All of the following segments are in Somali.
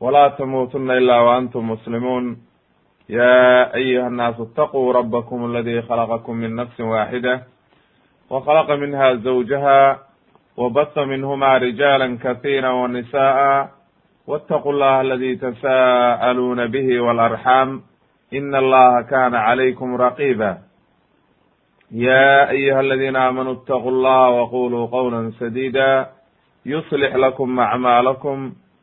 ولا تموتن إلا وأنتم مسلمون يا أيها الناس اتقوا ربكم الذي خلقكم من نفس واحدة وخلق منها زوجها وبث منهما رجالا كثيرا ونساء واتقوا الله الذي تساءلون به والأرحام إن الله كان عليكم رقيبا يا أيها الذين آمنوا اتقوا الله وقولوا قولا سديدا يصلح لكم أعمالكم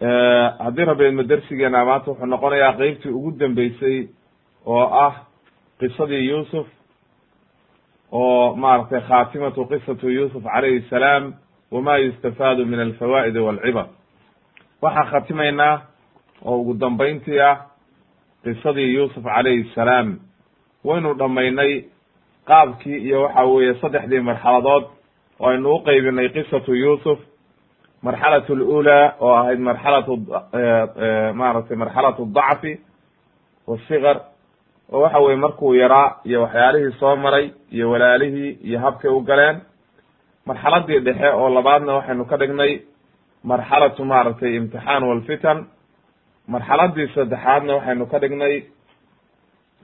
Eh, haddii rabeedma dersigeena maanta wuxuu noqonayaa qeybtii ugu dambeysay oo ah qisadii yuusuf oo maaragtay khaatimatu qisatu yuusuf calayhi salaam wama yustafaadu min alfawaa'idi walcibar waxaan khatimaynaa oo ugu dambayntii ah qisadii yuusuf calayhi salaam. Waynu dhammaynay qaabkii iyo waxa weeye saddexdii marxaladood oo aynu uqaybinay qisatu yuusuf marxalat alula oo ahayd marxalatu maaragtay marxalatu dacfi wasikar oo waxa weye markuu yaraa iyo waxyaalihii soo maray iyo walaalihii iyo habkay u galeen marxaladii dhexe oo labaadna waxaynu ka dhignay marxalatu maaragtay imtixaan walfitan marxaladii saddexaadna waxaynu ka dhignay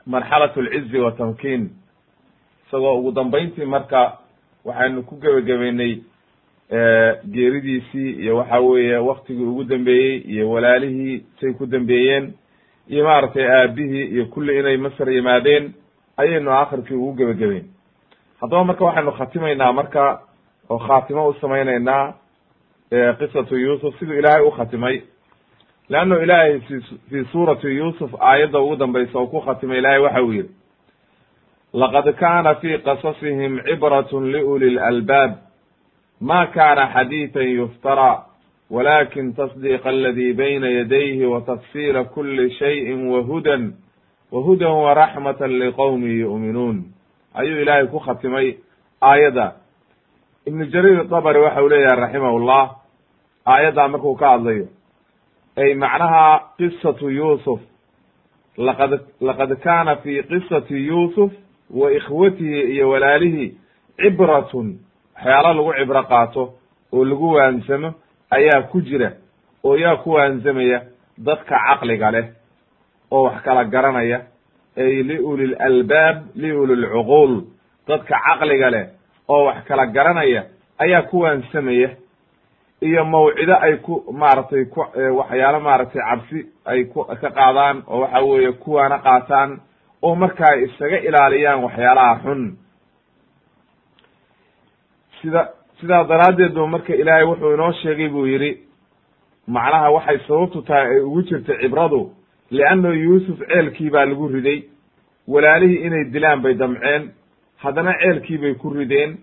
marxalat alcizi watamkiin isagoo ugu dambayntii marka waxaynu ku gebagabeynay geeridiisii iyo waxa weeye waktigii ugu dambeeyey iyo walaalihii say ku dambeeyeen iyo maaragtay aabihii iyo kulli inay masar yimaadeen ayaynu akhirkii ugu gebagabeyn haddaba marka waxaynu khatimaynaa marka oo khaatimo u samaynaynaa qisatu yusuf siduu ilaahay u khatimay. Leannu ilaahay fi suurati yusuf aayadda ugu dambaysa oo ku khatimay ilaahay waxa uu yihi laqad kana fi qasasihim cibrat liuli lalbaab ma kana xadiiثa yuftara walakin tasdiq aladi bayna yadayhi watafsila kuli shayءi wahudan wahudan waraxmata liqowmi yu'minuun ayuu ilaahay ku khatimay aayadda ibnu jariir dabri waxa uu leeyahay raximah llah aayaddaa markuu ka hadlayo ay macnaha qisatu yusuf laqad laqad kana fi qisati yusuf wa ikhwatihi iyo walaalihii cibratun waxyaalo lagu cibro qaato oo lagu waansamo ayaa ku jira oo yaa ku waansamaya dadka caqliga leh oo wax kala garanaya ay liuli lalbaab liuli lcuquul dadka caqliga leh oo wax kala garanaya ayaa ku waansamaya. Iyo mawcido ay ku maaragtay ku waxyaalo maaragtay cabsi ay ku ka qaadaan oo waxa weeye kuwaana qaataan oo markaa isaga ilaaliyaan waxyaalaha xun sida sidaa daraaddeed bu marka ilaahay wuxuu inoo sheegay buu yidhi macnaha waxay sababtu tahay ay ugu jirta cibradu liannahu yuusuf ceelkii baa lagu riday. Walaalihii inay dilaan bay damceen haddana ceelkii bay ku rideen.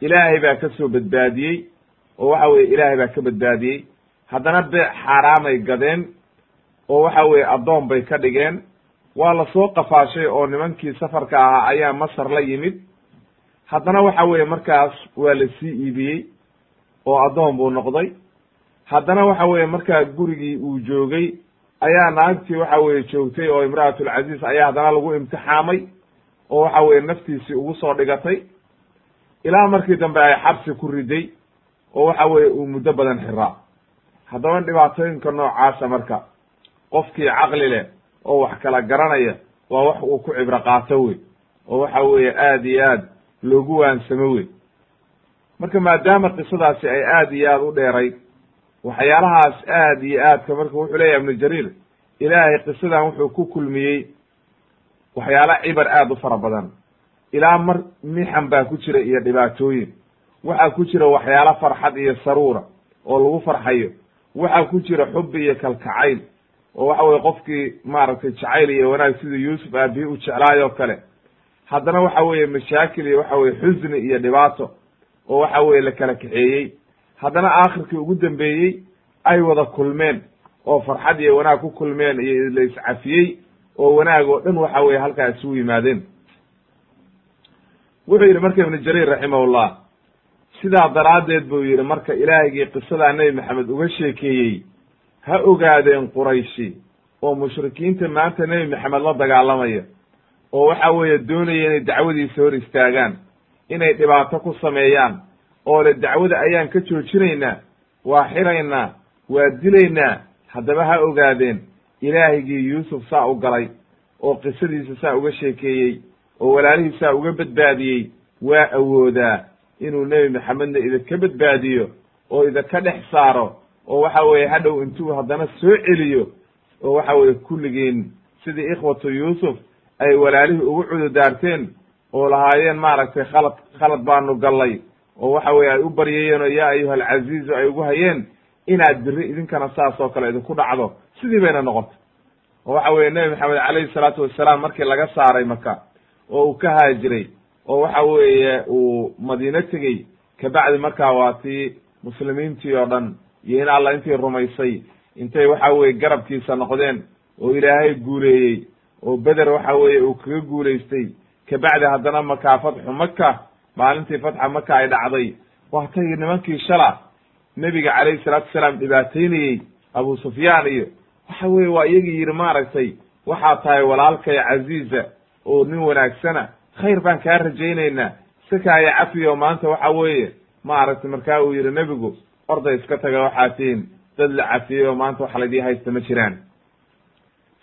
Ilaahay baa ka soo badbaadiyey oo waxa weye ilaahay baa ka badbaadiyey. Haddana beec xaaraamay gadeen oo waxa weye addoon bay ka dhigeen. Waa la soo qafaashay oo nimankii safarka ahaa ayaa masar la yimid haddana waxa weeye markaas waa la sii iibiyey oo addoon buu noqday. Haddana waxa weeye markaa gurigii uu joogay ayaa naagtii waxa weye joogtay oo imra'atulcaziiz ayaa haddana lagu imtixaamay oo waxa weye naftiisii ugu soo dhigatay. Ilaa markii dambe ay xabsi ku riday oo waxa weeye uu muddo badan xiraa haddaba dhibaatooyinka noocaasa marka qofkii caqli leh oo wax kala garanaya waa wax uu ku cibro qaato wey oo waxa weeye aad iyo aad loogu waansamo wey marka maadaama qisadaasi ay aad iyo aad u dheeray waxyaalahaas aad iyo aadka marka wuxuu leeyahay ibnu jariir ilaahay qisadan wuxuu ku kulmiyey waxyaala cibar aada u fara badan. Ilaa mar mixan baa ku jira iyo dhibaatooyin. Waxaa ku jira waxyaalo farxad iyo saruura oo lagu farxayo. Waxaa ku jira xubi iyo kalkacayl oo waxa weye qofkii maaragtay jacayl iyo wanaag siduu yuusuf aabihi u jeclaayoo kale haddana waxa weeye mashaakil iyo waxa weye xusni iyo dhibaato oo waxa weye la kala kaxeeyey. Haddana aakhirkii ugu dambeeyey ay wada kulmeen oo farxad iyo wanaag ku kulmeen iyo la iscafiyey oo wanaag oo dhan waxa weye halkaa isugu yimaadeen. Wuxuu yidhi marka ibnu jariir raximahullah sidaa daraaddeed buu yidhi marka ilaahigii qisadaa nebi maxamed uga sheekeeyey ha ogaadeen qurayshi oo mushrikiinta maanta nebi maxamed la dagaalamaya oo waxa weeye doonaya inay dacwadiisa hor istaagaan inay dhibaato ku sameeyaan oo le dacwada ayaan ka joojinaynaa waa xiraynaa waa dilaynaa haddaba ha ogaadeen ilaahigii yuusuf saa u galay oo qisadiisa saa uga sheekeeyey oo walaalihii saa uga badbaadiyey waa awoodaa inuu nebi maxamedna idinka badbaadiyo oo idinka dhex saaro oo waxa weeye hadhow intuu haddana soo celiyo oo waxa weeye kulligiin sidii ikhwatu yuusuf ay walaalihii ugu cududaarteen oo lahaayeen maaragtay khalad khalad baanu gallay. Oo waxa weye ay u baryayeen oo yaa ayuha alcaziizu ay ugu hayeen inaad biri idinkana saas oo kale idinku dhacdo. Sidii bayna noqotay. Oo waxa weye nebi maxamed calayhi salaatu wassalaam markii laga saaray maka oo uu ka haajiray oo waxa weeye uu madiino tegey kabacdi markaa waa tii muslimiintii oo dhan iyo in alla intii rumaysay intay waxa weye garabkiisa noqdeen oo ilaahay guuleeyey oo beder waxa weeye uu kaga guulaystay. Kabacdi haddana makaa fatxu maka maalintii fatxa maka ay dhacday. Waatay nimankii shala. Nebiga calayhi salaatu wasalaam dhibaataynayey abu sufyaan iyo waxa weye waa iyagii yidhi maaragtay waxaa tahay walaalkay casiiza oo nin wanaagsana. Khayr baan kaa rajaynaynaa. Iska kaaya cafiyo maanta waxa weeye. Maaragtay markaa uu yidhi nebigu orday iska taga waxaa tihin dad la cafiyey oo maanta wax laydii haysta ma jiraan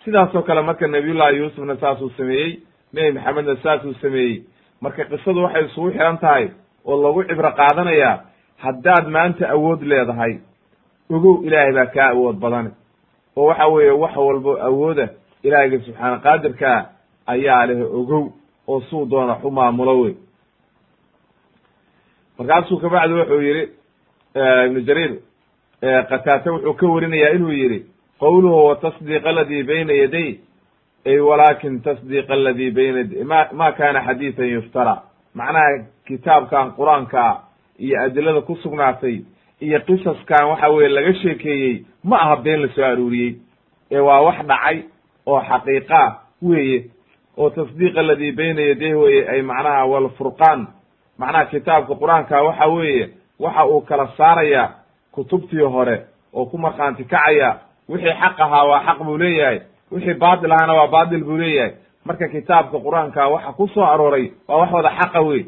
sidaasoo kale marka nabiyullahi yuusufna saasuu sameeyey nebi maxamedna saasuu sameeyey. Marka qisadu waxay isugu xihan tahay oo lagu cibro qaadanayaa haddaad maanta awood leedahay ogow ilaahay baa kaa awood badane oo waxa weeye wax walbo awooda ilaahayga subxaana qaadirkaa ayaa leh ogow oo suu doona xu maamulo wey. Markaasuu kabacdi wuxuu yihi ibnu jariir qataate wuxuu ka warinayaa inuu yihi qowluhu watasdiq aladi bayna yaday ay walakin tasdiq aladi bayna ma ma kana xadiidan yuftara macnaha kitaabkan qur'aanka iyo adilada ku sugnaatay iyo qisaskan waxa weye laga sheekeeyey ma aha been la soo aruuriyey ee waa wax dhacay oo xaqiiqa weeye oo tasdiq aladi bayna yaday weye ay macnaha walfurqaan macnaha kitaabka qur'aanka waxa weeye waxa uu kala saaraya kutubtii hore oo ku markhaanti kacaya wixii xaq ahaa waa xaq buu leeyahay. Wixii baatil ahaana waa baatil buu leeyahay. Marka kitaabka qur'aanka waxa ku soo arooray waa wax wada xaqa wey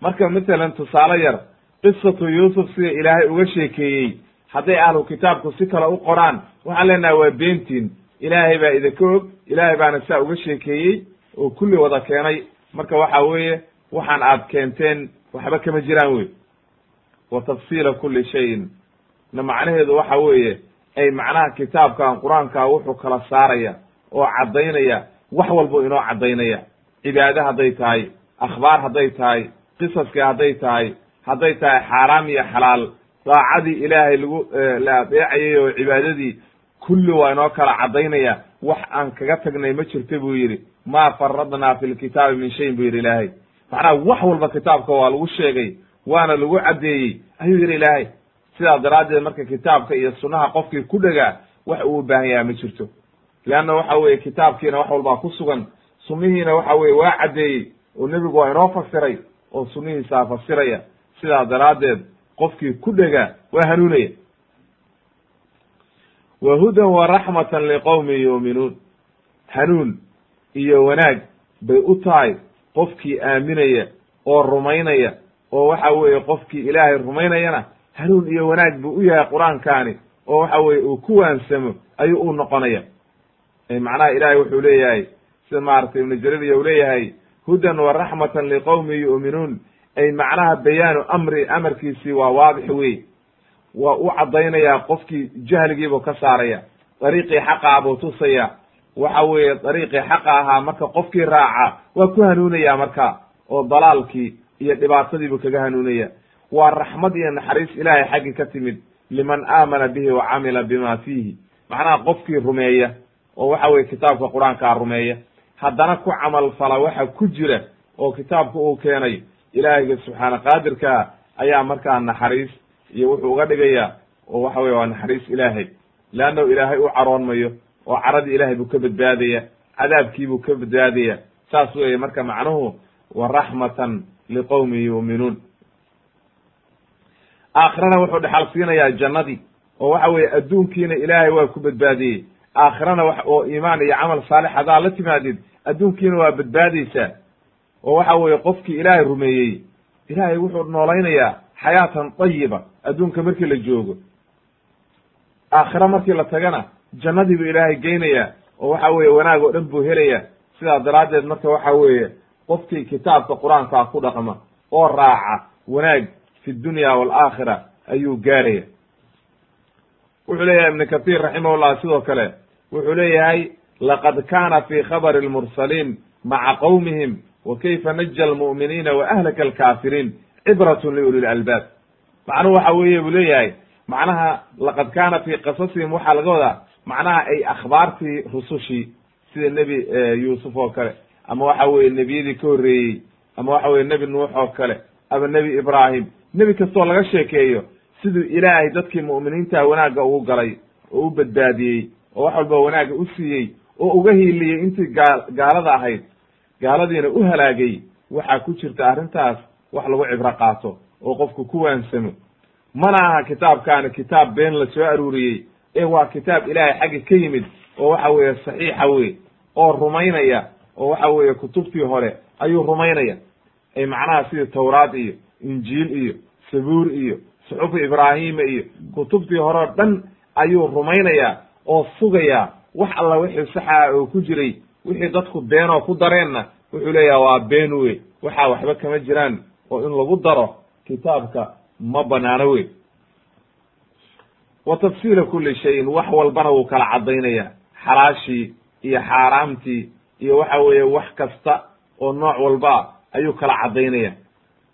marka matalan tusaale yar qisatu yuusuf sida ilaahay uga sheekeeyey. Hadday ahlu kitaabku si kale u qoraan waxaan leenaha waa beentiin. Ilaahay baa idinka og ilaahay baana saa uga sheekeeyey oo kulli wada keenay. Marka waxa weeye waxaan aad keenteen waxba kama jiraan wey wa tafsiila kuli shayin. Na macnaheedu waxa weeye ay macnaha kitaabkan qur'aanka wuxuu kala saaraya oo caddaynaya wax walbo inoo caddaynaya. Cibaade hadday tahay akhbaar hadday tahay qisaskii hadday tahay hadday tahay xaaraam iyo xalaal. Daacadii ilaahay lagu la adeecayay oo cibaadadii kulli waa inoo kala caddaynaya. Wax aan kaga tagnay ma jirta buu yidhi. Maa faradnaa fi lkitaabi min shayin buu yidhi ilaahay. Macnaha wax walba kitaabka waa lagu sheegay waana lagu caddeeyey. Ayuu yidhi ilaahay sidaa daraaddeed marka kitaabka iyo sunnaha qofkii ku dhegaa wax uu u baahan yaha ma jirto. Leanna waxa weeye kitaabkiina wax walbaa ku sugan sunnihiina waxa weye waa caddeeyey oo nebigu waa inoo fasiray oo sunnihiisaa fasiraya sidaa daraaddeed qofkii ku dhegaa waa hanuunaya. Wa hudan wa raxmatan liqowmin yuuminuun hanuun iyo wanaag bay u tahay qofkii aaminaya oo rumaynaya oo waxa weeye qofkii ilaahay rumaynayana hanuun iyo wanaag buu u yahay qur'aankaani oo waxa weye uu ku waansamo ayuu u noqonaya. Macnaha ilaahay wuxuu leeyahay sida maaragtay ibnu jariir u leeyahay hudan wa raxmatan liqowmin yu'minuun. Ay macnaha bayaanu amri amarkiisii waa waadix wey waa u caddaynayaa qofkii jahligiibuu ka saaraya dariiqii xaqaa buu tusaya waxa weeye dariiqii xaqa ahaa marka qofkii raaca waa ku hanuunaya marka oo dalaalkii iyo dhibaatadiibuu kaga hanuunaya waa raxmad iyo naxariis ilaahay xaggii ka timid liman aamana bihi wa camila bima fiihi. Macnaha qofkii rumeeya oo waxa weye kitaabka qur'aankaa rumeeya haddana ku camal fala waxa ku jira oo kitaabka uu keenay ilaahayga subxaana qaadirkaa ayaa markaa naxariis iyo wuxuu uga dhigayaa oo waxa weye waa naxariis ilaahay. Leannahu ilaahay u caroon mayo oo caradii ilahay buu ka badbaadaya cadaabkiibuu ka badbaadaya saas weeye marka macnuhu wa raxmatan liqowmi yu'minuun aakhirana wuxuu dhexal siinayaa jannadii oo waxa weeye adduunkiina ilaahay waa ku badbaadiyey. Aakhirana wax oo iimaan iyo camal saalix hadaa la timaadid adduunkiina waa badbaadaysaa. Oo waxa weeye qofkii ilaahay rumeeyey ilaahay wuxuu noolaynayaa xayaatan tayiba adduunka markii la joogo. Aakhira markii la tagana jannadii buu ilaahay geynayaa oo waxa weeye wanaag oo dhan buu helaya sidaa daraaddeed marka waxa weeye qofkii kitaabka qur'aankaa ku dhaqma oo raaca wanaag fi dunya waalaakhira ayuu gaaraya wuxuu leeyahay ibnu kathir raximahullah sidoo kale wuxuu leeyahay laqad kana fi khabari lmursaliin maca qowmihim wa kayfa naja almu'miniina wa ahlaka alkaafiriin cibratun liuli lalbaab macnuhu waxa weeye buu leeyahay macnaha laqad kana fi qasasihim waxaa laga wadaa macnaha ay akhbaartii rusushii sida nebi yuusuf oo kale ama waxa weye nebiyadii ka horreeyey ama waxa weye nebi nuux oo kale ama nebi ibraahim nebi kastoo laga sheekeeyo siduu ilaahay dadkii mu'miniinta wanaagga ugu galay oo u badbaadiyey oo wax walba wanaagga u siiyey oo uga hiiliyey intii gaa gaalada ahayd gaaladiina u halaagay waxaa ku jirta arrintaas wax lagu cibro qaato oo qofku ku waansamo. Mana aha kitaabkaani kitaab been la soo aruuriyey ee waa kitaab ilaahay xaggi ka yimid oo waxa weeye saxiixa wey oo rumaynaya oo waxa weeye kutubtii hore ayuu rumaynaya. Ay macnaha sidii tawraad iyo injiil iyo sabuur iyo suxufi ibraahima iyo kutubtii hore o dhan ayuu rumaynayaa oo sugayaa wax alla wixii saxa oo ku jiray wixii dadku beenoo ku dareenna wuxuu leeyaha waa been wey waxaa waxba kama jiraan oo in lagu daro kitaabka ma banaano wey wa tafsiila kuli shayin wax walbana wuu kala caddaynaya xalaashii iyo xaaraamtii iyo waxa weeye wax kasta oo nooc walba ayuu kala caddaynaya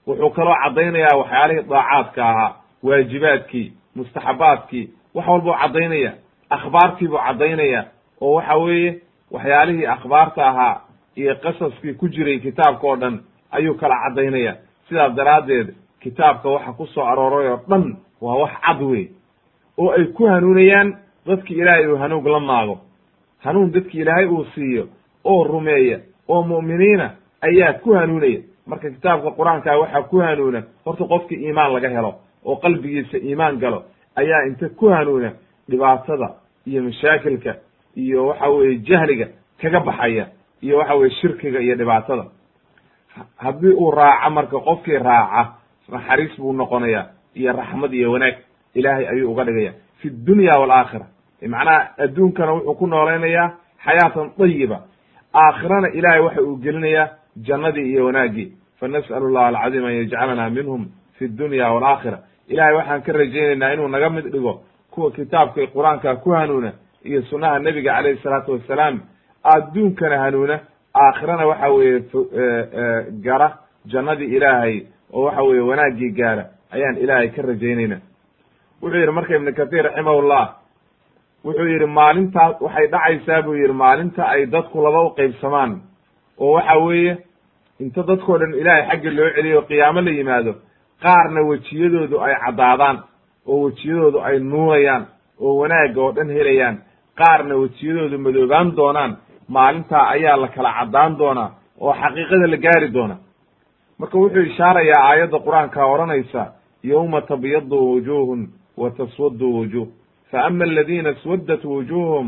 wuxuu kaloo caddaynayaa waxyaalihii daacaadka ahaa waajibaadkii mustaxabaadkii wax walbuu caddaynaya akhbaartii buu caddaynaya oo waxa weeye waxyaalihii akhbaarta ahaa iyo qasaskii ku jiray kitaabka oo dhan ayuu kala caddaynaya sidaas daraaddeed kitaabka waxa ku soo arooray oo dhan waa wax cad wey oo ay ku hanuunayaan dadki ilaahay uu hanuug la maago. Hanuun dadki ilaahay uu siiyo oo rumeeya oo mu'miniina ayaa ku hanuunaya marka kitaabka qur'aankaa waxaa ku hanuuna horta qofki iimaan laga helo oo qalbigiisa iimaan galo ayaa inta ku hanuuna dhibaatada iyo mashaakilka iyo waxa weeye jahliga kaga baxaya iyo waxa weye shirkiga iyo dhibaatada. Haddii uu raaco marka qofkii raaca naxariis buu noqonaya iyo raxmad iyo wanaag ilaahay ayuu uga dhigaya fi dunya waalaakhira macnaha adduunkana wuxuu ku noolaynayaa xayaatan dayiba aakhirana ilaahay waxa uu gelinayaa jannadii iyo wanaaggii fanas'alu llah alcadiim an yajcalana minhum fi dunya waalaakhira ilahay waxaan ka rajaynaynaa inuu naga mid dhigo kuwa kitaabka qur'aanka ku hanuuna iyo sunnaha nebiga calayhi salaatu wassalaam adduunkana hanuuna aakhirana waxa weeye gara jannadii ilaahay oo waxa weeye wanaaggii gaara ayaan ilaahay ka rajaynayna wuxuu yidhi marka ibnu kathir raximahullah wuxuu yidhi maalintaas waxay dhacaysaa buu yidhi maalinta ay dadku laba u qaybsamaan oo waxa weeye inta dadkoo dhan ilaahay xagga loo celiyo qiyaamo la yimaado qaarna wejiyadoodu ay caddaadaan oo wejiyadoodu ay nuurayaan oo wanaagga oo dhan helayaan. Qaarna wejiyadoodu madoobaan doonaan maalintaa ayaa la kala caddaan doonaa oo xaqiiqada la gaari doona marka wuxuu ishaarayaa aayadda qur'aanka odhanaysa yowma tabyadu wujuhun wa taswadu wujuh faama aladina swaddat wujuhum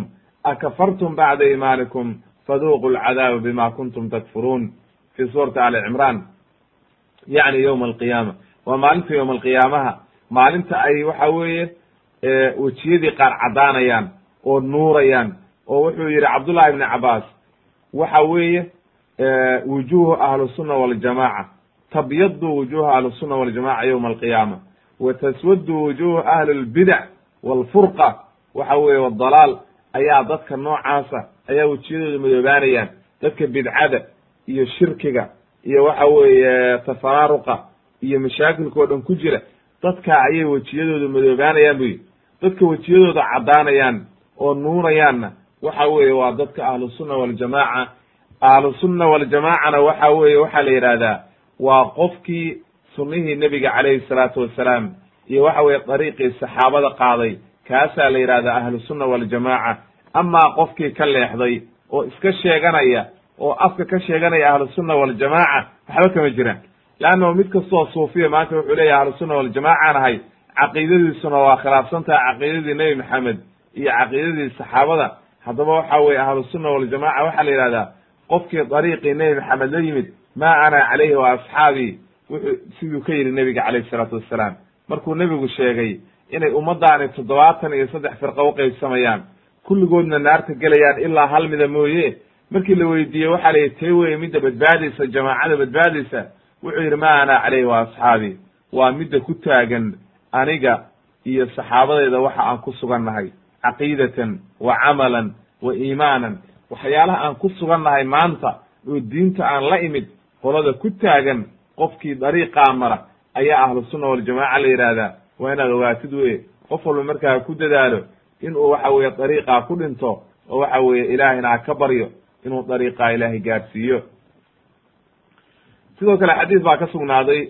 akafartum bacda iimaanikum faduuqu lcadaaba bima kuntum takfuruun fi suurati ali cimraan yacni yowma alqiyaama waa maalinta yowma alqiyaamaha maalinta ay waxa weeye wejiyadii qaar caddaanayaan oo nuurayaan oo wuxuu yidhi cabdullahi ibni cabaas waxa weeye wujuhu ahlusunna waljamaca tabyadu wujuhu ahlusunna waljamaca yowma alqiyaama wa taswadu wujuhu ahli lbidac walfurqa waxa weeye wadalaal ayaa dadka noocaasa ayaa wejiyadooda madoobaanayaan dadka bidcada iyo shirkiga iyo waxa weeye tafaraaruqa iyo mashaakilka oo dhan ku jira dadka ayay wejiyadooda madoobaanayaan bu yidhi. Dadka wejiyadooda caddaanayaan oo nuunayaanna waxa weeye waa dadka ahlusunna waljamaaca ahlusunna waljamaacana waxa weeye waxaa la yidhaahdaa waa qofkii sunnihii nebiga calayhi salaatu wassalaam iyo waxa weeye dariiqii saxaabada qaaday. Kaasaa la yidhahdaa ahlusunna waljamaaca amaa qofkii ka leexday oo iska sheeganaya oo afka ka sheeganaya ahlusunna waljamaaca waxba kama jiraan. Leannahu mid kastoo suufiya maanta wuxuu leeyahay ahlusunna waljamaacan ahay caqiidadiisuna waa khilaafsan tahay caqiidadii nebi maxamed iyo caqiidadii saxaabada. Haddaba waxa weye ahlusunna waljamaca waxaa la yidhahdaa qofkii dariiqii nebi maxamed la yimid ma ana calayhi wa asxaabii? Wuxuu siduu ka yidhi nebiga calayhi salaatu wassalaam. Markuu nebigu sheegay inay ummaddaani toddobaatan iyo saddex firqa u qaybsamayaan kulligoodna naarta gelayaan ilaa hal mida mooye markii la weydiiyey waxaa la yidhi tee weye midda badbaadaysa jamaacada badbaadaysa. Wuxuu yidhi ma ana calayhi wa asxaabii waa midda ku taagan aniga iyo saxaabadeeda waxa aan ku sugannahay caqiidatan wa camalan wa iimaanan. Waxyaalaha aan ku sugannahay maanta oo diinta aan la imid qolada ku taagan qofkii dariiqaa mara ayaa ahlusunna waljamaaca la yidhaahdaa. Waa inaad ogaatid weye qof walba markaa ku dadaalo inuu waxa weeye dariiqaa ku dhinto oo waxa weeye ilaahayna ha ka baryo inuu dariiqaa ilaahay gaadhsiiyo. Sidoo kale xadiis baa ka sugnaaday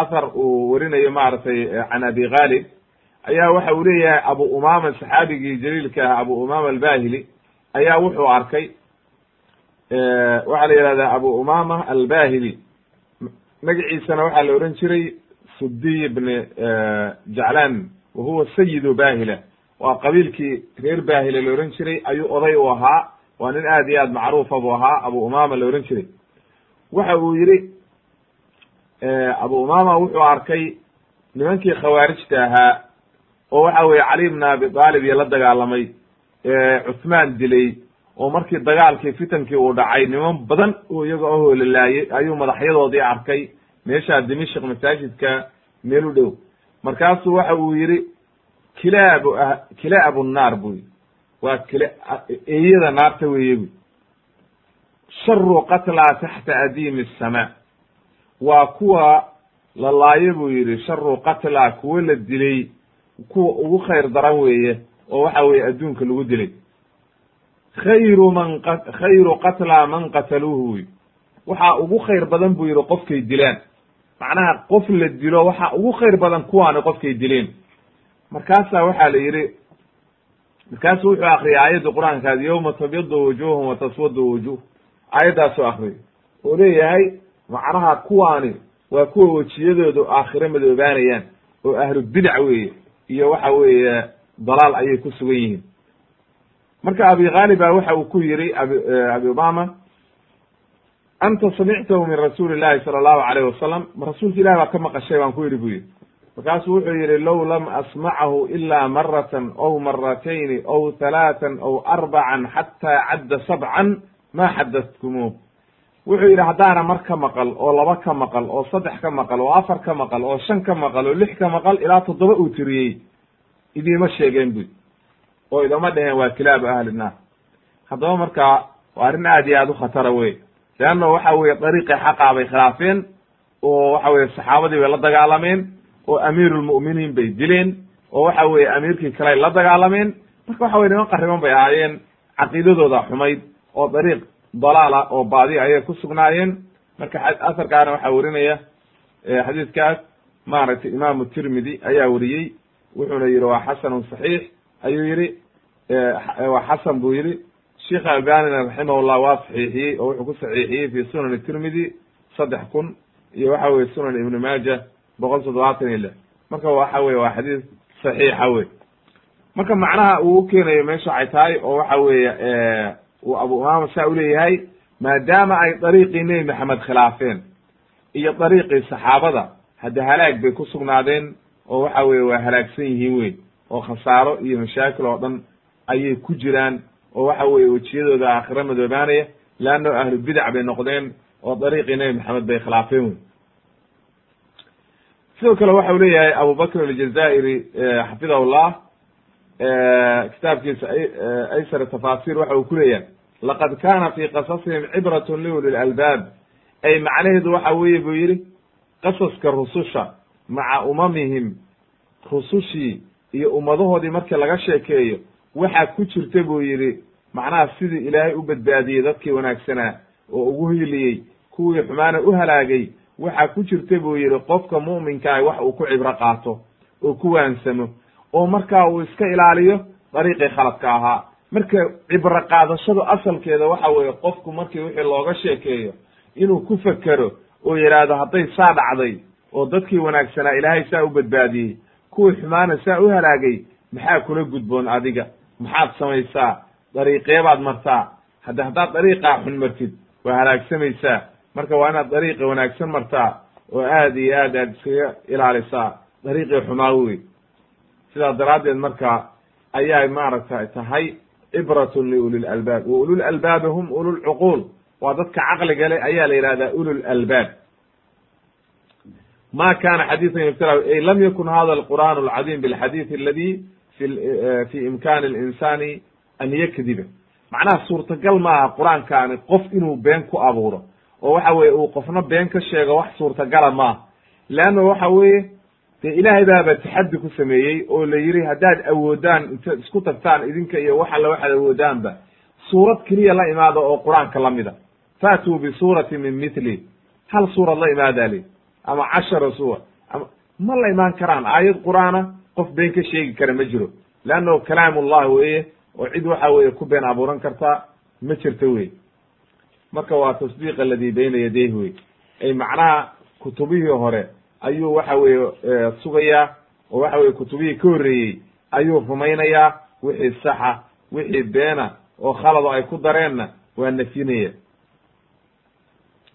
athar uu werinayo maaragtay can abi khaalib ayaa waxa uu leeyahay abu umama saxaabigii jaliilka ah abu umama albahili ayaa wuxuu arkay waxaa la yihahdaa abu umama albahili magaciisana waxaa la ohan jiray sudiy bni jaclan wa huwa sayidu bahila waa qabiilkii reer bahila la ohan jiray ayuu oday u ahaa waa nin aad iyo aad macruufa buu ahaa abu umama la ohan jiray. Waxa uu yihi abu umama wuxuu arkay nimankii khawaarijta ahaa oo waxa weye cali bn abi aalib iyo la dagaalamay cuthmaan dilay oo markii dagaalkii fitankii uu dhacay niman badan oo iyaga ahoo lalaayay ayuu madaxyadoodii arkay. Meeshaa dimishk masaajidka meel u dhow. Markaasuu waxa uu yidhi kilaabu kilaabu nnaar buy waa kila eeyada naarta weeye. Buy sharu qatlaa taxta adiimi asamaa waa kuwa la laayo buu yidhi sharu qatlaa kuwa la dilay kuwa ugu khayr daran weeye oo waxa weeye adduunka lagu dilay. Khayru man khayru qatlaa man qataluuhu wy waxaa ugu khayr badan buu yidhi qofkay dilaan macnaha qof la dilo waxaa ugu khayr badan kuwaani qofkay dileen. Markaasaa waxaa la yidhi markaasu wuxuu akriyay aayadda qur'aankaadi yowma tabyadu wujuhum wa taswadu wujuh aayaddaasuu akriyay oo leeyahay macnaha kuwaani waa kuwa wejiyadoodu aakhiro madoobaanayaan oo ahlu bidac weeye iyo waxa weeye dalaal ayay ku sugan yihiin. Marka abi khaalib ba waxa uu ku yiri abi abi umama anta samictahu min rasuuli llahi sala allahu alayh wasalam ma rasuulka ilahi baa ka maqashay baan ku yidhi bu yidhi markaasuu wuxuu yidhi low lam asmacahu ila maratan aw maratayni aw halaatan aw arbacan xataa cadda sabcan ma xadatkumuuh wuxuu yidhi haddaana mar ka maqal oo laba ka maqal oo saddex ka maqal oo afar ka maqal oo shan ka maqal oo lix ka maqal ilaa toddoba uu tiriyey idiima sheegeen buy oo idama dheheen waa kilaabu ahli naar. Haddaba markaa waa arrin aad iyo aad u khatara wey leanna waxa weye dariiqii xaqaa bay khilaafeen oo waxa weye saxaabadii bay la dagaalameen oo amiirulmu'miniin bay dileen oo waxa weye amiirkii kale la dagaalameen. Marka waxa weye niman qariban bay ahaayeen caqiidadooda xumayd oo dariiq dalaala oo baadi ayay ku sugnaayeen. Marka asarkaana waxaa werinaya xadiidkaas maaragtay imaamu tirmidi ayaa weriyey wuxuuna yihi waa xasanun saxiix ayuu yihi waa xasan buu yihi sheikh albanina raximahullah waa saxiixiyey oo wuxuu ku saxiixiyey fi sunan tirmidi saddex kun iyo waxa weye sunan ibni maaja boqol toddobaatan iyo lix. Marka waxa weye waa xadiis saxiixa wey marka macnaha uu ukeenayo meesha waxay tahay oo waxa weeye uu abu umama saa uleeyahay maadaama ay dariiqii nebi maxamed khilaafeen iyo dariiqii saxaabada hadda halaag bay ku sugnaadeen oo waxa weye waa halaagsan yihiin wey oo khasaaro iyo mashaakil oo dhan ayay ku jiraan oo waxa weye wejiyadooda aakhiro madoobaanaya leanno ahlu bidac bay noqdeen oo dariiqii nebi maxamed bay khilaafeen wey sidoo kale waxa u leeyahay abu bakr aljazairi xafidahullah kitaabkiisa aysar tafaasir waxa uu ku leeyahay laqad kana fi qasasihim cibratun liuli lalbaab ay macnaheedu waxa weeye buu yidhi qasaska rususha maca umamihim rusushii iyo ummadahoodii markii laga sheekeeyo waxaa ku jirta buu yidhi macnaha sidii ilaahay u badbaadiyey dadkii wanaagsanaa oo ugu hiiliyey kuwii xumaana u halaagay waxaa ku jirta buu yidhi qofka mu'minkaah wax uu ku cibro qaato oo ku waansamo oo markaa uu iska ilaaliyo dariiqii khaladka ahaa. Marka cibro qaadashadu asalkeeda waxa weeye qofku markii wixii looga sheekeeyo inuu ku fekero oo yidhaahdo hadday saa dhacday oo dadkii wanaagsanaa ilaahay saa u badbaadiyey kuwii xumaana saa u halaagay maxaa kula gudboon adiga? Maxaad samaysaa? Dariiqeebaad martaa? Hadda haddaad dariiqaa xun martid waa halaagsamaysaa marka waa inaad dariiqi wanaagsan martaa oo aad iyo aad aad iskaga ilaalisaa. Dariiqii xumaa wey sidaas daraaddeed marka ayay maaragtay tahay cibratun liulil albaab. Wa ulul albaabi hum ulul waa dadka caqliga leh ayaa la yidhahdaa ulul ma kana xadiian yubtala ay lam yakun hada alqur'an alcadiim bilxadiid aladi eh, fi imkani linsani an yakdiba. Macnaha suurtagal maaha qur'aankaani qof inuu been ku abuuro oo waxa weye uu qofna been ka sheego wax suurtagala maaha leanna waxa weeye dee ilaahay baaba taxaddi ku sameeyey oo la yidhi haddaad awoodaan intaad isku tagtaan idinka iyo wax alle waxaad awoodaanba suurad keliya la imaada oo qur'aanka lamida faatuu bisuurati min mithli. Hal suurad la imaadaa li? Ama cashara suwar ama ma la imaan karaan aayad qur'aana? Qof been ka sheegi kara ma jiro. Leannahu kalaam ullah weeye oo cid waxa weeye ku been abuuran kartaa ma jirto wey marka waa tasdiiq aladi bayna yadayh wey. Ay macnaha kutubihii hore ayuu waxa weeye sugayaa oo waxa weye kutubihii ka horreeyey ayuu rumaynayaa wixii saxa wixii beena oo khalado ay ku dareenna waa nafyinaya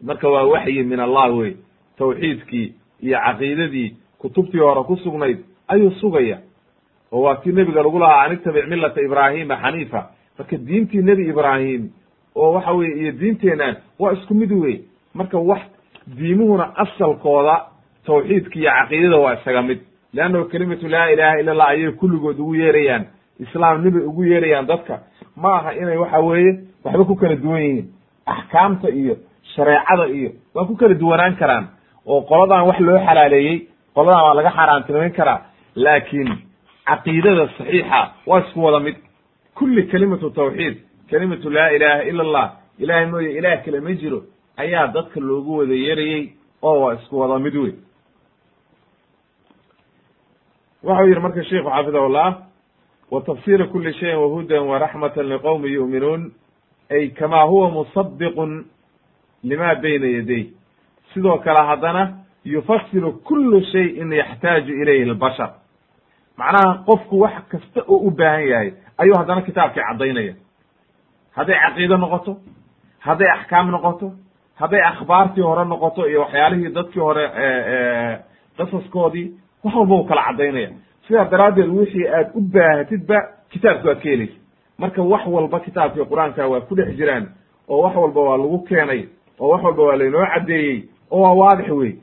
marka waa waxyi min allah wey tawxiidkii iyo caqiidadii kutubtii hore ku sugnayd ayuu sugaya. Oo waa kii nebiga lagu lahaa an itabic millata ibraahima xaniifa. Marka diintii nebi ibraahim oo waxa weye iyo diinteenan waa isku mid wey marka wax diimuhuna asalkooda tawxiidka iyo caqiidada waa isaga mid. Leannahu kelimatu laa ilaha illa allah ayay kulligood ugu yeerayaan. Islaamnimay ugu yeerayaan dadka? Ma aha inay waxa weeye waxba ku kala duwan yihiin. Axkaamta iyo shareecada iyo waa ku kala duwanaan karaan. Oo qoladan wax loo xalaaleeyey qoladan waa laga xaaraantinimayn karaa. Laakiin caqiidada saxiixa waa isku wada mid. Kulli kelimatu tawxiid kelimatu laa ilaha ila allah ilahay mooye ilaah kale ma jiro ayaa dadka loogu wada yeerayey oo waa isku wada mid wey waxau yihi marka sheikhu xafidahullah wa tafsira kuli shayin wahudan waraxmatan liqowmi yu'minuun ay kama huwa musadiqun lima bayna yaday. Sidoo kale haddana yufasiru kulu shayin yaxtaaju ilayhi lbashar. Macnaha qofku wax kasta oo u baahan yahay ayuu haddana kitaabkii caddaynaya hadday caqiide noqoto hadday axkaam noqoto hadday akhbaartii hore noqoto iyo waxyaalihii dadkii hore qasaskoodii wax walba u kala caddaynaya. Sidaa daraaddeed wixii aad u baahatidba kitaabka waad ka helaysa marka wax walba kitaabkii qur'aanka waa ku dhex jiraan oo wax walba waa lagu keenay oo wax walba waa laynoo caddeeyey oo waa waadix wey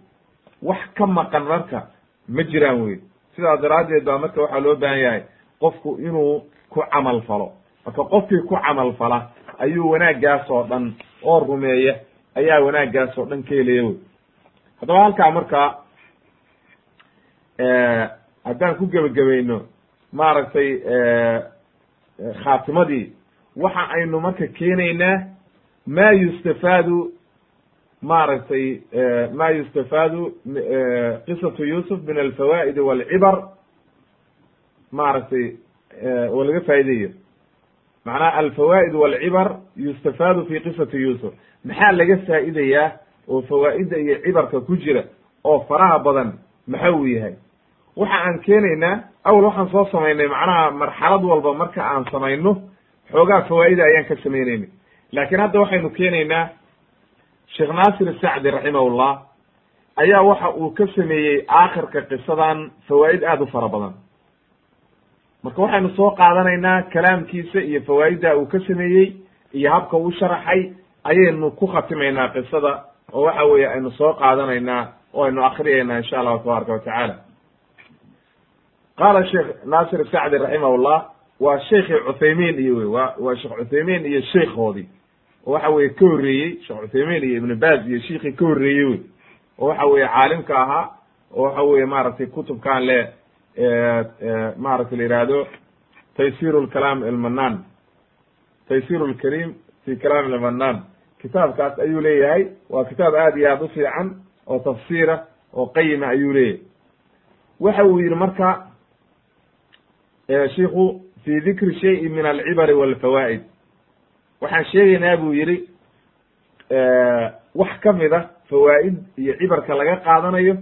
wax ka maqan marka ma jiraan wey sidaa daraaddeed baa marka waxaa loo baahan yahay qofku inuu ku camal falo marka qofkii ku camal fala ayuu wanaaggaas oo dhan oo rumeeya ayaa wanaaggaas oo dhan ka helaya wey. Haddaba halkaa marka haddaan ku gebagabayno maaragtay khaatimadii waxa aynu marka keenaynaa ma yustafaadu maaragtay ma yustafaadu qisatu yusuf min alfawaa'id walcibar maaragtay oo laga faa'ideeyo macnaha alfawaa'id walcibar yustafaadu fi qisati yusuf maxaa laga faa'idayaa oo fawaa'idda iyo cibarka ku jira oo faraha badan maxa uu yahay? Waxa aan keenaynaa awal waxaan soo samaynay macnaha marxalad walba marka aan samayno xoogaa fawaa'ida ayaan ka sameynaynay laakiin hadda waxaynu keenaynaa sheekh naasir sacdi raximahullah ayaa waxa uu ka sameeyey aakhirka qisadan fawaa'id aada u fara badan marka waxaynu soo qaadanaynaa kalaamkiisa iyo fawaa'idda uu ka sameeyey iyo habka uu sharaxay ayaynu ku khatimaynaa qisada oo waxa weeye aynu soo qaadanaynaa oo aynu akriyaynaa insha allahu tabaaraka wa tacaala. Qaala sheekh naasir sacdi raximahullah waa sheekhi cuthaymiin iyo wey wa waa sheekh cuthaymiin iyo sheikhoodii. Oo waxa weye ka horreeyey sheekh cuthaymiin iyo ibnu baaz iyo shiikhii ka horreeyey wey. Oo waxa weye caalimka ahaa oo waxa weye maaragtay kutubkan le maaragtay la yihahdo taysir lkalaam ilmanan taysir lkarim fi kalaam ilmanan kitaabkaas ayuu leeyahay. Waa kitaab aad iyo aad u oo tafsiira oo qayima ayuu leeyahay. Waxa uu yihi marka shiku fi dikri shayin min alcibari walfawaa'id. Waxaan sheegaynaa buu yihi wax ka mid a fawaa'id iyo cibarka laga qaadanayo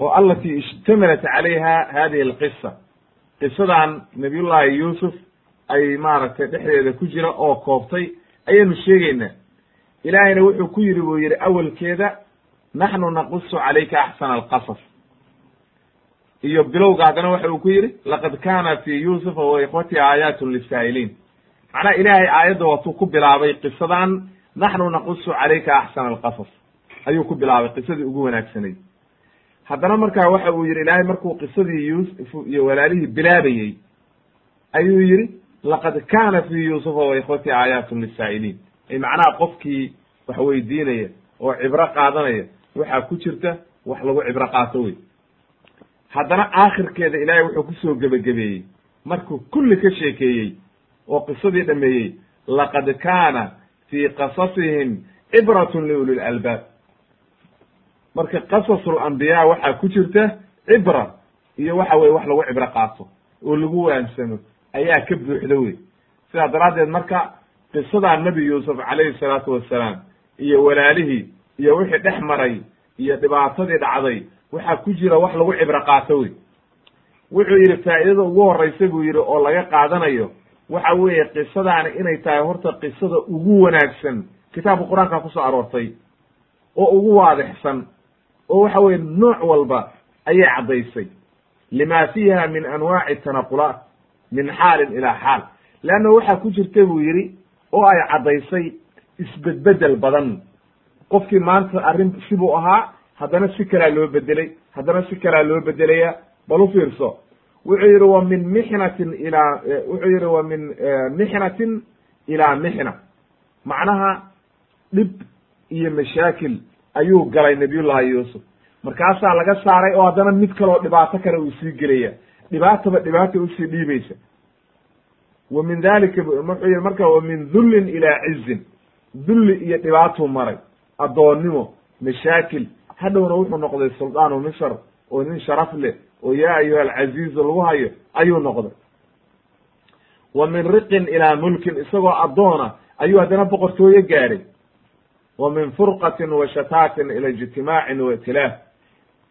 oo alati ishtamalat calayha hadihi alqisa qisadan nabiyullahi yuusuf ay maaragtay dhexdeeda ku jira oo koobtay ayaynu sheegaynaa. Ilaahayna wuxuu ku yidhi buu yidhi awelkeeda naxnu naqusu calayka axsana alqasas. Iyo bilowga haddana waxa uu ku yidhi laqad kana fi yuusufa wa ikhwatihi aayaatun lisaa'iliin macnaha ilaahay aayadda watuu ku bilaabay qisadan naxnu naqusu calayka axsana alqasas. Ayuu ku bilaabay qisadii ugu wanaagsanayd haddana markaa waxa uu yidhi ilaahay markuu qisadii yuusuf iyo walaalihii bilaabayey ayuu yidhi laqad kana fi yuusufa wa ikhwatihi aayaatun lisaa'iliin ay macnaha qofkii wax weydiinaya oo cibro qaadanaya waxaa ku jirta wax lagu cibro qaato wey haddana aakhirkeeda ilaahay wuxuu ku soo gebagabeeyey markuu kulli ka sheekeeyey oo qisadii dhameeyey laqad kaana fii qasasihim cibratun liuli lalbaab marka qasasu lambiyaa waxaa ku jirta cibra iyo waxa weye wax lagu cibro qaato oo lagu waansamo ayaa ka buuxda wey sidaa daraaddeed marka qisadaa nebi yuusuf calayhi salaatu wassalaam iyo walaalihii iyo wixii dhex maray iyo dhibaatadii dhacday waxaa ku jira wax lagu cibro qaato wey wuxuu yidhi faa'idada ugu horraysa buu yidhi oo laga qaadanayo waxa weeye qisadaani inay tahay horta qisada ugu wanaagsan. Kitaabka qur'aanka ku soo aroortay oo ugu waadixsan oo waxa weye nooc walba ayay caddaysay. Lima fiiha min anwaaci tanaqulaat min xaalin ilaa xaal. Leanna waxaa ku jirta buu yidhi oo ay caddaysay isbedbedel badan. Qofkii maanta arrin sibuu ahaa haddana si kalaa loo bedelay haddana si kalaa loo bedelaya bal u fiirso wuxuu yidhi wa min mixnatin ilaa wuxuu yidhi wa min mixnatin ilaa mixna. Macnaha dhib iyo mashaakil ayuu galay nabiyullahi yuusuf. Markaasaa laga saaray oo haddana mid kaloo dhibaato kale uu sii gelaya dhibaataba dhibaata u sii dhiibaysa. Wa min dalika wuxuu yihi marka wa min dullin ilaa cizin. Dulli iyo dhibaatuu maray. Addoonnimo mashaakil. Hadhowna wuxuu noqday suldaanu misr oo nin sharaf leh oo yaa ayuha alcaziizu lagu hayo ayuu noqday. Wa min riqin ilaa mulkin isagoo addoona ayuu haddana boqortooyo gaadhay wa min furqatin wa shataatin ila ijtimaacin wa itilaaf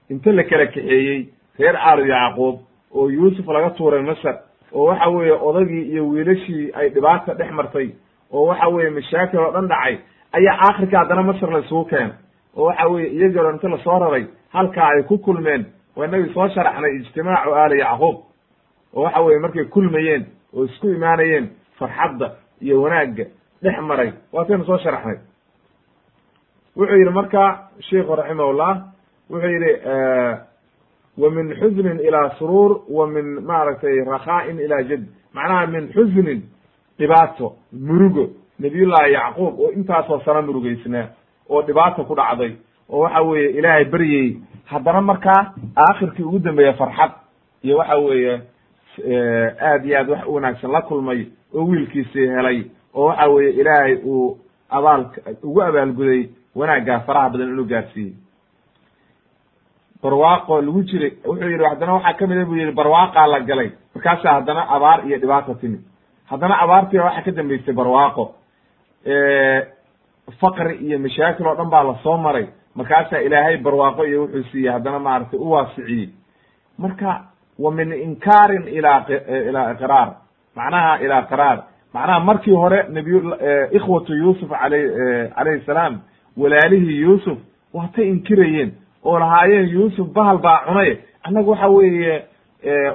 inta la kala kaxeeyey reer aalu yacquub oo yuusuf laga tuuray masar oo waxa weeye odagii iyo wiilashii ay dhibaata dhex martay oo waxa weeye mashaakil oo dhan dhacay ayaa aakhirka haddana masar la isugu keenay oo waxa weye dhan inta la soo raray halkaa ay ku kulmeen waa inagii soo sharaxnay ijtimaacu aali yacquub oo waxa weye markay kulmayeen oo isku imaanayeen farxadda iyo wanaagga dhex maray waataynu soo sharaxnay wuxuu yidhi marka sheikhu raximahullah wuxuu yidhi wa min xusnin ilaa suruur wa min maaragtay rakhaa'in ilaa jad macnaha min xusnin dhibaato murugo nabiyullahi yacquub oo intaasoo sano murugeysnaa oo dhibaata ku dhacday oo waxa weeye ilaahay beryey haddana markaa aakhirkii ugu dambeeya farxad iyo waxa weeye aad iyo aad wax u wanaagsan la kulmay oo wiilkiisii helay oo waxa weeye ilaahay uu abaal ugu abaalguday wanaaggaa faraha badan inuu gaarsiiyey barwaaqo lagu jiray wuxuu yidhi haddana waxaa ka mid a buu yihi barwaaqaa la galay. Markaasaa haddana abaar iyo dhibaata timid haddana abaartiiba waxaa ka dambeysay barwaaqo. Faqri iyo mashaakil oo dhan baa la soo maray. Markaasaa ilaahay barwaaqo iyo wuxuu siiyey haddana maaragtay u waasiciyey. Marka wa min inkaarin ilaa ilaa iqraar. Macnaha ilaa qiraar macnaha markii hore nabiy ikhwatu yuusuf alay calayhi salaam walaalihii yuusuf waatay inkirayeen oo lahaayeen yuusuf bahal baa cunay. Annaga waxa weeye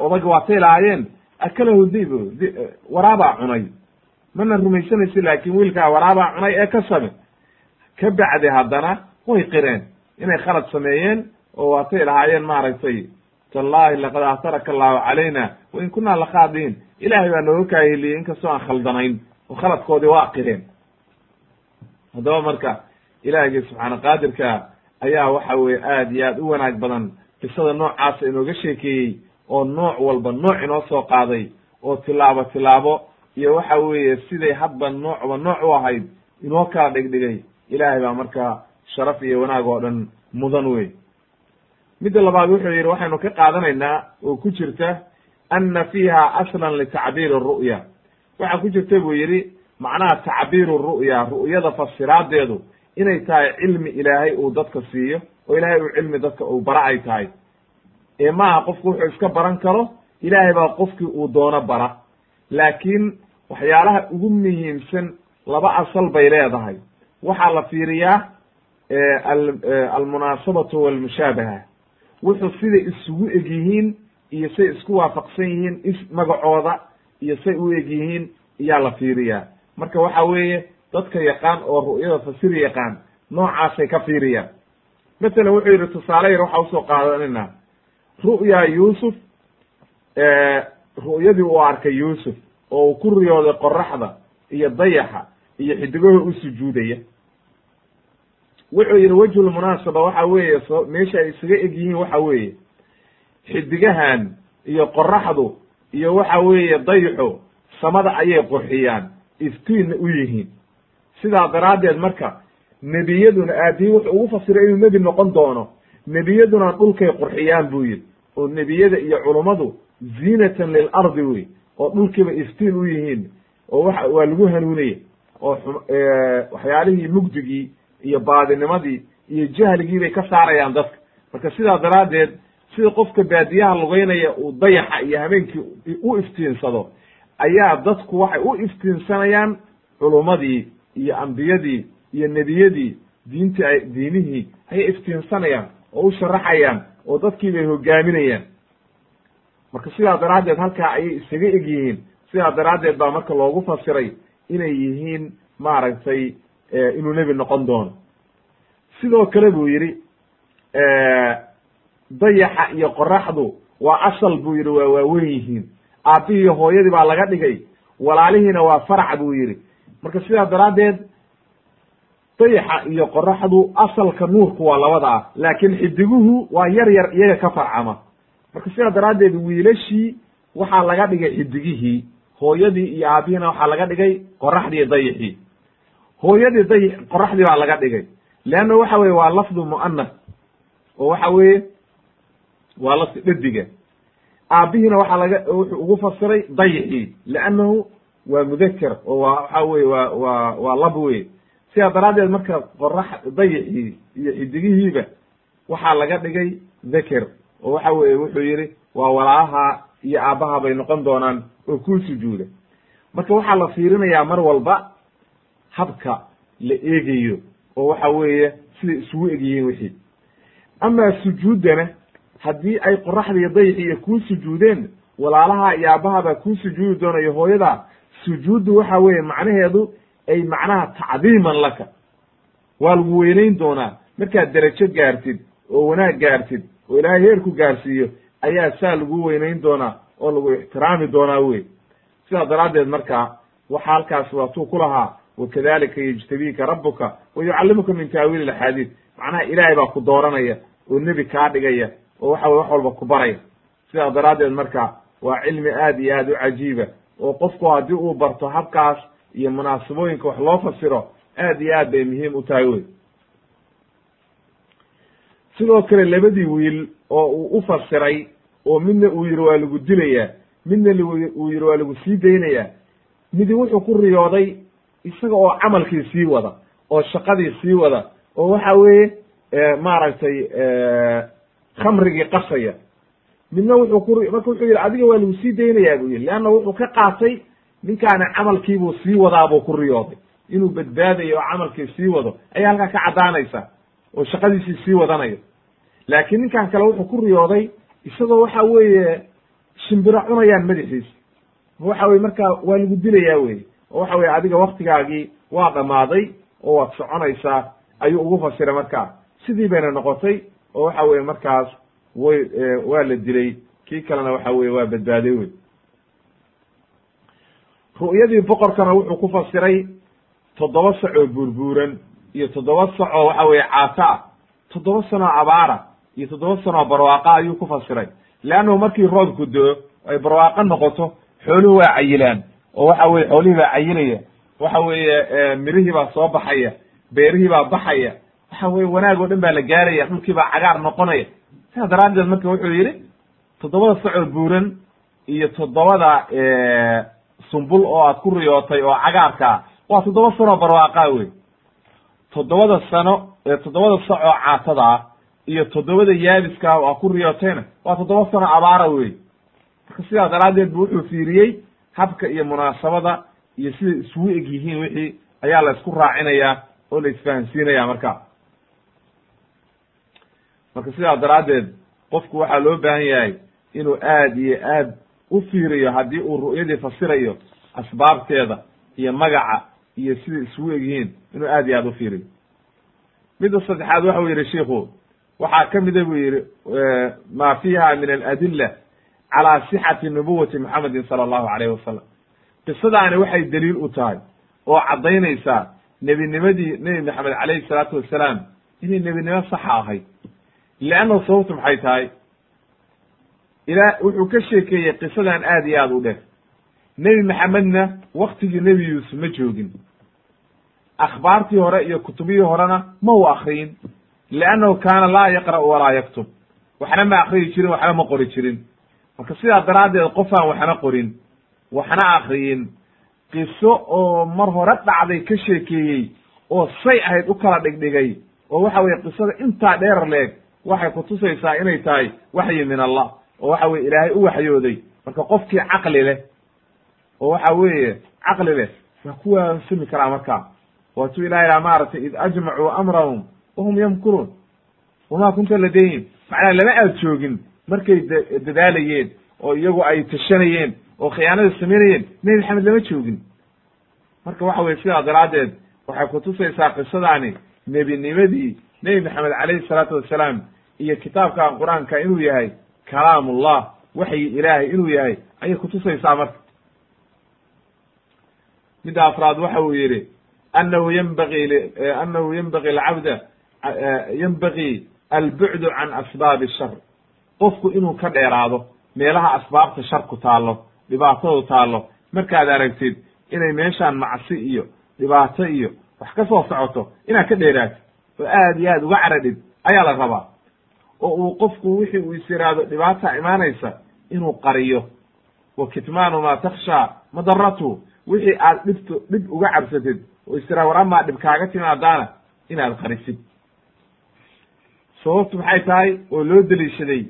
odaga waatay lahaayeen akalahu dib waraabaa cunay. Mana rumaysanaysi laakin wiilkaa waraabaa cunay ee ka same ka bacdi haddana way qireen. Inay khalad sameeyeen oo waatay lahaayeen maaragtay tallahi laqad ataraka allahu calayna wain kunaa lakhaadiin ilahay baa nooga kaahiliyey inkastoo aan khaldanayn oo khaladkoodii waa qireen. Haddaba marka ilaahigii subxaana qaadirka ayaa waxa weye aad iyo aad u wanaag badan. Qisada noocaasa inooga sheekeeyey oo nooc walba nooc inoo soo qaaday oo tilaabo tilaabo iyo waxa weeye siday hadba noocba nooc u ahayd inoo kala dhigdhigay ilaahay baa markaa sharaf iyo wanaag oo dhan mudan wey midda labaad wuxuu yidhi waxaynu ka qaadanaynaa oo ku jirta anna fiiha aslan litacbiiri ru'ya. Waxaa ku jirta buu yidhi macnaha tacbiiru ru'ya ru'yada fasiraadeedu inay tahay cilmi ilaahay uu dadka siiyo oo ilaahay uu cilmi dadka uu bara ay tahay. Ee maaha qofku wuxuu iska baran karo ilaahay baa qofkii uu doono bara. Laakiin waxyaalaha ugu muhiimsan laba asal bay leedahay. Waxaa la fiiriyaa almunaasabatu walmushaabaha. Wuxuu siday isugu eg yihiin iyo say isku waafaqsan yihiin is magacooda iyo say u eg yihiin iyaa la fiiriyaa. Marka waxa weeye dadka yaqaan oo ru'yada fasir yaqaan noocaasay ka fiiriyaan. Masalan wuxuu yidhi tusaale yar waxa u soo qaadanayna. Ru'ya yuusuf ru'yadii uu arkay yuusuf oo uu ku riyooday qoraxda iyo dayaxa iyo xidigaho u sujuudaya. Wuxuu yidhi wejhulmunaasaba waxa weeye so meesha ay isaga eg yihiin waxa weeye. Xidigahan iyo qoraxdu iyo waxa weeye dayaxu samada ayay qurxiyaan iftiinna u yihiin sidaa daraaddeed marka nebiyaduna aadii wuxuu ugu fasiray inuu nebi noqon doono. Nebiyaduna dhulkay qurxiyaan buu yidhi. Oo nebiyada iyo culummadu ziinatan lilardi wey oo dhulkiiba iftiin u yihiin oo wa waa lagu hanuunaya oo waxyaalihii mugdigii iyo baadinimadii iyo jahligii bay ka saarayaan dadka. Marka sidaa daraaddeed sida qofka baadiyaha lugeynaya uu dayaxa iyo habeenkii u iftiinsado ayaa dadku waxay u iftiinsanayaan culummadii iyo ambiyadii iyo nebiyadii diinti ay diinihii ayay iftiinsanayaan oo u sharaxayaan oo dadkii bay hogaaminayaan. Marka sidaa daraaddeed halkaa ayay isaga eg yihiin. Sidaa daraaddeed baa marka loogu fasiray inay yihiin maaragtay inuu nebi noqon doono. Sidoo kale buu yidhi dayaxa iyo qoraxdu waa asal buu yidhi waa waaweyn yihiin. Aabbihii hooyadii baa laga dhigay walaalihiina waa farac buu yidhi marka sidaa daraaddeed dayaxa iyo qoraxdu asalka nuurku waa labada ah laakiin xidiguhu waa yar yar iyaga ka farcama. Marka sidaa daraaddeed wiilashii waxaa laga dhigay xidigihii hooyadii iyo aabihiina waxaa laga dhigay qoraxdii dayaxii hooyadii day qoraxdii baa laga dhigay. Leanna waxa weye waa lafdu mu'anas oo waxa weeye waa lafdi dhediga aabihiina waxaa laga wuxuu ugu fasiray dayixii leannahu waa mudaker oo waa waxa weye waa waa waa lab wey sidaa daraaddeed marka qorax dayixii iyo xidigihiiba waxaa laga dhigay dhaker oo waxa weye wuxuu yidhi waa walaalaha iyo aabbaha bay noqon doonaan oo kuu sujuuda. Marka waxaa la fiirinayaa mar walba habka la eegayo oo waxa weeye siday isugu eg yihiin wixii. Amaa sujuuddana haddii ay qoraxda iyo dayixi iyo kuu sujuudeen walaalaha iyo aabbahabaa kuu sujuudi doonayo hooyada sujuuddu waxa weeye macnaheedu ay macnaha tacdiiman laka. Waa lagu weynayn doonaa. Markaad derajo gaartid oo wanaag gaartid oo ilaahay heerku gaarsiiyo ayaa saa lagu weynayn doonaa oo lagu ixtiraami doonaa wey sidaa daraaddeed marka waxa halkaas waatuu ku lahaa wakadalika yejtabiika rabuka wa yucallimuka min taawiili axaadiis. Macnaha ilaahay baa ku dooranaya oo nebi kaa dhigaya oo waxa weye wax walba ku baraya. Sidaa daraaddeed marka waa cilmi aad iyo aad u cajiiba oo qofku haddii uu barto habkaas iyo munaasabooyinka wax loo fasiro aad iyo aad bay muhiim u tahay wey. Sidoo kale labadii wiil oo uu u fasiray oo midna uu yihi waa lagu dilayaa midna uu yihi waa lagu sii daynayaa midi wuxuu ku riyooday isaga oo camalkii sii wada oo shaqadii sii wada oo waxa weeye maaragtay khamrigii qasaya midna wuxuu ku marka wuxuu yidhi adiga waa lagu sii daynayaa buu yihi leanna wuxuu ka qaatay ninkaani camalkiibuu sii wadaabuu ku riyooday. Inuu badbaadayo oo camalkii sii wado ayaa halkaa ka caddaanaysa oo shaqadiisii sii wadanayo. Laakiin ninkan kale wuxuu ku riyooday isagoo waxa weeye shimbiro cunayaan madaxiisa waxa weye marka waa lagu dilayaa weye oo waxa weye adiga waktigaagii waa dhammaaday oo waad soconaysaa ayuu ugu fasiray markaa. Sidii bayna noqotay oo waxa weye markaas way waa la dilay. Kii kalena waxa weye waa badbaaday wey ru'yadii boqorkana wuxuu ku fasiray toddoba sac oo buurbuuran iyo toddoba sac oo waxa weye caata ah toddoba sanoo abaara iyo toddoba sanoo barwaaqa ayuu ku fasiray. Leannahu markii roobku do ay barwaaqo noqoto xooluhu waa cayilaan oo waxa weye xoolihii baa cayilaya. Waxa weeye mirihii baa soo baxaya beerihii baa baxaya. Waxa weye wanaag oo dhan baa la gaaraya dhulkii baa cagaar noqonaya sidaa daraaddeed marka wuxuu yidhi toddobada sacoo buuran iyo toddobada sumbul oo aad ku riyootay oo cagaarka ah waa toddoba sanoo barwaaqaa wey toddobada sano toddobada sac oo caatada ah iyo toddobada yaabiska ah oo aad ku riyootayna waa toddoba sano abaara wey marka sidaa daraaddeed bu wuxuu fiiriyey habka iyo munaasabada iyo siday isugu eg yihiin wixii ayaa la isku raacinayaa oo la isfahansiinaya marka marka sidaa daraaddeed qofku waxaa loo baahan yahay inuu aad iyo aad u fiiriyo haddii uu ru'yadii fasirayo asbaabteeda iyo magaca iyo siday isugu eg yihiin inuu aad iyo aad u fiiriyo. Midda saddexaad waxa uu yidhi shiku waxaa ka mida buu yidhi ma fiiha min aladila calaa sixati nubuwati muxamedin sala allahu alayh wasalam qisadaani waxay daliil u tahay oo caddaynaysaa nebinimadii nebi maxamed calayhi salaatu wasalaam inay nebinimo saxa ahayd leanna sababtu maxay tahay ilaa wuxuu ka sheekeeyey qisadan aad iyo aad u dheer nebi maxamedna waktigii nebi yuusuf ma joogin akhbaartii hore iyo kutubihii horena ma u akriyin liannahu kaana laa yaqra'u walaa yaktub waxna ma akriyi jirin waxna ma qori jirin marka sidaa daraaddeed qofaan waxna qorin waxna akriyin qiso oo mar hore dhacday ka sheekeeyey oo say ahayd u kala dhigdhigay oo waxa weye qisada intaa dheer leeg waxay kutusaysaa inay tahay waxyi min allah oo waxa weye ilaahay u waxyooday. Marka qofkii caqli leh oo waxa weeye caqli leh waa ku waansami karaa markaa. Waatuu ilaha ilah maaragtay id ajmacuu amrahum wahum yamkuruun. Wamaa kunta ladayhim. Macnaa lama aad joogin markay dadaalayeen oo iyagu ay tashanayeen oo khiyaanada samaynayeen nebi maxamed lama joogin. Marka waxa weye sidaa daraaddeed waxay kutusaysaa qisadaani nebinimadii nebi maxamed calayhi salaatu wassalaam iyo kitaabkan qur'aanka inuu yahay kalaamullah waxyi ilaahay inuu yahay ayay kutusaysaa marka. Midda afraad waxa uu yidhi anahu ynbagi anahu yenbagi alcabda yenbagi albucdu can asbaabi shar qofku inuu ka dheeraado meelaha asbaabta sharku taallo dhibaatadu taallo markaad aragtid inay meeshaan macsi iyo dhibaato iyo wax ka soo socoto inaad ka dheeraatid oo aad iyo aad uga caradhid ayaa la rabaa oo uu qofku wixii uu is yiraahdo dhibaata imaanaysa inuu qariyo. Wa kitmaanu maa takshaa madaratu wixii aad dhibto dhib uga cabsatid oo is tiraa war amaa dhib kaaga timaadaana inaad qarisid. Sababtu maxay tahay? Oo loo deliishaday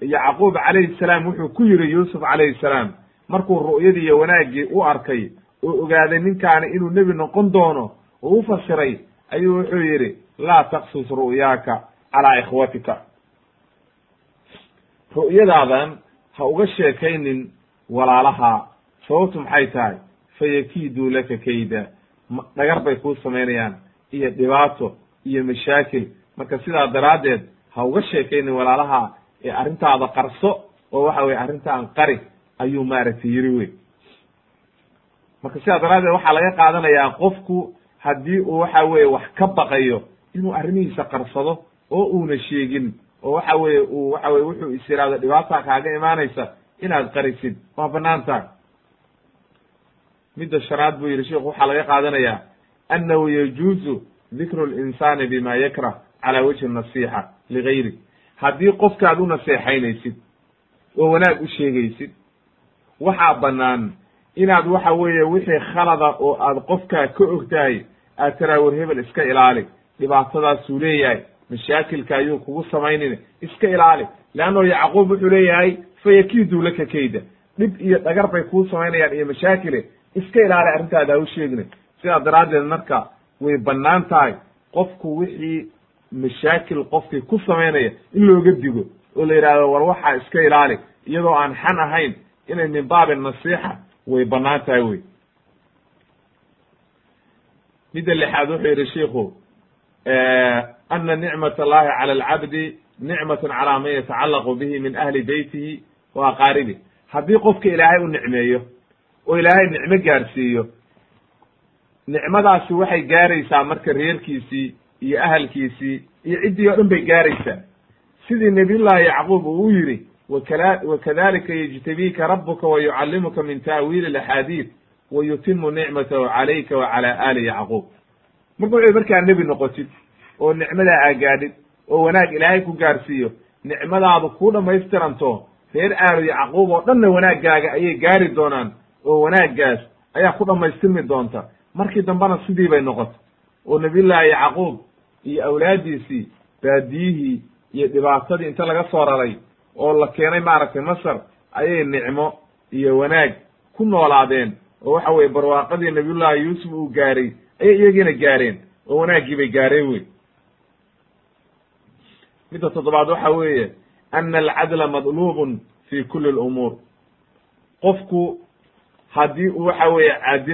yacquub calayhi salaam wuxuu ku yiri yuusuf calayhi salaam markuu ru'yadii iyo wanaaggii u arkay oo ogaaday ninkaani inuu nebi noqon doono oo u fasiray ayuu wuxuu yidhi laa taqsus ru'yaaka calaa ikhwatika ru'yadaadan ha uga sheekaynin walaalaha. Sababtu maxay tahay? Fayakiiduu laka kayda. Dhagar bay kuu samaynayaan. Iyo dhibaato iyo mashaakil. Marka sidaa daraaddeed ha uga sheekaynin walaalaha ee arrintaada qarso oo waxa weye arrintaan qari ayuu maaragtay yiri wey marka sidaa daraaddeed waxaa laga qaadanayaa qofku haddii uu waxa weye wax ka baqayo inuu arrimihiisa qarsado oo uuna sheegin oo waxa weye uu waxa weye wuxuu is yidhahdo dhibaata kaaga imaanaysa inaad qarisid. Waa bannaan tahay midda shanaad buu yidhi sheikhu waxaa laga qaadanayaa annahu yajuuzu dikru linsani bima yakrah cala wajhi nasixa ligayri. Haddii qofkaad u naseexaynaysid oo wanaag u sheegaysid waxaa bannaan inaad waxa weeye wixii khalada oo aad qofkaa ka og tahay aad tiraa hebel iska ilaali. Dhibaatadaasuu leeyahay mashaakilka ayuu kugu samaynin. Iska ilaali. Leanno yacquub wuxuu leeyahay fayakiidu laka kayda. Dhib iyo dhagar bay kuu samaynayaan iyo mashaakile. Iska ilaali arrintaada ha u sheegna sidaa daraaddeed marka way bannaan tahay. Qofku wixii mashaakil qofkii ku samaynaya in looga digo oo la yidhahdo war waxaa iska ilaali. Iyadoo aan xan ahayn inay min baabi nasiixa way bannaan tahay wey. Midda lixaad wuxuu yidhi shiku ana nicmat allahi cala alcabdi nicmatun calaa man yatacallaqu bihi min ahli beytihi wa aqaaribih haddii qofka ilaahay u nicmeeyo oo ilaahay nicmo gaarsiiyo nicmadaasi waxay gaaraysaa marka reerkiisii iyo ahalkiisii iyo ciddii o dhan bay gaaraysaa sidii nabiyullaahi yacquub uu u yidhi wakala wakadalika yejtabiika rabuka wa yucallimuka min ta'wiili alaxaadiid wa yutimu nicmatahu calayka wa aali yacquub marka wuxuu markaa nebi noqotid oo nicmadaa aagaadhid oo wanaag ilaahay ku gaarsiiyo nicmadaadu kuu dhammaystiranto reer aalu yacquub oo dhanna wanaaggaaga ayay gaari doonaan oo wanaaggaas ayaa ku dhammaystirmi doonta. Markii dambena sidii bay noqotay oo nabiyullaahi yacquub iyo awlaaddiisii baadiyihii iyo dhibaatadii inta laga soo raray oo la keenay maaragtay masar ayay nicmo iyo wanaag ku noolaadeen oo waxa weye barwaaqadii nabiyullaahi yuusuf uu gaaray ayay iyagiina gaareen oo wanaaggii bay gaareen wey midda toddobaad waxa weeye ana alcadla madluubun fi kuli lumuur qofku haddii uu waxa weeye adi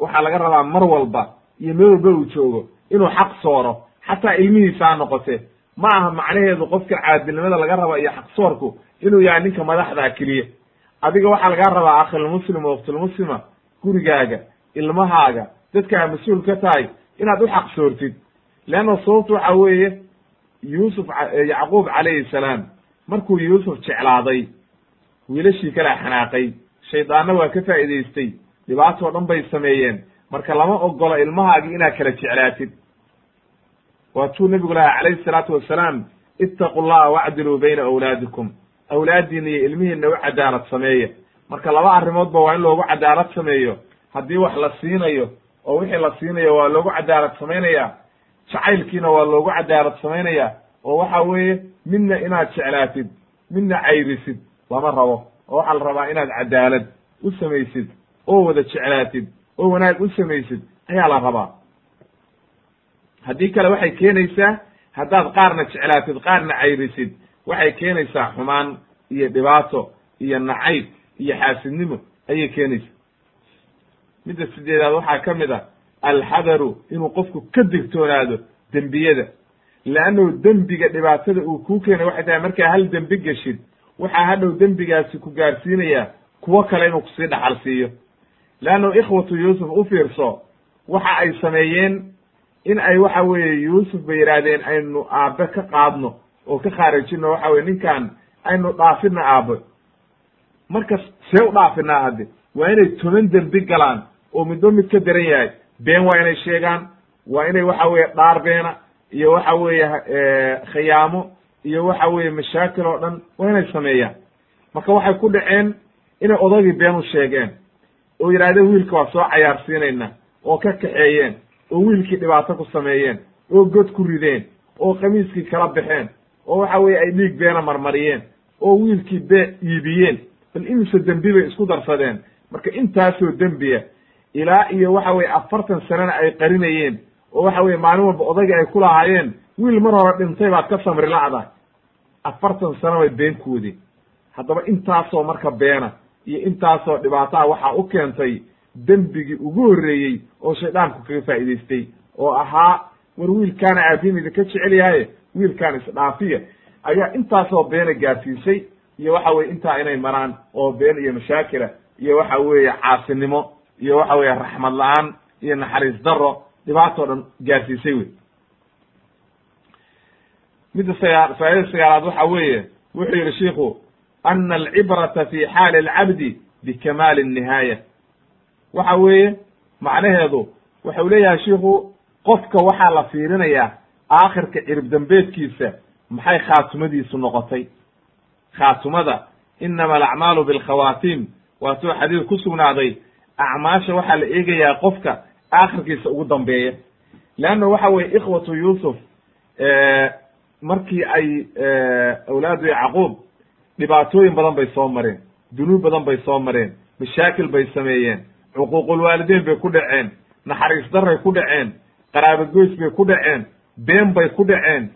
waxaa laga rabaa mar walba iyo meel walba uu joogo inuu xaq sooro xataa ilmihiisa ha noqote ma aha macnaheedu qofka caadilnimada laga raba iyo xaq soorku inuu yahay ninka madaxdaa keliya adiga waxaa lagaa rabaa akhilmuslim waktulmuslima gurigaaga ilmahaaga dadkaa mas'uul ka tahay inaad u xaq soortid leanna sababtu waxa weeye yuusuf yacquub calayhi salaam markuu yuusuf jeclaaday wiilashii kalaa xanaaqay shaydaanna waa ka faa'iidaystay dhibaatoo dhan bay sameeyeen marka lama ogola ilmahaagi inaad kala jeclaatid waatuu nebigu lahaa calayhi salaatu wasalaam ittaqu llaha wacdiluu bayna awlaadikum awlaaddiina iyo ilmihiina u cadaalad sameeya marka laba arrimoodba waa in loogu cadaalad sameeyo haddii wax la siinayo oo wixii la siinayo waa loogu cadaalad samaynaya jacaylkiina waa loogu cadaalad samaynaya oo waxa weeye midna inaad jeclaatid midna cayrisid lama rabo. Oo waxaa la rabaa inaad cadaalad u samaysid oo wada jeclaatid oo wanaag u samaysid ayaa la rabaa. Haddii kale waxay keenaysaa haddaad qaarna jeclaatid qaarna cayrisid waxay keenaysaa xumaan iyo dhibaato iyo nacayb iyo xaasidnimo ayay keenaysaa. Midda sideedaad waxaa ka mid a alxadaru inuu qofku ka digtoonaado dembiyada. Leannahu dembiga dhibaatada uu kuu keenay waxay tahay markaa hal dembi geshid waxaa hadhow dembigaasi ku gaarsiinayaa kuwo kale inuu ku sii dhaxal siiyo leannahu ikhwatu yuusuf u fiirso waxa ay sameeyeen in ay waxa weeye yuusuf bay yidhaahdeen aynu aabe ka qaadno oo ka khaarijino waxa weye ninkan aynu dhaafina aabbo marka see u dhaafinaa hadde waa inay toban dembi galaan oo midba mid ka daran yahay been waa inay sheegaan waa inay waxa weeye dhaar beena iyo waxa weeye khiyaamo iyo waxa weeye mashaakil oo dhan waa inay sameeyaan. Marka waxay ku dhaceen inay odagii been u sheegeen oo yidhahdeen wiilka waa soo cayaarsiinayna oo ka kaxeeyeen oo wiilkii dhibaato ku sameeyeen oo god ku rideen oo qamiiskii kala baxeen oo waxa weeye ay dhiig beena marmariyeen oo wiilkii bee iibiyeen. Bal imise dembi bay isku darsadeen. Marka intaasoo dembiya ilaa iyo waxa weye afartan sanana ay qarinayeen oo waxa weye maalin walba odayga ay ku lahaayeen wiil mar hore dhintay baad ka samri la'da afartan sano bay been kuwadeen haddaba intaasoo marka beena iyo intaasoo dhibaataha waxaa u keentay dembigii ugu horreeyey oo shaydaanku kaga faa'idaystay oo ahaa war wiilkaana aabiin idinka jecel yahaye wiilkaan isdhaafiya ayaa intaasoo beena gaarsiisay iyo waxa weye intaa inay maraan oo been iyo mashaakila iyo waxa weeye caasinimo iyo waxa weeye raxmad la'aan iyo naxariis daro dhibaatoo dhan gaarsiisay wey midda sagaa faa'idada sagaalaad waxa weeye wuxuu yihi shiku ana alcibrata fi xaali alcabdi bikamaali الnihaaya waxa weeye macnaheedu waxau leeyahay shiku qofka waxaa la fiirinayaa aakhirka cirib dambeedkiisa maxay khaatumadiisu noqotay? Khaatumada inama alacmaalu bilkhawaatim waatuu xadiid ku sugnaaday acmaasha waxaa la eegayaa qofka aakhirkiisa ugu dambeeya. Leanna waxa weye ikhwatu yuusuf markii ay awlaadu yacquub dhibaatooyin badan bay soo mareen dunuub badan bay soo mareen mashaakil bay sameeyeen cuquuqulwaalideyn bay ku dhaceen naxariis daray ku dhaceen qaraabogoys bay ku dhaceen been bay ku dhaceen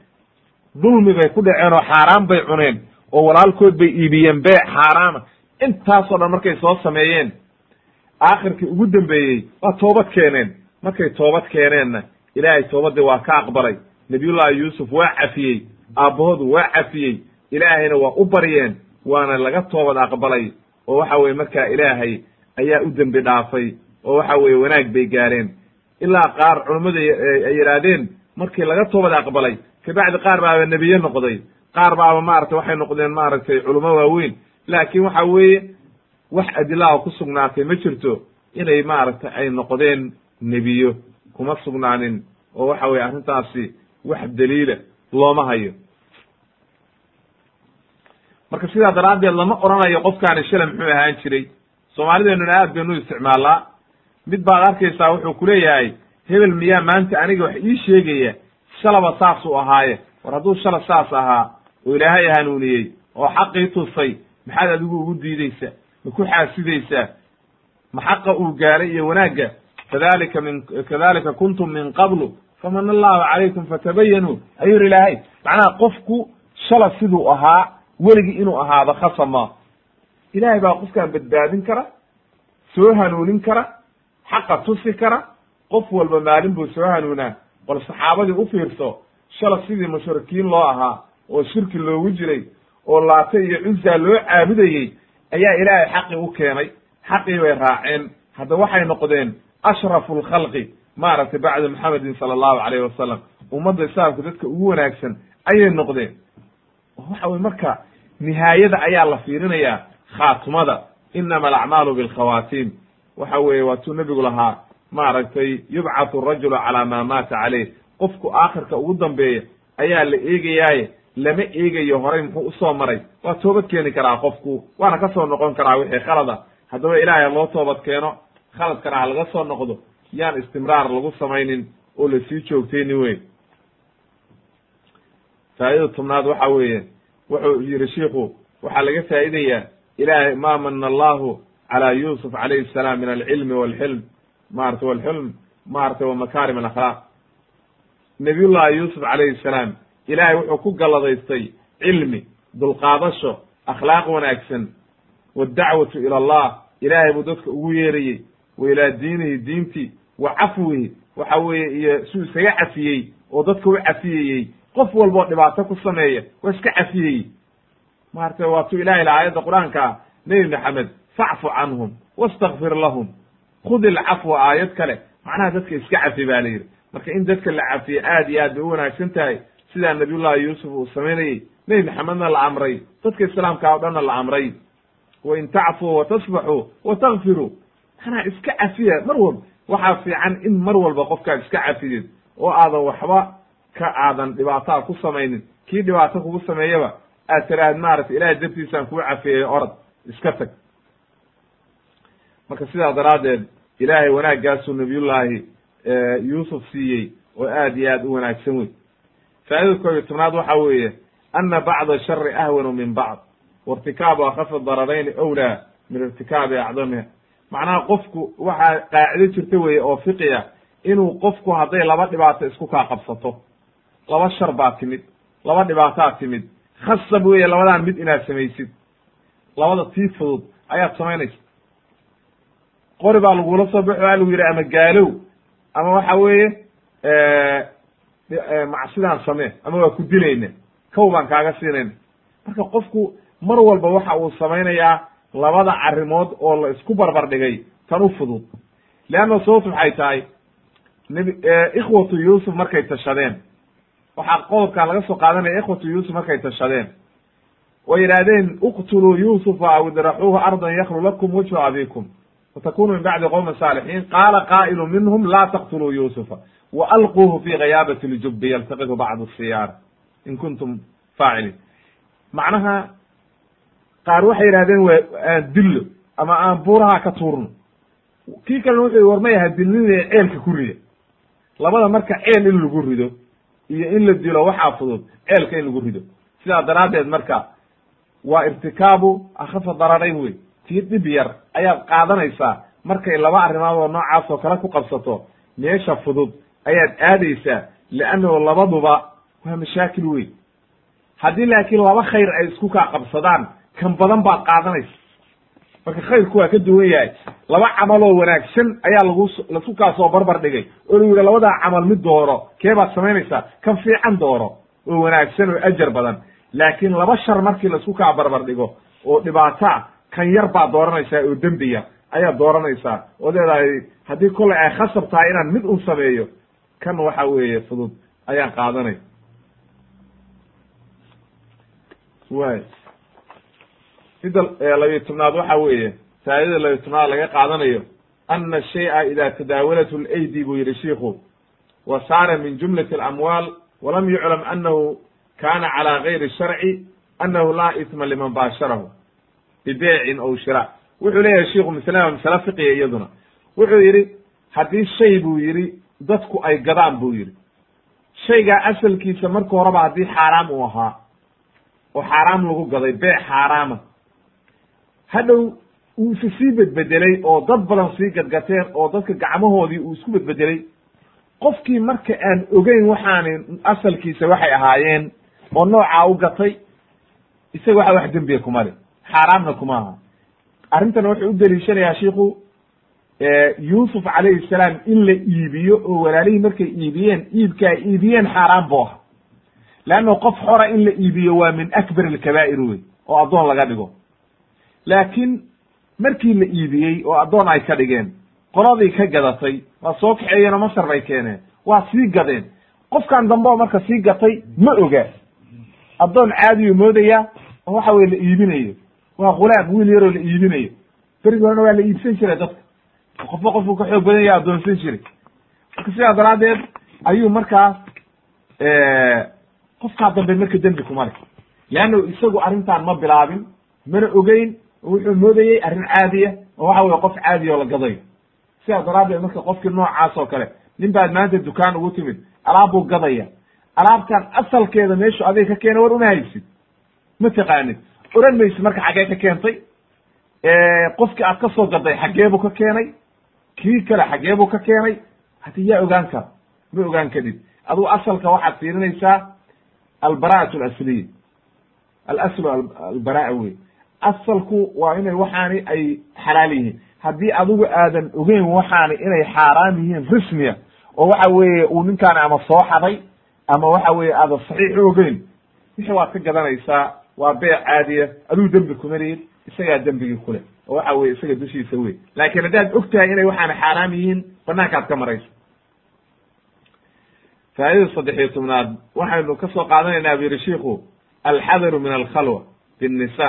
dulmi bay ku dhaceen oo xaaraan bay cuneen oo walaalkood bay iibiyeen beec xaaraama intaasoo dhan markay soo sameeyeen aakhirkii ugu dambeeyey waa toobad keeneen. Markay toobad keeneenna ilaahay toobadii waa ka aqbalay. Nabiyullahi yuusuf waa cafiyey. Aabbahoodu waa cafiyey. Ilaahayna waa u baryeen waana laga toobad aqbalay. Oo waxa weye markaa ilaahay ayaa u dembi dhaafay. Oo waxa weeye wanaag bay gaareen. Ilaa qaar culummadu ay yidhaahdeen markii laga toobad aqbalay kabacdi qaar baaba nebiye noqday. Qaar baaba maaragtay waxay noqdeen maaragtay culummo waaweyn. Laakiin waxa weeye wax adilaha ku sugnaatay ma jirto inay maaragtay ay noqdeen nebiyo kuma sugnaanin oo waxa weye arrintaasi wax daliila looma hayo. Marka sidaa daraaddeed lama oranayo qofkaani shalay muxuu ahaan jiray. Soomaalideenuna aad baynu isticmaalaa. Mid baad arkaysaa wuxuu kuleeyahay hebel miyaa maanta aniga wax ii sheegaya? Shalaba saasuu ahaaye. War hadduu shala saas ahaa oo ilaahay hanuuniyey oo xaqii tusay maxaad adigu ugu diideysaa ma ku xaasidaysaa ma xaqa uu gaaray iyo wanaagga kadalika min kadalika kuntum min qablu faman allahu calaykum fatabayanuu ayuu yidhi ilaahay. Macnaha qofku shala siduu ahaa weligii inuu ahaado khasama. Ilaahay baa qofkaan badbaadin kara soo hanuunin kara xaqa tusi kara qof walba maalin buu soo hanuunaa. Bal saxaabadii u fiirso shala sidii mushrikiin loo ahaa oo shirki loogu jiray oo laata iyo cuzaa loo caabudayey ayaa ilaahay xaqii u keenay. Xaqii bay raaceen. Hadda waxay noqdeen ashrafu lkhalqi maaragtay bacda maxamedin sala allahu alayhi wasalam ummadda islaamka dadka ugu wanaagsan ayay noqdeen. Waxa weye marka nihaayada ayaa la fiirinayaa khaatumada inama alacmaalu bilkhawaatiim waxa weeye waatuu nebigu lahaa maaragtay yubcathu rajulu calaa maa maata caleyh qofku aakhirka ugu dambeeya ayaa la eegayaaye lama eegayo horay muxuu u soo maray. Waa toobad keeni karaa qofku. Waana ka soo noqon karaa wixii khalada. Haddaba ilaahay loo toobad keeno khaladkana ha laga soo noqdo. Yaan istimraar lagu samaynin oo la sii joogtayni weyn. Faa'idada tobnaad waxa weeye wuxuu yihi shiiku waxaa laga faa'idayaa ilaahay ma mana allahu calaa yuusuf calayhi salaam min alcilmi walxilm. Maarata walxilm maarata wa makaarim alakhlaaq. Nabiyullahi yuusuf calayhi salaam ilaahay wuxuu ku galladaystay cilmi dulqaadasho akhlaaq wanaagsan waddacwatu ila allah. Ilaahay buu dadka ugu yeerayey wa ilaa diinihi diintii wa cafwihi. Waxa weeye iyo suu isaga cafiyey oo dadka u cafiyeyey. Qof walboo dhibaato ku sameeya waa iska cafiyeyey maarata waatuu ilahay la aayadda qur'aanka nebi maxamed facfu canhum wastakfir lahum. Khud ilcafwa aayad kale. Macnaha dadka iska cafi ba la yidhi. Marka in dadka la cafiye aad iyo aad bay u wanaagsan tahay sidaa nabiyullahi yuusuf uu samaynayey nebi maxamedna la amray dadka islaamka o dhanna la amray. Wain tacfuu watasbaxuu watakfiruu manaa iska cafiya mar walba. Waxaa fiican in mar walba qofkaad iska cafidid oo aadan waxba ka aadan dhibaataa ku samaynin. Kii dhibaato kugu sameeyaba aad tiraahd maaragtay ilahay dartiisaan kuu cafiyey orod iska tag. Marka sidaa daraaddeed ilaahay wanaaggaasuu nabiyullaahi yuusuf siiyey oo aad iyo aad u wanaagsan wey faa'idada koob iyo tobnaad waxa weeye ana bacda shari ahwanu min bacd. Wairtikaabu akhafi dararayni owlaa min irtikaabi acdamiha macnaha qofku waxaa qaacido jirta weye oo fiqiya inuu qofku hadday laba dhibaato isku kaa qabsato. Laba shar baa timid laba dhibaataa timid. Khasab weeye labadan mid inaad samaysid. Labada tii fudud ayaad samaynaysa qori baa lagula soo baxo waa lagu yidhi ama gaalow ama waxa weeye macsidaan samee ama waa ku dilayna kow baan kaaga siinayna marka qofku mar walba waxa uu samaynayaa labada arrimood oo la isku barbar dhigay tan u fudud. Leanna sababtu maxay tahay nb ikhwatu yuusuf markay tashadeen. Waxaa qodobkaa laga soo qaadanaya ikhwatu yuusuf markay tashadeen. Oo yidhaahdeen uqtuluu yuusufa aw idraxuuhu ardan yaklu lakum wajhu abikum watakunu min bacdi qowmi saalixiin. Qaala qaa'ilu minhum laa taqtuluu yuusufa walquuhu fi ghayaabati ljubbi yaltaqitu bacdu siyaara in kuntum faaciliin macnaha qaar waxay yidhahdeen waa aan dillo ama aan buuraha ka tuurno kii kalena wuxuu yhi war may aha dilninaya ceelka ku rida labada marka ceel in lagu rido iyo in la dilo waxaa fudud ceelka in lagu rido sidaa daraaddeed marka waa irtikaabu akhafa dararayn wey tii dhib yar ayaad qaadanaysaa markay laba arrimood oo noocaas oo kale ku qabsato meesha fudud ayaad aadaysaa leannahu labaduba waa mashaakil weyn. Haddii laakiin laba khayr ay isku kaa qabsadaan kan badan baad qaadanaysa. Marka khayrku waa ka duwan yahay laba camaloo wanaagsan ayaa lagu lasu kaa soo barbar dhigay. Oo lagu yidhi labadaa camal mid dooro kee baad samaynaysaa kan fiican dooro oo wanaagsan oo ajar badan. Laakiin laba shar markii la isku kaa barbar dhigo oo dhibaataa kan yar baad dooranaysaa oo dembiya ayaad dooranaysaa ood leedahay haddii kollay ay khasab tahay inaan mid un sameeyo kan waxa weeye fudud ayaan qaadanay. Way midda labiyo tobnaad waxa weeye faa'idada labiyo tobnaad laga qaadanayo ana shay'a ida tadaawalathu laydi buu yihi shiiku wa saara min jumlati alamwaal walam yuclam anahu kana calى gayri sharci anahu laa isma liman baasharahu bibeecin ow shira. Wuxuu leeyahay shiku maslada masale iyaduna. Wuxuu yidhi haddii shay buu yidhi dadku ay gadaan buu yidhi. Shaygaa asalkiisa marka horeba haddii xaaraam uu ahaa oo xaaraam lagu gaday beec xaaraama. Hadhow uu isa sii bedbedelay oo dad badan sii gadgateen oo dadka gacmahoodii uu isku bedbedelay qofkii marka aan ogeyn waxaani asalkiisa waxay ahaayeen oo noocaa u gatay isaga waxa wax dembiya kuma le xaaraamna kuma aha. Arrintan wuxuu u deliishanayaa shiku yuusuf calayhi salaam in la iibiyo oo walaalihii markay iibiyeen iibka ay iibiyeen xaaraan buu aha leanno qof xora in la iibiyo waa min akbar alkabaa'ir wey oo addoon laga dhigo. Laakiin markii la iibiyey oo addoon ay ka dhigeen qoladii ka gadatay waa soo kaxeeyeen oo masar bay keeneen waa sii gadeen. Qofkan dambe oo marka sii gatay ma oga. Addoon caadiyu moodaya oo waxa weye la iibinayo. Waa khulaam wiil yaroo la iibinayo. Berigi horena waa la iibsan jiray dadka qofba qofku ka xoog badan yaha addoonsan jiray. Marka sidaa daraaddeed ayuu markaas qofkaa dambe marka dembi kuma le leanna isagu arrintan ma bilaabin mana ogeyn wuxuu moodayey arrin caadiya oo waxa weye qof caadiya oo la gadayo. Sidaa daraaddeed marka qofkii noocaas oo kale nin baad maanta dukaan ugu timid alaab buu gadaya. Alaabtan asalkeeda meeshu adiga ka keena war uma haysid ma taqaanid. Oran maysid marka xaggee ka keentay qofkii aad ka soo gaday xaggeebuu ka keenay kii kale xaggeebuu ka keenay. Hadi yaa ogaan kara ma ogaan kadib. Adugu asalka waxaad fiirinaysaa albara'at alasliya alaslu albara'a wey. Asalku waa inay waxaani ay xalaal yihiin. Haddii adigu aadan ogeyn waxaani inay xaaraam yihiin rismiya oo waxa weeye uu ninkaani ama soo xaday ama waxa weeye aadan saxiix u ogeyn wixii waad ka gadanaysaa waa beec caadiya adigu dembi kuma lihid isagaa dembigii kule oo waxa weye isaga dushiisa wey laakiin haddaad og tahay inay waxaani xaaraam yihiin banaankaad ka maraysa faa'idada saddex iyo tobnaad waxaynu ka soo qaadanaynaa bu yihi shiku alxadaru min alkhalwa binnisa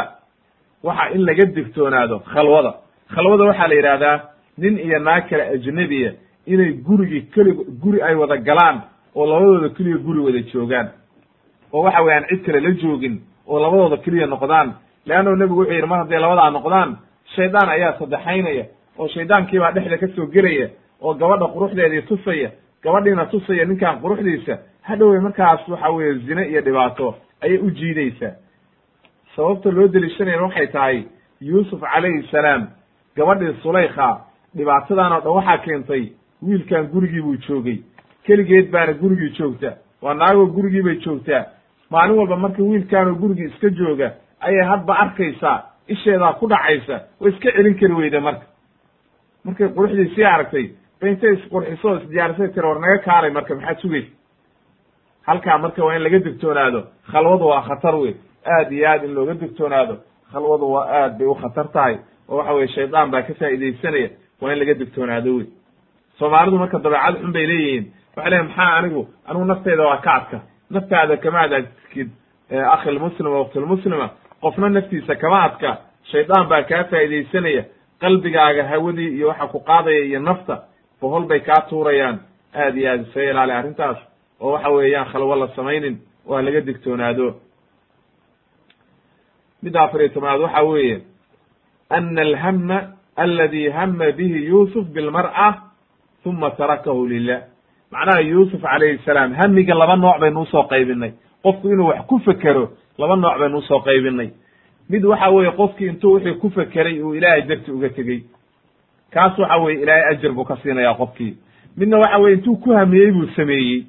waxa in laga digtoonaado khalwada. Khalwada waxaa la yidhahdaa nin iyo naag kale ajnabiya inay gurigii kelig guri ay wada galaan oo labadooda keliya guri wada joogaan. Oo waxa weye aan cid kale la joogin oo labadooda keliya noqdaan. Leanno nebigu wuxuu yidhi mar hadday labadaa noqdaan shaydaan ayaa saddexaynaya oo shaydaankiibaa dhexda ka soo gelaya oo gabadha quruxdeedii tusaya gabadhiina tusaya ninkan quruxdiisa hadhowey markaas waxa weeye zine iyo dhibaato ayay u jiidaysaa. Sababta loo deliishanayana waxay tahay yuusuf calayhi salaam gabadhii sulaykha dhibaatadan oo dhan waxaa keentay wiilkan gurigii buu joogay. Keligeed baana gurigii joogta waa naagoo gurigii bay joogtaa. Maalin walba marka wiilkaanoo gurigii iska jooga ayay hadba arkaysaa isheedaa ku dhacaysa way iska celin kari weyda marka. Markay quruxdii sii aragtay ba intay isqurxiso o isdiyaarisay tira war naga kaalay marka maxaad sugaysa halkaa marka waa in laga digtoonaado khalwadu waa khatar wey aad iyo aad in looga digtoonaado khalwadu waa aad bay u khatar tahay. Oo waxa weye shaydaan baa ka faa'iidaysanaya waa in laga digtoonaado wey soomaalidu marka dabeecad xun bay leeyihiin. Waxay leeyiin maxaa anigu anigu nafteyda waa ka adka. Naftaada kama adkid akhilmuslima waktilmuslima qofna naftiisa kama adka shaydaan baa kaa faa'iidaysanaya qalbigaaga hawadii iyo waxa ku qaadaya iyo nafta bohol bay kaa tuurayaan. Aad iyo aad isaga ilaali arrintaas oo waxa weeyaan khalwo la samaynin oo laga digtoonaado. Midda afar iyo tobnaad waxa weeye ana alhama aladi hama bihi yuusuf bilmar'a uma tarakahu lilah macnaha yuusuf calayhi salaam hamiga laba nooc baynu u soo qaybinay qofku inuu wax ku fekero laba nooc baynu u soo qaybinay. Mid waxa weeye qofkii intuu wixii ku fekeray uu ilaahay darti uga tegey. Kaas waxa weye ilaahay ajar buu ka siinaya qofkii. Midna waxa weye intuu ku hamiyey buu sameeyey.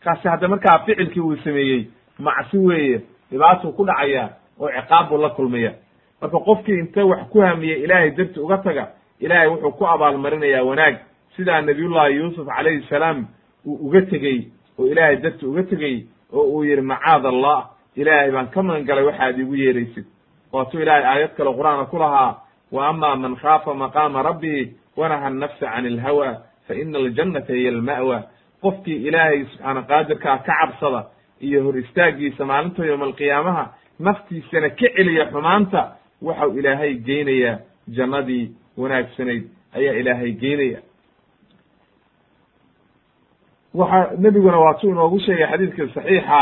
Kaasi hadda markaa ficilkii uu sameeyey macsi weeye dhibaatuu ku dhacaya oo ciqaab buu la kulmaya. Marka qofkii inta wax ku hamiye ilaahay darti uga taga ilaahay wuxuu ku abaalmarinayaa wanaag. Sidaa nabiyullahi yuusuf calayhi salaam uu uga tegey oo ilaahay darti uga tegey oo uu yidhi macaad allah ilaahay baan ka magan galay waxaad iigu yeeraysid. Waatuu ilaahay aayad kale qur'aanka ku lahaa wa ama man khaafa maqaama rabbihi wanaha annafsa can ilhawa fa ina aljannata hiya alma'wa. Qofkii ilaahay subxaana qaadirkaa ka cabsada iyo hor istaagiisa maalinta yowma alqiyaamaha naftiisana ka celiya xumaanta waxau ilaahay geynayaa jannadii wanaagsanayd ayaa ilaahay geynaya waxa nebiguna waatuu inoogu sheegay xadiidka saxiixa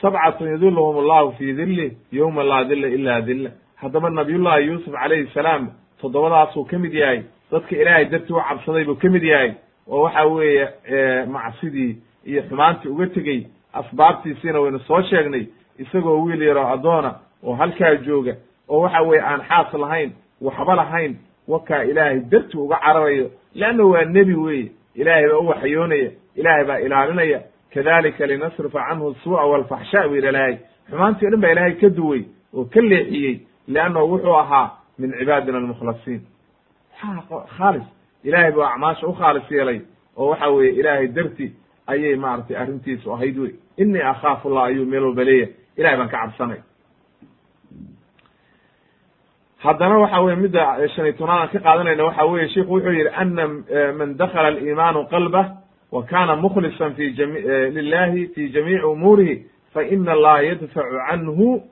sabcatun yadilluhum allahu fii dilli yowma laa dilla ila dilla haddaba nabiyullahi yuusuf calayhi salaam toddobadaasuu ka mid yahay dadka ilaahay dartii u cabsaday buu ka mid yahay oo waxa weeye macsidii iyo xumaantii uga tegey asbaabtiisiina waynu soo sheegnay isagoo wiil yaroo addoona oo halkaa jooga oo waxa weeye aan xaas lahayn waxba lahayn wakaa ilaahay dartii uga cararayo leanna waa nebi weeye ilaahay baa u waxyoonaya ilaahay baa ilaalinaya. Kadalika linasrifa canhu suu'a walfaxshaa buu yidhi ilaahay. Xumaantii o dhan baa ilaahay ka duway oo ka leexiyey leannahu wuxuu ahaa min cibaadina almukhlasiin. Khaalis. Ilaahay buu acmaasha u khaalis yeelay oo waxa weeye ilaahay darti ayay maaragtay arrintiisu ahayd wey inii akhaafu llah ayuu meel walba leeyahay. Ilahay baan ka cabsanay haddana waxa weye midda shan iyo tobnaad aan ka qaadanayna waxa weye sheiku wuxuu yidhi ana man dakala aliimaanu qalbah wa kana mukhlisan fi jami lilahi fi jamiici umuurihi fa ina allaha yadfacu canhu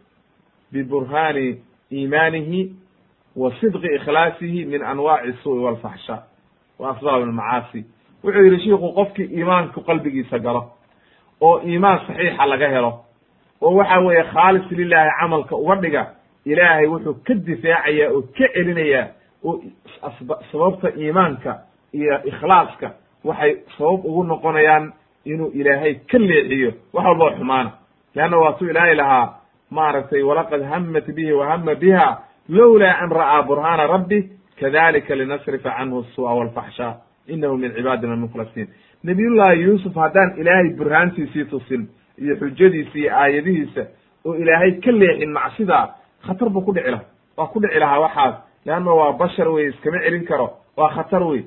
biburhani iimaanihi wa sidqi ikhlaasihi min anwaaci suui walfaxsha wa asbaab almacaasi wuxuu yidhi shiiku qofkii iimaanku qalbigiisa galo oo iimaan saxiixa laga helo oo waxa weeye khaalis lilahi camalka uga dhiga ilaahay wuxuu ka difaacayaa oo ka celinayaa oo sababta iimaanka iyo ikhlaaska. Waxay sabab ugu noqonayaan inuu ilaahay ka leexiyo wax walboo xumaana. Leanna waatuu ilaahay lahaa maaragtay walaqad hamat bihi wahama biha lowlaa an ra'aa burhaana rabbi kadalika linasrifa canhu su'a walfaxshaa inahu min cibaadina almukhlasiin nabiyullahi yuusuf haddaan ilaahay burhaantiisii tusin iyo xujadiisa iyo aayadihiisa oo ilaahay ka leexin macsidaa khatar buu ku dhici lahaa. Waa ku dhici lahaa waxaas. Leanna waa bashar wey iskama celin karo. Waa khatar wey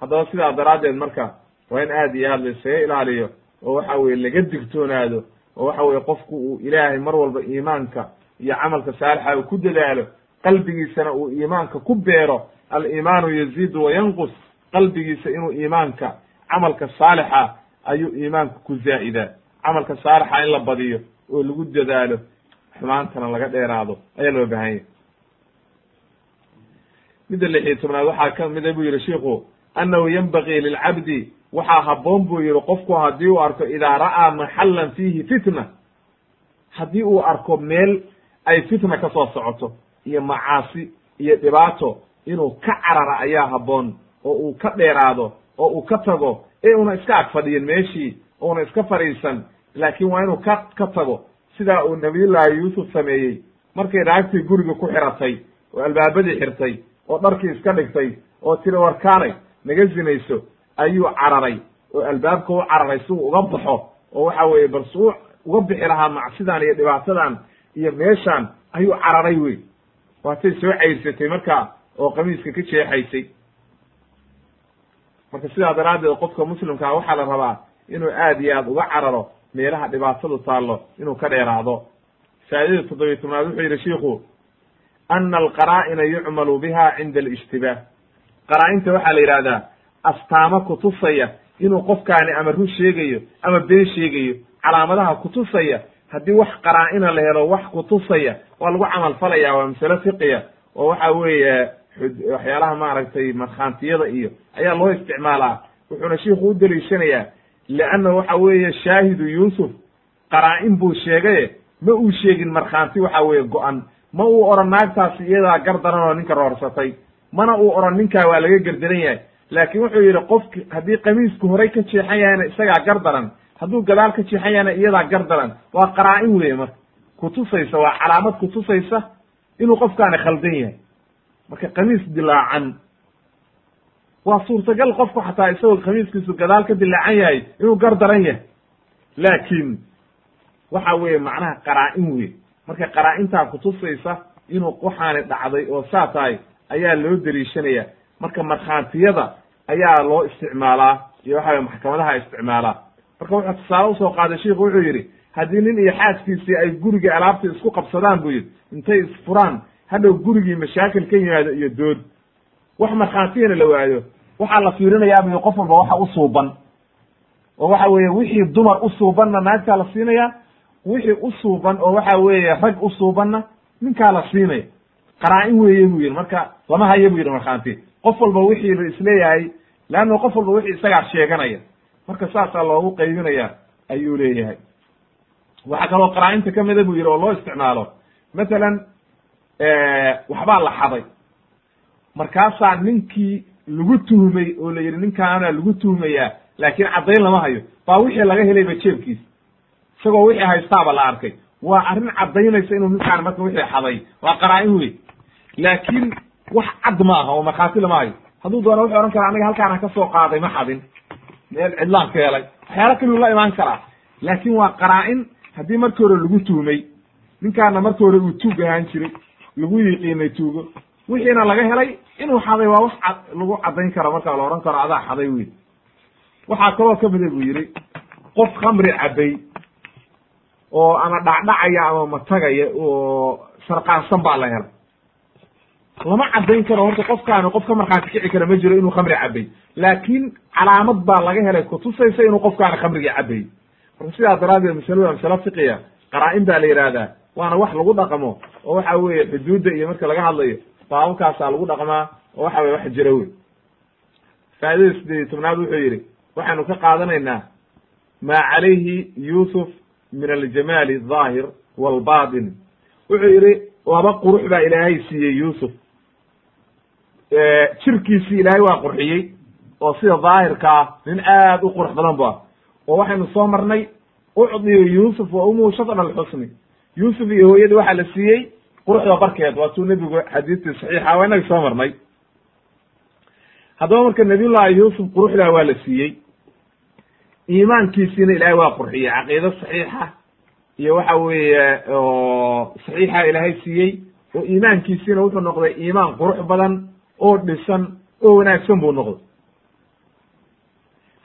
haddaba sidaa daraaddeed marka waa in aad iyo aad la isaga ilaaliyo oo waxa weye laga digtoonaado oo waxa weye qofku uu ilaahay mar walba iimaanka iyo camalka saalixa uu ku dadaalo qalbigiisana uu iimaanka ku beero aliimaanu yaziidu wa yanqus qalbigiisa inuu iimaanka camalka saalixa ayuu iimaanku ku zaa'idaa camalka saalixa in la badiyo oo lagu dadaalo xumaantana laga dheeraado ayaa loo baahan yahy midda lix iyo tobnaad waxaa ka mida buu yihi shiku annahu yenbagii lilcabdi. Waxaa habboon buu yihi qofku haddii uu arko idaa ra'aa maxallan fiihi fitna haddii uu arko meel ay fitna ka soo socoto iyo macaasi iyo dhibaato inuu ka carara ayaa habboon oo uu ka dheeraado oo uu ka tago ee una iska ag fadhiyin meeshii una iska fadhiisan laakiin waa inuu ka ka tago sidaa uu nabiyullaahi yuusuf sameeyey markay naagtii guriga ku xiratay oo albaabadii xirtay oo dharkii iska dhigtay oo tiri warkaanay naga zinayso ayuu cararay. Oo albaabka u cararay si uu uga baxo oo waxa weeye bal su uga bixi lahaa macsidan iyo dhibaatadan iyo meeshaan ayuu cararay wey waatay soo cayrsatay marka oo qamiiska ka jeexaysay. Marka sidaa daraaddeed qofka muslimkaa waxaa la rabaa inuu aad iyo aad uga cararo meelaha dhibaatadu taallo inuu ka dheeraado. Faa'idada toddobiy tobnaad wuxuu yidhi shiiku ana alqaraa'ina yucmalu biha cinda alishtibaah qaraa-inta waxaa la yidhahdaa astaamo kutusaya inuu qofkaani ama run sheegayo ama been sheegayo calaamadaha kutusaya haddii wax qaraa-ina la helo wax kutusaya waa lagu camal falaya waa masale fiqiya oo waxa weeye waxyaalaha maaragtay markhaantiyada iyo ayaa loo isticmaalaa. Wuxuuna shiiku u deliishanayaa leanna waxa weeye shaahidu yuusuf qaraa-in buu sheegaye ma uu sheegin markhaanti waxa weeye go-an ma uu oran naagtaasi iyadaa gar daran oo ninka roorsatay mana uu oran ninkaa waa laga gerdaran yahay laakiin wuxuu yidhi qofki haddii qamiisku horay ka jeexan yahayna isagaa gar daran hadduu gadaal ka jeexan yahayna iyadaa gar daran waa qaraa-in weye marka kutusaysa waa calaamad kutusaysa inuu qofkaani khaldan yahay marka qamiis dilaacan waa suurtagal qofku xataa isagoo khamiiskiisu gadaal ka dilaacan yahay inuu gar daran yahay. Laakiin waxa weeye macnaha qaraa-in wey marka qaraa-intaa kutusaysa inuu waxaani dhacday oo saa tahay ayaa loo deliishanaya marka markhaantiyada ayaa loo isticmaalaa iyo waxa weye maxkamadaha isticmaalaa. Marka wuxuu tusaale u soo qaaday shiiku wuxuu yidhi haddii nin iyo xaaskiisii ay guriga alaabta isku qabsadaan buu yidhi intay isfuraan hadhow gurigii mashaakil ka yimaado iyo dood. Wax markhaantiyana la waayo waxaa la fiirinayaa buy qof walba waxa u suuban. Oo waxa weeye wixii dumar u suubanna naagtaa la siinaya wixii u suuban oo waxa weeye rag u suubanna ninkaa la siinaya qaraa-in weeye buu yidhi marka lama hayo buu yidhi markhaanti qof walba wixii la is leeyahay leanna qof walba wixii isagaa sheeganaya. Marka saasaa loogu qaybinaya ayuu leeyahay. Waxaa kaloo qaraa-inta kamida buu yidhi oo loo isticmaalo. Mathalan waxbaa la xaday. Markaasaa ninkii lagu tuhmay oo la yidhi ninkaana lagu tuhmayaa laakiin caddayn lama hayo. Baa wixii laga helayba jeebkiisa isagoo wixii haystaaba la arkay. Waa arrin caddaynaysa inuu ninkaan marka wixii xaday. Waa qaraa-in wey laakiin wax cad ma aha oo markhaati lama hayo. Hadduu doono wuxuu odhan karaa aniga halkaana ka soo qaaday ma xadin. Meel cidlaan ka helay. Waxyaala kaliu la imaan karaa. Laakiin waa qaraa-in haddii markii hore lagu tuhmay. Ninkaana markii hore uu tuug ahaan jiray. Lagu yiqiinay tuugo. Wixiina laga helay inuu xaday waa wax lagu caddayn karo markaa la odhan karo adaa xaday wey waxaa kaloo kamida buu yidhi qof khamri cabay oo ama dhacdhacaya ama matagaya oo sarqaansan baa la helay. Lama caddayn karo horta qofkaani qof ka markhaati kici kara ma jiro inuu khamri cabay laakiin calaamad baa laga helay kutusaysa inuu qofkaani khamrigii cabay marka sidaa daraaddeed masalada masalo fiqiya qaraa-in baa la yidhaahdaa waana wax lagu dhaqmo oo waxa weeye xuduudda iyo marka laga hadlayo baababkaasaa lagu dhaqmaa oo waxa weye wax jira wey faa'idada sideed iyo tobnaad wuxuu yidhi waxaanu ka qaadanaynaa maa calayhi yuusuf min aljamaali aldaahir walbatin wuxuu yidhi laba qurux baa ilaahay siiyey yuusuf. Jirkiisii ilaahay waa qurxiyey oo sida daahirka ah nin aad u qurux badan bu ah. Oo waxaynu soo marnay ucdiyu yuusuf wa umuhu shatr alxusni yuusuf iyo hooyadii waxaa la siiyey quruxda barkeed waatuu nebigu xadiistii saxiixa waa inaga soo marnay. Haddaba marka nabiyullahi yuusuf quruxdaa waa la siiyey. Iimaankiisiina ilaahay waa qurxiyey caqiido saxiixa iyo waxa weeye oo saxiixa ilaahay siiyey oo iimaankiisiina wuxuu noqday iimaan qurux badan oo dhisan oo wanaagsan buu noqday.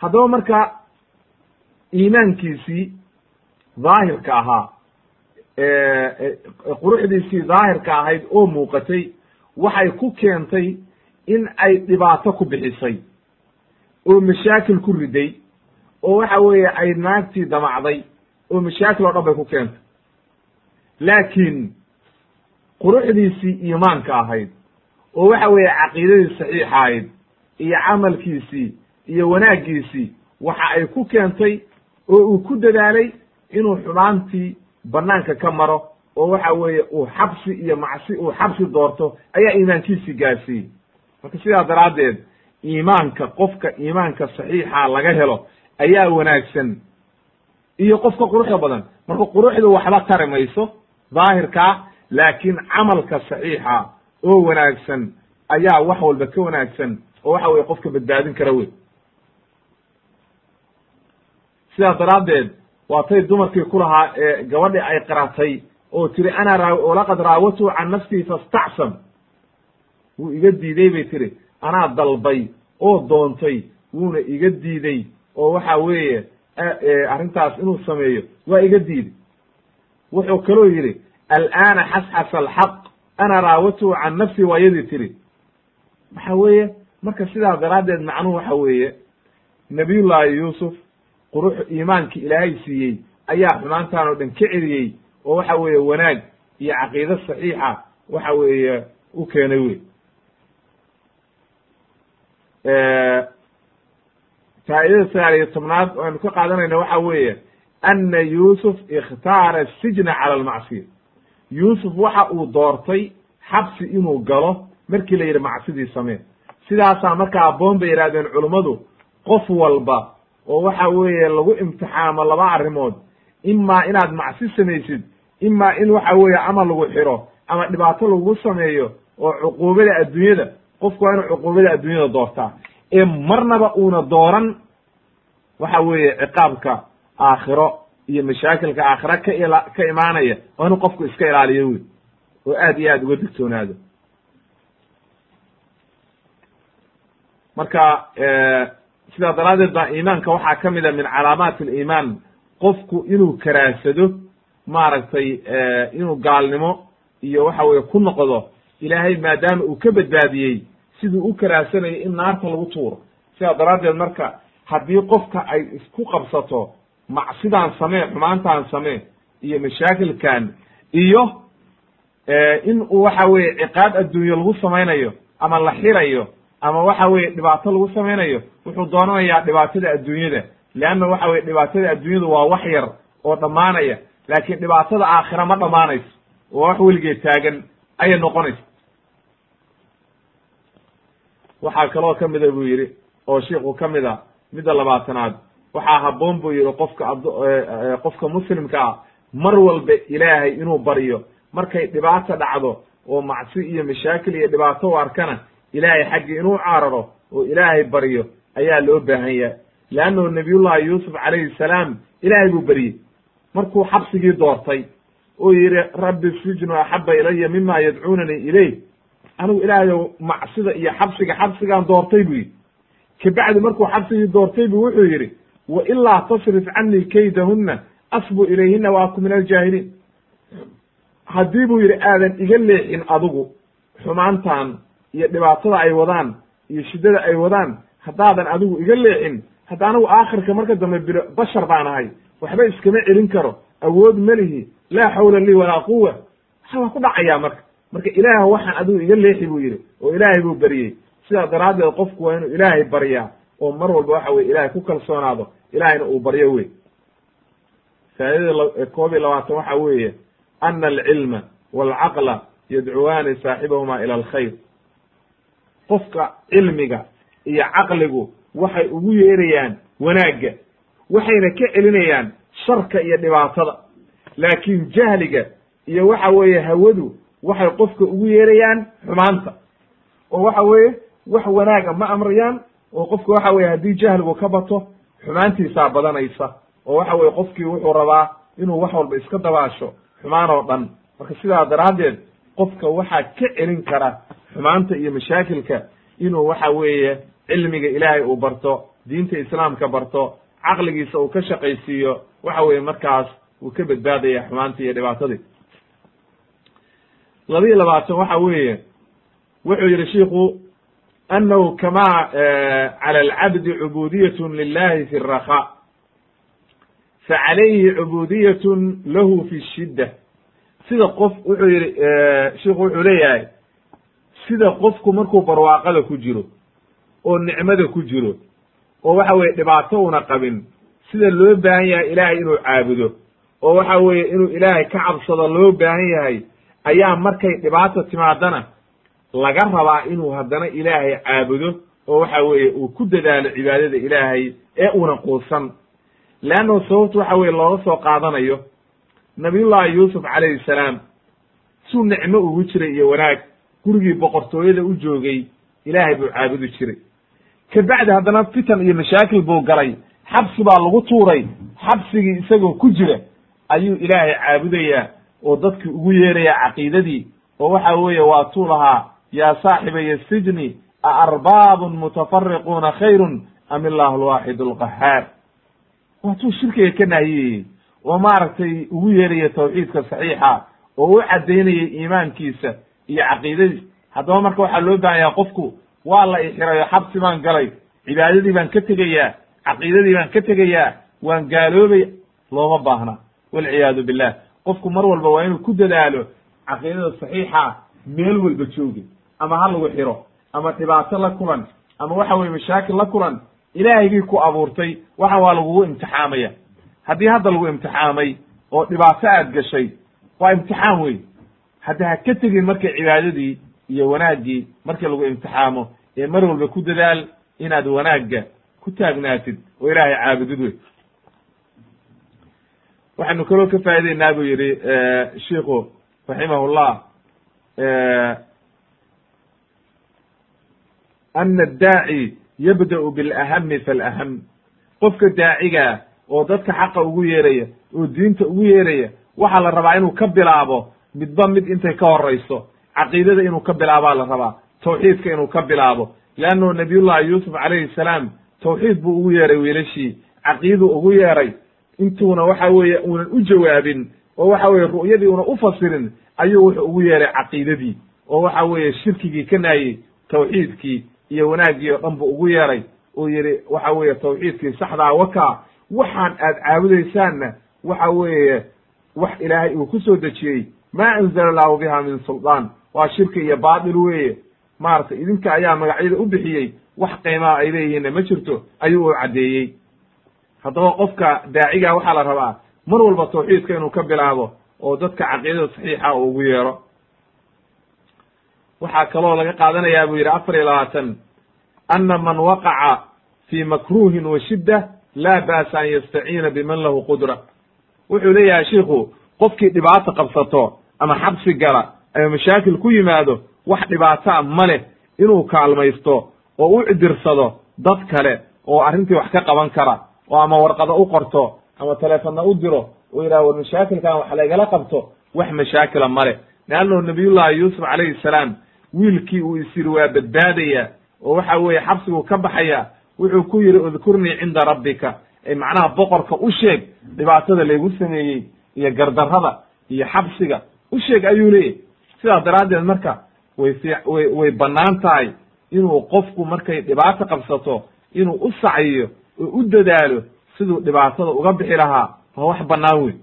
Haddaba marka iimaankiisii daahirka ahaa quruxdiisii daahirka ahayd oo muuqatay waxay ku keentay in ay dhibaato ku bixisay oo mashaakil ku riday oo waxa weeye ay naagtii damacday oo mashaakil oo dhan bay ku keentay. Laakiin quruxdiisii iimaanka ahayd oo waxa weeye caqiidadii saxiixa ahayd iyo camalkiisii iyo wanaaggiisii waxa ay ku keentay oo uu ku dadaalay inuu xumaantii banaanka ka maro oo waxa weeye uu xabsi iyo macsi uu xabsi doorto ayaa iimaankiisii gaarsiiyey marka sidaa daraaddeed iimaanka qofka iimaanka saxiixa laga helo ayaa wanaagsan. Iyo qofka quruxda badan marka quruxdu waxba tari mayso daahirkaa laakiin camalka saxiixa oo wanaagsan ayaa wax walba ka wanaagsan oo waxa weye qofka badbaadin kara wey sidaa daraaddeed waa tay dumarkii ku lahaa ee gabadhi ay qaratay oo tiri ana raa walaqad raawatu can nafsii fastacsam wuu iga diiday bay tiri. Anaa dalbay oo doontay wuuna iga diiday oo waxa weeye arrintaas inuu sameeyo. Waa iga diiday wuxuu kaloo yidhi al'aana xasxasa alxaq ana raawatuhu can nafsi waa yadii tiri. Waxa weeye marka sidaa daraaddeed macnuhu waxa weeye nabiyullaahi yuusuf qurux iimaankii ilaahay siiyey ayaa xumaantaan oo dhan ka celiyey oo waxa weeye wanaag iyo caqiido saxiixa waxa weeye u keenay wey faa'idada sagaal iyo tobnaad aynu ka qaadanayna waxa weeye ana yuusuf ikhtaara sijna cala almacsiya yuusuf waxa uu doortay xabsi inuu galo markii la yidhi macsidii samee sidaasaa marka aboon bay yidhahdeen culummadu qof walba oo waxa weeye lagu imtixaamo laba arrimood. Imaa inaad macsi samaysid imaa in waxa weeye ama lagu xiro ama dhibaato lagu sameeyo oo cuquubada adduunyada qofku waa inuu cuquubada adduunyada doortaa. Ee marnaba uuna dooran waxa weeye ciqaabka aakhiro iyo mashaakilka aakhira ka ila ka imaanaya waa inuu qofku iska ilaaliyo wey oo aad iyo aad uga digtoonaado. Marka sidaa daraaddeed baa iimaanka waxaa ka mid a min calaamaati aliimaan. Qofku inuu karaasado maaragtay inuu gaalnimo iyo waxa weye ku noqdo ilaahay maadaama uu ka badbaadiyey siduu u karaasanayo in naarta lagu tuuro. Sidaa daraaddeed marka haddii qofka ay isku qabsato macsidaan samee xumaantaan samee iyo mashaakilkan iyo in uu waxa weye ciqaab adduunye lagu samaynayo ama la xirayo ama waxa weye dhibaato lagu samaynayo wuxuu doonanayaa dhibaatada adduunyada. Leanna waxa weye dhibaatada adduunyadu waa wax yar oo dhammaanaya laakiin dhibaatada aakhira ma dhammaanayso. Oo wax weligeed taagan ayay noqonaysa. Waxaa kaloo ka mida buu yidhi oo shiiku ka mid a midda labaatanaad. Waxaa habboon buu yidhi qofka ad qofka muslimka ah mar walba ilaahay inuu baryo markay dhibaata dhacdo oo macsi iyo mashaakil iyo dhibaato u arkana ilaahay xaggii inuu caararo oo ilaahay baryo ayaa loo baahan yahay. Leannahu nabiyullahi yuusuf calayhi salaam ilaahay buu beryey markuu xabsigii doortay oo yidhi rabbi sijnu axaba ilaya mima yadcuunanii ileyh anigu ilaahayow macsida iyo xabsiga xabsigaan doortay buu yidhi. Kabacdi markuu xabsigii doortay buu wuxuu yidhi wa ilaa tasrif canii kaydahunna asbu ilayhina wa aku min aljaahiliin haddii buu yidhi aadan iga leexin adigu xumaantan iyo dhibaatada ay wadaan iyo shiddada ay wadaan haddaadan adigu iga leexin hadda anigu aakhirka marka dambe bashar baan ahay. Waxba iskama celin karo. Awood melihi laa xawla lii walaa quwa waxa waa ku dhacayaa marka. Marka ilaah waxaan adigu iga leexi buu yidhi oo ilaahay buu beryey sidaa daraaddeed qofku waa inuu ilaahay baryaa oo mar walba waxa weye ilahay ku kalsoonaado ilahayna uu baryo wey. Faa'idada koob iyo labaatan waxa weeye ana alcilma walcaqla yadcuwaani saaxibahuma ila alkhayr qofka cilmiga iyo caqligu waxay ugu yeerayaan wanaagga waxayna ka celinayaan sharka iyo dhibaatada. Laakiin jahliga iyo waxa weeye hawadu waxay qofka ugu yeerayaan xumaanta. Oo waxa weeye wax wanaaga ma amrayaan oo qofka waxa weye haddii jahligu ka bato xumaantiisaa badanaysa. Oo waxa weye qofkii wuxuu rabaa inuu wax walba iska dabaasho xumaan oo dhan. Marka sidaa daraaddeed qofka waxaa ka celin kara xumaanta iyo mashaakilka inuu waxa weeye cilmiga ilaahay uu barto diinta islaamka barto caqligiisa uu ka shaqaysiiyo waxa weeye markaas uu ka badbaadaya xumaantii iyo dhibaatadii. Labiyo labaatan waxa weeye wuxuu yihi shiku annahu kama cala alcabdi cubudiyatun lilahi fi الrakha facalayhi cubudiyatun lahu fi shidda. Sida qof wuxuu yihi shiku wuxuu leeyahay sida qofku markuu barwaaqada ku jiro oo nicmada ku jiro oo waxa weye dhibaato una qabin sida loo baahan yahay ilaahay inuu caabudo oo waxa weeye inuu ilaahay ka cabsado loo baahan yahay ayaa markay dhibaata timaadana laga rabaa inuu haddana ilaahay caabudo oo waxa weeye uu ku dadaalo cibaadada ilaahay ee una quusan leanno sababtu waxa weye looga soo qaadanayo nabiyullahi yuusuf calayhi salaam suu nicmo ugu jiray iyo wanaag gurigii boqortooyada u joogay ilaahay buu caabudi jiray. Kabacdi haddana fitan iyo mashaakil buu galay. Xabsi baa lagu tuuray. Xabsigii isagoo ku jira ayuu ilaahay caabudayaa oo dadkii ugu yeeraya caqiidadii. Oo waxa weeye waa tuu lahaa yaa saaxibaya sijni a arbaabun mutafariquuna khayrun am illahu alwaaxid alqahaar waa tuu shirkiga ka naahiyeyey oo maaragtay ugu yeeraya tawxiidka saxiixa oo u caddaynayay iimaankiisa iyo caqiidadiis haddaba marka waxaa loo baahanyaa qofku waa la ixirayo xabsi baan galay cibaadadii baan ka tegayaa caqiidadii baan ka tegayaa waan gaaloobaya looma baahna. Walciyaadu billah qofku mar walba waa inuu ku dadaalo caqiidada saxiixa meel walba joogi ama ha lagu xiro ama dhibaato la kulan ama waxa weye mashaakil la kulan ilaahaygii ku abuurtay waxan waa lagugu imtixaamaya. Haddii hadda lagu imtixaamay oo dhibaato aad gashay waa imtixaan wey hadda ha ka tegin markay cibaadadii iyo wanaaggii markii lagu imtixaamo ee mar walba ku dadaal inaad wanaagga ku taagnaatid oo ilaahay caabudid wey waxaynu kaloo ka faa'ideynaa buu yidhi shiku raximahullah ana addaaci yabda'u bilahami falaham. Qofka daacigaa oo dadka xaqa ugu yeeraya oo diinta ugu yeeraya waxaa la rabaa inuu ka bilaabo midba mid intay ka horayso caqiidada inuu ka bilaabaa la rabaa tawxiidka inuu ka bilaabo. Leanno nabiyullahi yuusuf calayhi salaam tawxiid buu ugu yeeray wiilashii caqiiduu ugu yeeray. Intuuna waxa weeye uunan u jawaabin oo waxa weeye ru'yadii una u fasirin ayuu wuxuu ugu yeeray caqiidadii. Oo waxa weeye shirkigii ka naayey tawxiidkii iyo wanaaggii oo dhan buu ugu yeeray. Uu yidhi waxa weeye tawxiidkii saxdaa wakaa waxaan aad caabudaysaanna waxa weeye wax ilaahay uu ku soo dejiyey maa anzala allahu biha min suldaan waa shirki iyo baatil weeye maaragtay idinka ayaa magacyada u bixiyey wax qiimaa ay leeyihiinna ma jirto ayuu u caddeeyey haddaba qofka daaciga waxaa la rabaa mar walba tawxiidka inuu ka bilaabo oo dadka caqiidada saxiixa uu ugu yeero waxaa kaloo laga qaadanayaa buu yidhi afar iyo labaatan ana man waqaca fii makruhin wa shidda laa ba'sa an yastaciina biman lahu qudra wuxuu leeyahay shiikhu qofkii dhibaato qabsato ama xabsi gala ama mashaakil ku yimaado wax dhibaataa ma leh inuu kaalmaysto oo u cidirsado dad kale oo arrintii wax ka qaban kara oo ama warqado u qorto ama teleefonna u diro oo yidhaha war mashaakilkan wax laygala qabto wax mashaakila male leannahu nabiyullahi yuusuf calayhi salaam wiilkii uu is yidhi waa badbaadaya oo waxa weeye xabsiguu ka baxaya wuxuu ku yidhi udkurnii cinda rabbika. Ee macnaha boqorka u sheeg dhibaatada laygu sameeyey iyo gardarrada iyo xabsiga u sheeg ayuu leeyahy sidaas daraaddeed marka way way way bannaan tahay inuu qofku markay dhibaato qabsato inuu u sacyiyo oo u dadaalo siduu dhibaatada uga bixi lahaa waa wax bannaan weyn.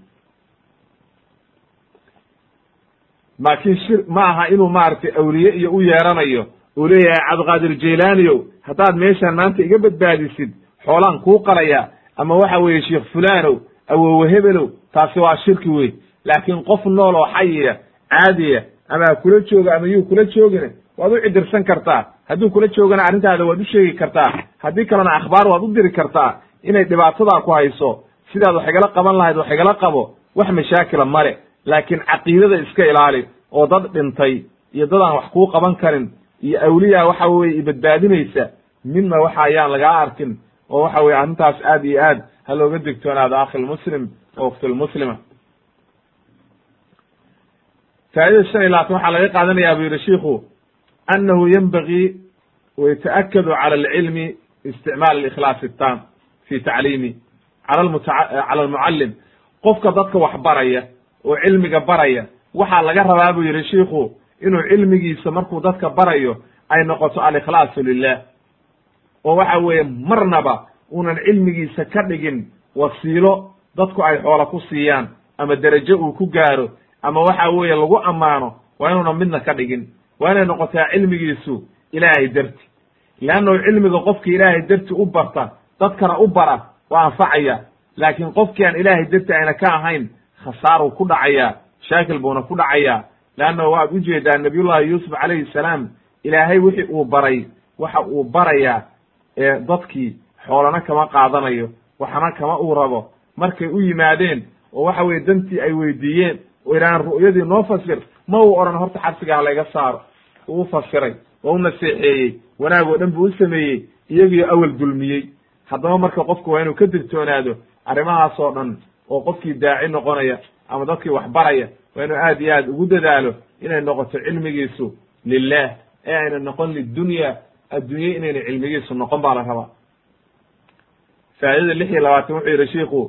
Laakiin shir ma aha inuu maaragtay awliye iyo u yeeranayo uu leeyahay cabdiqaadir jaylaaniyow haddaad meeshaan maanta iga badbaadisid xoolaan kuu qalaya ama waxa weeye sheekh fulanow awowe hebelow taasi waa shirki wey laakiin qof nool oo xayiya caadiya ama kula jooga ama yuu kula joogina waad u cidirsan kartaa. Hadduu kula joogana arrintaada waad u sheegi kartaa. Haddii kalena akhbaar waad u diri kartaa inay dhibaatadaa ku hayso. Sidaad wax igala qaban lahayd wax igala qabo wax mashaakila male laakiin caqiidada iska ilaali oo dad dhintay iyo dad aan wax kuu qaban karin iyo awliya waxa weye ibadbaadinaysa midna waxa ayaan lagaa arkin oo waxa weye arrintaas aad iyo aad ha looga digtoonaado akhilmuslim oo uktilmuslima faa'idada shan iyo labaatan waxaa laga qaadanaya bu yihi shiku annahu yenbagii wayata'akadu cala alcilmi isticmaal alikhlaas itam fi tacliimi cala almucallim qofka dadka wax baraya oo cilmiga baraya waxaa laga rabaa buu yihi shiikhu inuu cilmigiisa markuu dadka barayo ay noqoto alikhlaasu lilah oo waxa weeye marnaba unan cilmigiisa ka dhigin wasiilo dadku ay xoola ku siiyaan ama derajo uu ku gaaro ama waxa weeye lagu ammaano waa inuuna midna ka dhigin. Waa inay noqotaa cilmigiisu ilaahay darti. Leannahu cilmiga qofki ilaahay darti u barta dadkana u bara waa anfacaya. Laakiin qofkii aan ilaahay darti ayna ka ahayn khasaaruu ku dhacayaa shaakil buuna ku dhacayaa leannahu waad u jeedaa nabiyullahi yuusuf calayhi salaam ilaahay wixii uu baray waxa uu barayaa dadkii xoolana kama qaadanayo waxna kama uu rabo. Markay u yimaadeen oo waxa weye dantii ay weydiiyeen oo yidhahaan ru'yadii noo fasir ma uu odhan horta xabsiga ha layga saaro. Uu fasiray waa u naseexeeyey wanaag oo dhan buu u sameeyey iyagiyo awel dulmiyey. Haddaba marka qofku waa inuu ka digtoonaado arrimahaas oo dhan oo qofkii daaci noqonaya ama dadkii wax baraya waa inuu aad iyo aad ugu dadaalo inay noqoto cilmigiisu lilah ee ayna noqon lidunya addunye inayna cilmigiisu noqon baa la rabaa. Faa'idada lix iyo labaatan wuxuu yidhi shiiku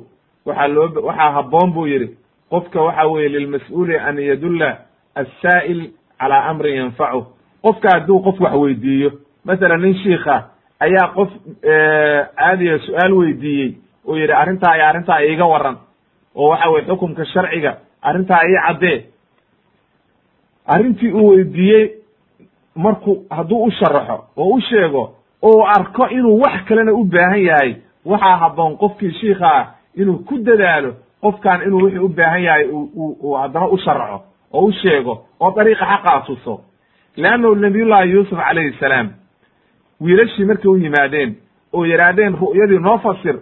waxaa loo waxaa habboon buu yidhi qofka waxa weeye lilmas-uuli an yadulla assaa'il calaa amrin yanfacuh qofka hadduu qof wax weydiiyo masalan nin shiika ayaa qof caadiya su'aal weydiiyey oo yidhi arrintaa iyo arrintaa iiga waran oo waxa weye xukumka sharciga arrintaa ii caddee. Arrintii uu weydiiyey markuu hadduu u sharaxo oo u sheego oo arko inuu wax kalena u baahan yahay waxaa habboon qofkii shiika ah inuu ku dadaalo qofkan inuu wixii u baahan yahay uu haddana u sharaxo oo u sheego oo dariiqa xaqaa tuso leannahu nabiyullahi yuusuf calayhi salaam wiilashii markay u yimaadeen oo yidhaahdeen ru'yadii noo fasir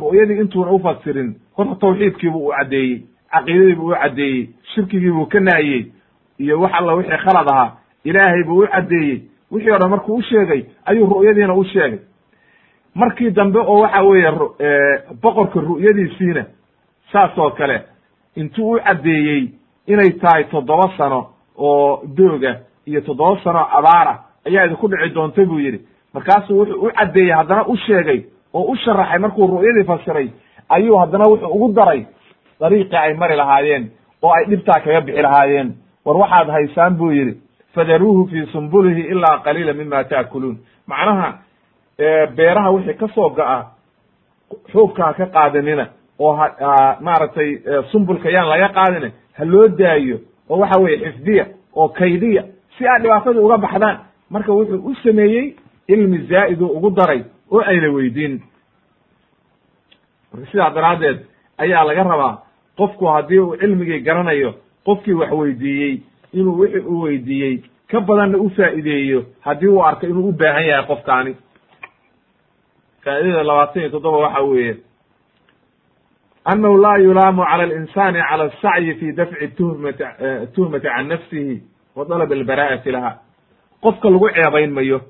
ru'yadii intuuna u fasirin horta tawxiidkiibuu u caddeeyey caqiidadiibuu u caddeeyey shirkigiibuu ka naayey iyo wax alla wixii khalad ahaa ilaahay buu u caddeeyey. Wixii o dhan markuu u sheegay ayuu ru'yadiina u sheegay. Markii dambe oo waxa weeye boqorka ru'yadiisiina saas oo kale intuu u caddeeyey inay tahay toddoba sano oo dooga iyo toddoba sano abaara ayaa idinku dhici doonta buu yidhi. Markaasuu wuxuu u caddeeyey haddana u sheegay oo u sharaxay markuu ru'yadii fasiray ayuu haddana wuxuu ugu daray dariiqii ay mari lahaayeen oo ay dhibtaa kaga bixi lahaayeen. War waxaad haysaan buu yidhi fadaruuhu fii sumbulihi ilaa qaliila mima ta'kuluun. Macnaha beeraha wixii ka soo xoogka ha ka qaadanina oo maaragtay sumbulka yaan laga qaadine ha loo daayo oo waxa weye xifdiya oo kaydiya si aad dhibaatada uga baxdaan. Marka wuxuu u sameeyey cilmi zaa'iduu ugu daray oo ayna weydiin. Marka sidaa daraaddeed ayaa laga rabaa qofku haddii uu cilmigii garanayo qofkii wax weydiiyey inuu wixii uu weydiiyey ka badanna u faa'iideeyo haddii uu arko inuu u baahan yahay qofkaani faa'idada labaatan iyo toddoba waxa weeye annahu laa yulaamu cala alinsani cala asacyi fi dafci tuhmati tuhmati can nafsihi wa dalab albara'ati laha qofka lagu ceebayn mayo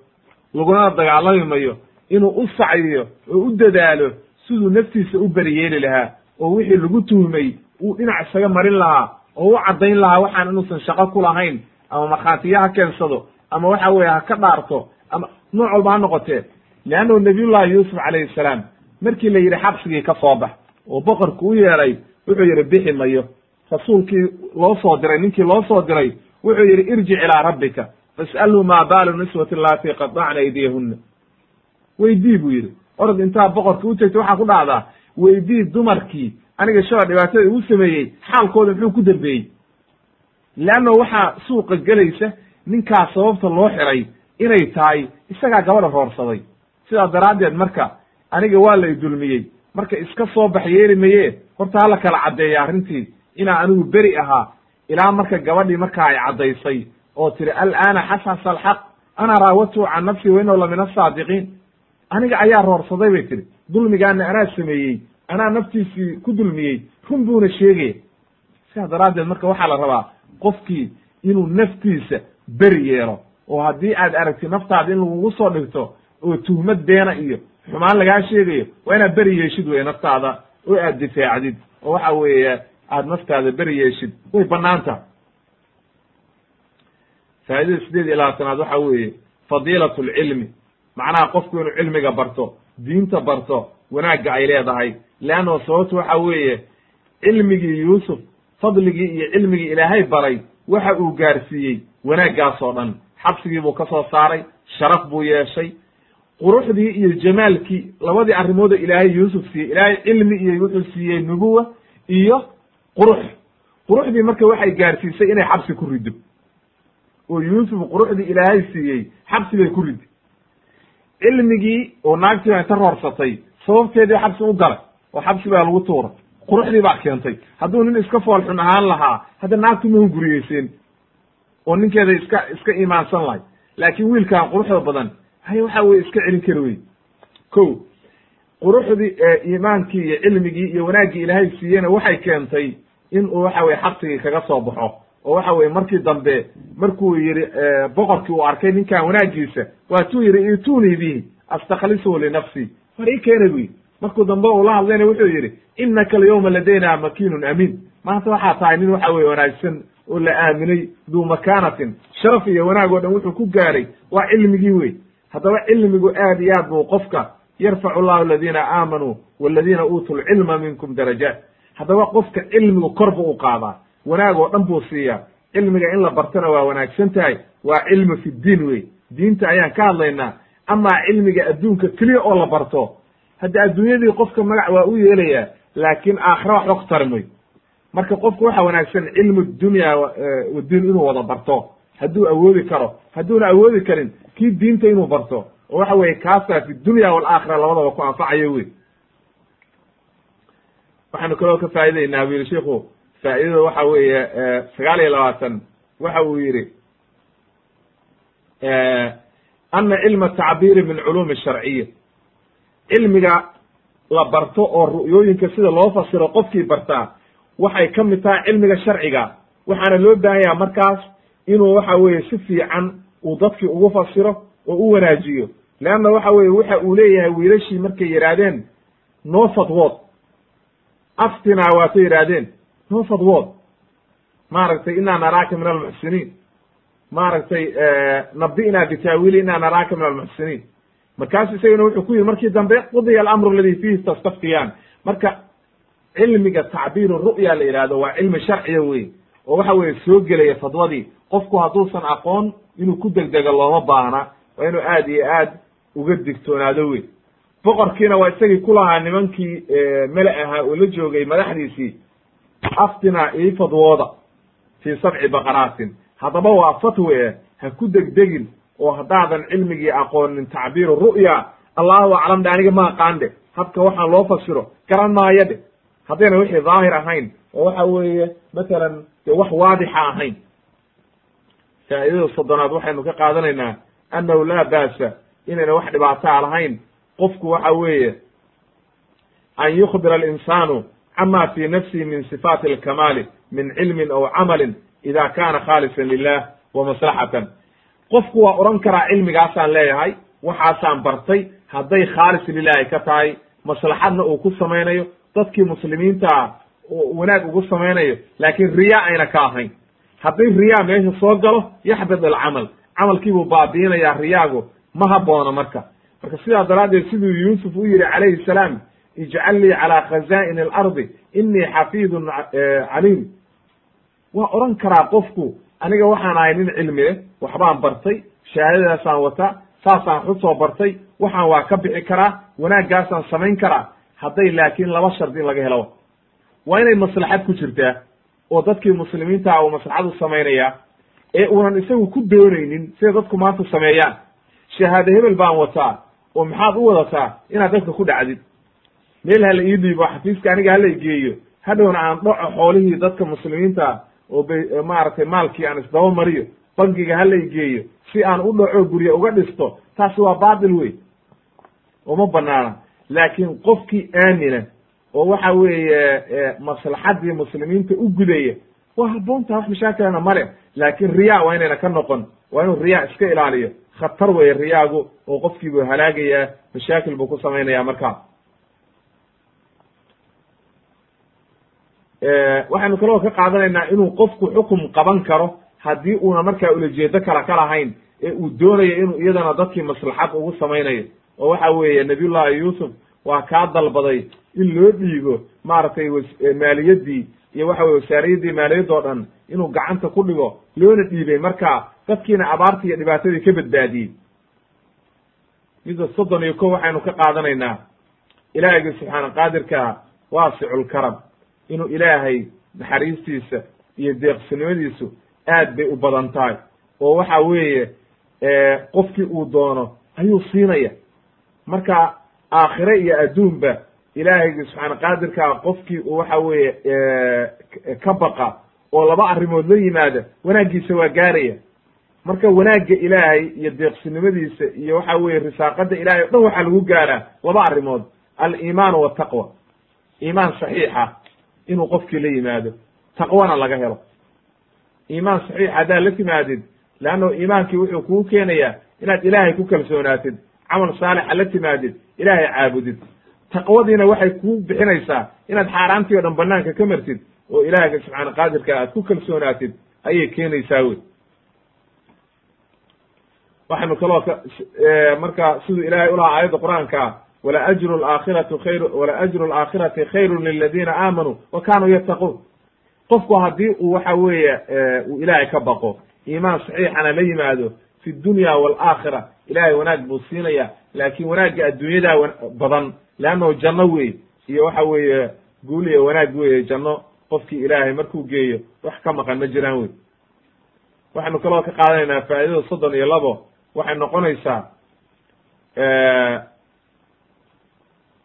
laguna dagaalami mayo inuu u sacyiyo oo u dadaalo siduu naftiisa u beriyeeli lahaa oo wixii lagu tuhmay uu dhinac isaga marin lahaa oo u caddayn lahaa waxaan inuusan shaqo ku lahayn ama markhaatiya ha keensado ama waxa weeye ha ka dhaarto ama nooc walba ha noqotee leannahu nabiyullahi yuusuf calayhi salaam markii la yidhi xabsigii ka soo bax oo boqorku u yeedhay wuxuu yidhi bixi mayo. Rasuulkii loo soo diray ninkii loo soo diray wuxuu yidhi irjic ilaa rabbika fas'alhu maa baalu niswati allatii qadacna aydiyahunna weydii buu yidhi. Orod intaa boqorka u tegtay waxaa ku dhacdaa weydii dumarkii aniga shaba dhibaatada igu sameeyey xaalkooda muxuu ku dambeeyey. Leanna waxaa suuqa gelaysa ninkaas sababta loo xiray inay tahay isagaa gabadha roorsaday. Sidaa daraaddeed marka aniga waa lay dulmiyey marka iska soo bax yeeli maye horta hala kala caddeeya arrintii. Inaa anigu beri ahaa. Ilaa marka gabadhii markaa ay caddaysay. Oo tiri al'aana xasasa alxaq ana raawatu can nafsi inahu la min asaadiqiin aniga ayaa roorsaday bay tiri. Dulmigaana anaa sameeyey. Anaa naftiisii ku dulmiyey. Run buuna sheegaya sidaa daraaddeed marka waxaa la rabaa qofkii inuu naftiisa beri yeelo. Oo haddii aad aragti naftaada in lagugu soo dhigto oo tuhmad beena iyo xumaan lagaa sheegayo waa inaad beri yeeshid weye naftaada oo aad difaacdid oo waxa weeye aad naftaada beri yeeshid way bannaan taha faa'idada sideed iyo labaatanaad waxa weeye fadiilat lcilmi macnaha qofku inuu cilmiga barto diinta barto wanaagga ay leedahay. Leanno sababtu waxa weeye cilmigii yuusuf fadligii iyo cilmigii ilaahay baray waxa uu gaarsiiyey wanaaggaas oo dhan. Xabsigii buu ka soo saaray sharaf buu yeeshay quruxdii iyo jamaalkii labadii arrimooda ilaahay yuusuf siiyey ilaahay cilmi iyo wuxuu siiyey nubuwa iyo qurux quruxdii marka waxay gaarsiisay inay xabsi ku riddo. Oo yuusuf quruxdii ilaahay siiyey xabsi bay ku riddi. Cilmigii oo naagtii baa inta roorsatay sababteedii xabsi u galay oo xabsi baa lagu tuuray. Quruxdii baa keentay. Hadduu nin iska foolxun ahaan lahaa hadda naagtu ma hunguriyeyseen oo ninkeeda iska iska iimaansan lahay. Laakiin wiilkan quruxda badan hay waxa weye iska celin kari wey ko quruxdii iimaankii iyo cilmigii iyo wanaaggii ilaahay siiyena waxay keentay in uu waxa weye xabsigii kaga soo baxo. Oo waxa weye markii dambe markuu yidhi boqorkii uu arkay ninkan wanaaggiisa waatuu yidhi itunii bihi astaklisuhu linafsi. War ii keena bu markuu dambe uu la hadlayna wuxuu yidhi inaka alyawma ladayna makinun amiin. Maanta waxaa tahay nin waxa weye wanaagsan oo la aaminay duu makaanatin. Sharaf iyo wanaag oo dhan wuxuu ku gaaray. Waa cilmigii wey haddaba cilmigu aad iyo aad buu qofka yarfacu llahu aladiina aamanuu waladiina uutuu lcilma minkum darajaat. Haddaba qofka cilmigu kor buu u qaadaa. Wanaag oo dhan buu siiyaa. Cilmiga in la bartana waa wanaagsan tahay waa cilmu fi ddiin wey diinta ayaan ka hadlaynaa. Amaa cilmiga adduunka keliya oo la barto hadda adduunyadii qofka magac waa u yeelayaa laakiin aakhira waxba ku tari mayo marka qofku waxa wanaagsan cilmu dunya wadiin inuu wada barto hadduu awoodi karo hadduuna awoodi karin kii diinta inuu barto oo waxa weye kaasaa fi dunya walaakhira labadaba ku anfacayo wey waxaanu kaloo ka faa'idaynaa bu yihi shiku faa'idada waxa weeye sagaal iyo labaatan waxa uu yidhi ana cilma tacbiiri min culuumi sharciya. Cilmiga la barto oo ru'yooyinka sida loo fasiro qofkii bartaa waxay ka mid tahay cilmiga sharciga waxaana loo baahan yaha markaas inuu waxa weeye si fiican uu dadkii ugu fasiro oo u wanaajiyo. Leanna waxa weye waxa uu leeyahay wiilashii markay yidhaahdeen noo fadwood aftinaa waatay yidhaahdeen noo fadwood maaragtay inaa naraaka min almuxsiniin maaragtay nabdi'naa bitaawiili inaa naraaka min almuxsiniin markaasu isagana wuxuu ku yihi markii dambe qudiya alamru aladi fiihi tastaftiyaan marka cilmiga tacbiiru ru'ya la yidhahdo waa cilmi sharciya wey oo waxa weeye soo gelaya fadwadii. Qofku hadduusan aqoon inuu ku degdego looma baahna waa inuu aad iyo aad uga digtoonaado wey boqorkiina waa isagii ku lahaa nimankii mele ahaa oo la joogay madaxdiisii aftina ii fadwooda fii sabci baqaraatin. Haddaba waa fatwe ha ku degdegin oo haddaadan cilmigii aqoonin tacbiiru ru'ya. Allahu aclam dhe aniga ma aqaan dhe habka waxaan loo fasiro garan maayo dhe haddayna wixii daahir ahayn oo waxa weeye matalan dee wax waadixa ahayn. Faa'idada soddonaad waxaynu ka qaadanaynaa annahu laa ba'sa inayna wax dhibaataa lahayn qofku waxa weeye an yukbira alinsaanu cama fi nafsihi min sifaati alkamaali min cilmin aw camalin ida kana khaalisan lilah wa maslaxatan. Qofku waa odhan karaa cilmigaasaan leeyahay waxaasaan bartay hadday khaalis lilahi ka tahay maslaxadna uu ku samaynayo dadkii muslimiinta wanaag ugu samaynayo laakiin riya ayna ka ahayn. Hadday riyaa meesha soo galo yaxbid alcamal. Camalkiibuu baabiinayaa riyaagu ma haboono marka. Marka sidaa daraaddeed siduu yuusuf u yihi calayhi salaam ijcal lii calaa khazaa'ini alardi inii xafiidun caliim. Waa odhan karaa qofku aniga waxaan ahay nin cilmi leh waxbaan bartay shahaadadaasaan wataa saasaan xusoo bartay waxaan waa ka bixi karaa wanaaggaasaan samayn karaa hadday laakiin laba shardi laga helo waa inay maslaxad ku jirtaa oo dadkii muslimiinta uu maslaxad u samaynayaa ee uunan isagu ku doonaynin sida dadku maanta sameeyaan. Shahaade hebel baan wataa oo maxaad u wadataa inaad dadka ku dhacdid. Meel hala ii dhiibo xafiiska aniga hala geeyo. Hadhowna aan dhaco xoolihii dadka muslimiinta oo b maaragtay maalkii aan isdaba mariyo bangiga hala geeyo. Si aan u dhaco gurye uga dhisto taasi waa baatil wey uma banaana laakiin qofkii aamina oo waxa weeye maslaxadii muslimiinta u gudaya waa haboontaa wax mashaakilana male laakin riya waa inayna ka noqon waa inuu riya iska ilaaliyo. Khatar weeye riyaagu oo qofkii buu halaagayaa mashaakil buu ku samaynaya markaa. Waxaynu kaloo ka qaadanaynaa inuu qofku xukum qaban karo haddii uuna markaa ulajeedo kala ka lahayn ee uu doonayo inuu iyadana dadkii maslaxad ugu samaynayo. Oo waxa weeye nabiyullahi yuusuf waa kaa dalbaday in loo dhiibo maaragtay maaliyadii iyo waxa weye wasaariyadii maaliyad oo dhan inuu gacanta ku dhigo loona dhiibay marka dadkiina abaartii iyo dhibaatadii ka badbaadiyey. Midda soddon iyo ko waxaynu ka qaadanaynaa ilaahiyga subxaana qaadirka waasiculkaram inuu ilaahay naxariistiisa iyo deeqsinimadiisu aad bay u badan tahay. Oo waxa weeye qofkii uu doono ayuu siinaya. Marka aakhire iyo adduunba ilaahaygi subxaana qaadirkaa qofkii uu waxa weeye ka baqa oo laba arrimood la yimaada wanaaggiisa waa gaaraya. Marka wanaagga ilaahay iyo deeqsinimadiisa iyo waxa weeye risaaqada ilahay o dhan waxaa lagu gaaraa laba arrimood. Aliimaanu wataqwa iimaan saxiixa inuu qofkii la yimaado. Taqwana laga helo. Iimaan saxiix haddaad la timaadid leanno iimaankii wuxuu kugu keenayaa inaad ilaahay ku kalsoonaatid camal saalixa la timaadid ilaahay caabudid taqwadiina waxay kuu bixinaysaa inaad xaaraantii o dhan banaanka ka martid oo ilaahga subxaana qaadirka aad ku kalsoonaatid ayay keenaysaa wey. Waxaynu kaloo ka marka siduu ilaahay ulahaa aayadda qur'aanka wala ajru laakhiratu khayr wala ajru laakhirati khayrun liladiina aamanuu wa kanuu yattaquun. Qofku haddii uu waxa weeye uu ilaahay ka baqo iimaan saxiixana la yimaado fi dunya waalaakhira ilaahay wanaag buu siinaya laakin wanaagga adduunyadaa badan leannahu janno wey iyo waxa weeye guul iyo wanaag weeye janno qofkii ilaahay markuu geeyo wax ka maqan ma jiraan wey waxaynu kaloo ka qaadanaynaa faa'idada soddon iyo labo waxay noqonaysaa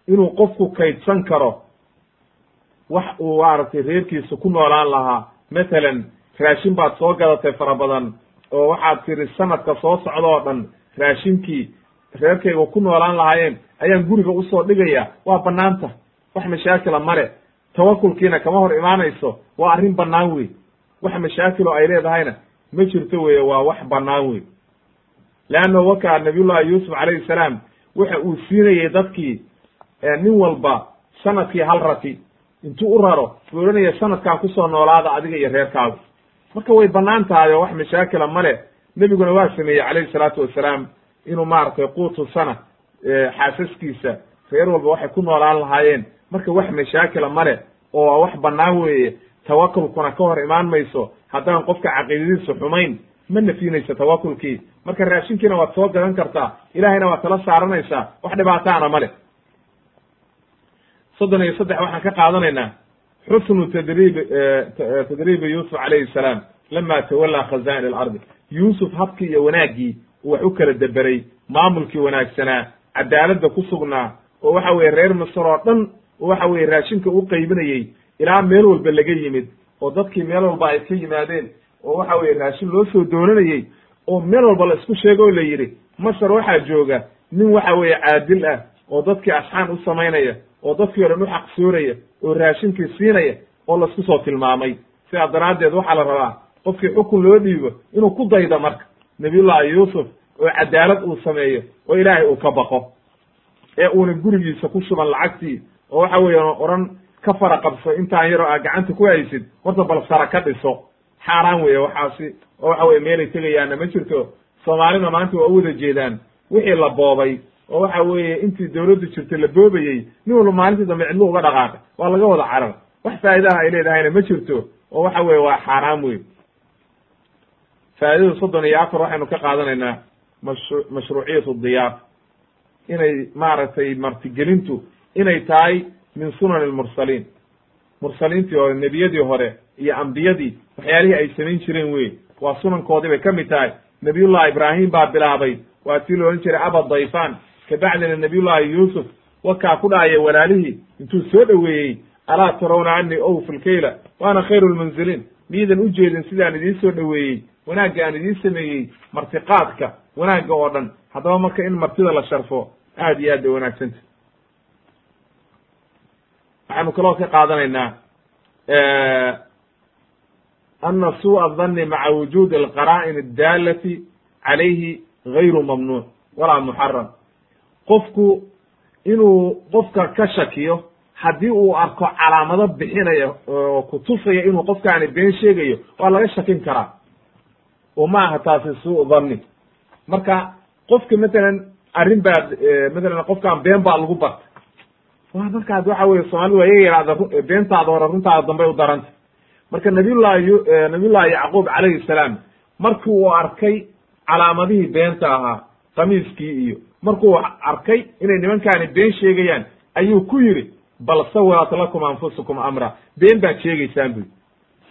inuu qofku kaydsan karo wax uu maaragtay reerkiisa ku noolaan lahaa matalan raashin baad soo gadatay fara badan oo waxaad tiri sanadka soo socda oo dhan raashinkii reerkayga ku noolaan lahaayeen ayaan guriga u soo dhigaya waa banaanta wax mashaakila male tawakulkiina kama hor imaanayso. Waa arrin bannaan wey wax mashaakilo ay leedahayna ma jirto weye waa wax bannaan wey leanna wakaa nabiyullahi yuusuf calayhi salaam waxa uu siinayey dadkii nin walba sannadkii hal rati. Intuu u raro buu odhanaya sanadkan ku soo noolaada adiga iyo reerkaagu. Marka way bannaan tahay oo wax mashaakila male nebiguna waa sameeyey calayhi salaatu wasalaam inuu maaragtay quutu sana xaasaskiisa reer walba waxay ku noolaan lahaayeen. Marka wax mashaakila male oo wax banaan weeye tawakulkuna ka hor imaan mayso haddaan qofka caqiidadiisu xumayn ma nafinayso tawakulkii marka raashinkiina waad soo gadan kartaa ilahayna waad tala saaranaysaa wax dhibaataana ma leh. Soddon iyo saddex waxaan ka qaadanaynaa. Xusnu tadriib tadriibi yuusuf calayhi salaam lama tawallaa khaza'in alardi yuusuf habkii iyo wanaaggii wax u kala deberay maamulkii wanaagsanaa cadaaladda ku sugnaa oo waxa weye reer misr oo dhan oo waxa weye raashinka u qaybinayey ilaa meel walba laga yimid oo dadkii meel walba ay ka yimaadeen oo waxa weye raashin loo soo doonanayey oo meel walba la isku sheego o la yidhi masar waxaa jooga nin waxa weeye caadil ah oo dadkii asxaan u samaynaya oo dadkii o dhan u xaqsoonaya oo raashinkii siinaya oo la isku soo tilmaamay. Sidaa daraaddeed waxaa la rabaa qofkii xukun loo dhiibo inuu ku daydo marka nabiyullahi yuusuf oo cadaalad uu sameeyo oo ilaahay uu ka baqo ee uuna gurigiisa ku shuban lacagtii oo waxa weeye odhan ka fara qabso intaan yaroo aa gacanta ku haysid horta bal sara ka dhiso. Xaaraan weeye waxaasi oo waxa weye meelay tegayaanna ma jirto. Soomaalina maanta waa u wada jeedaan. Wixii la boobay oo waxa weeye intii dawladdu jirtay la boobayey nin walba maalintii dambe cidlo uga dhaqaaqay. Waa laga wada carar wax faa'idaha ay leedahayna ma jirto oo waxa weye waa xaaraan wey faa'idada soddon iyo afar waxaynu ka qaadanaynaa mashu mashruuciyatu diyaaf inay maaragtay martigelintu inay tahay min sunan almursaliin mursaliintii hore nebiyadii hore iyo ambiyadii waxyaalihii ay samayn jireen wey waa sunankoodii bay ka mid tahay. Nabiyullahi ibraahim baa bilaabay. Waa tii la odhan jiray aba dayfan kabacdina nabiyullahi yuusuf wakaa ku dhahaya walaalihii intuu soo dhoweeyey alaa tarawna anii owfu lkayla waana khayru lmunziliin miidan u jeedin sidaan idiin soo dhoweeyey wanaagga aan idiin sameeyey martiqaadka wanaagga oo dhan haddaba marka in martida la sharfo aad iyo aad bay wanaagsanta waxaanu kaloo ka qaadanaynaa ana suuءa الdani maca wujuudi alqara'in addaalati calayhi gayru mamnuuc walaa muxaram qofku inuu qofka ka shakiyo haddii uu arko calaamado bixinaya oo kutusaya inuu qofkaani been sheegayo waa laga shakin karaa. Oo ma aha taasi suu dhanni marka qofka matalan arrin baa matalan qofkaan been baa lagu bartay wa markaas waxa weye soomaalida waa iyaga yihahda beentaada hore runtaada dambay u daranta. Marka nabiyullahi nabiyullahi yacquub calayhi salaam markii uu arkay calaamadihii beenta ahaa kamiiskii iyo markuu arkay inay nimankaani been sheegayaan ayuu ku yidhi bal sawarat lakum anfusukum amra. Been baad sheegaysaan buy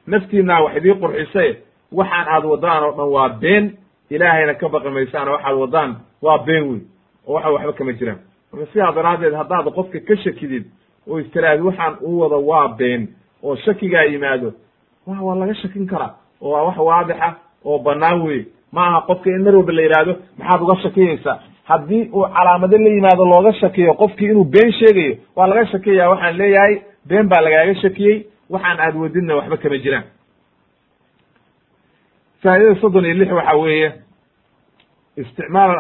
naftiinaa wax idii qurxisay waxaan aad wadaan oo dhan waa been. Ilaahayna ka baqi maysaan waxaad wadaan waa been wey oo waxa waxba kama jiraan. Marka sidaa daraaddeed haddaad qofka ka shakidid oo istiraahdi waxaan uu wado waa been. Oo shakigaa yimaado wa waa laga shakin karaa oo wax waadixa oo banaan wey ma aha qofka in mar walba la yidhaahdo maxaad uga shakiyaysaa haddii uu calaamado la yimaado looga shakiyo qofkii inuu been sheegayo waa laga shakiyaya waxaan leeyahay been baa lagaaga shakiyey waxaan aad wadidna waxba kama jiraan. Faa'idada soddon iyo lix waxa weeye isticmaal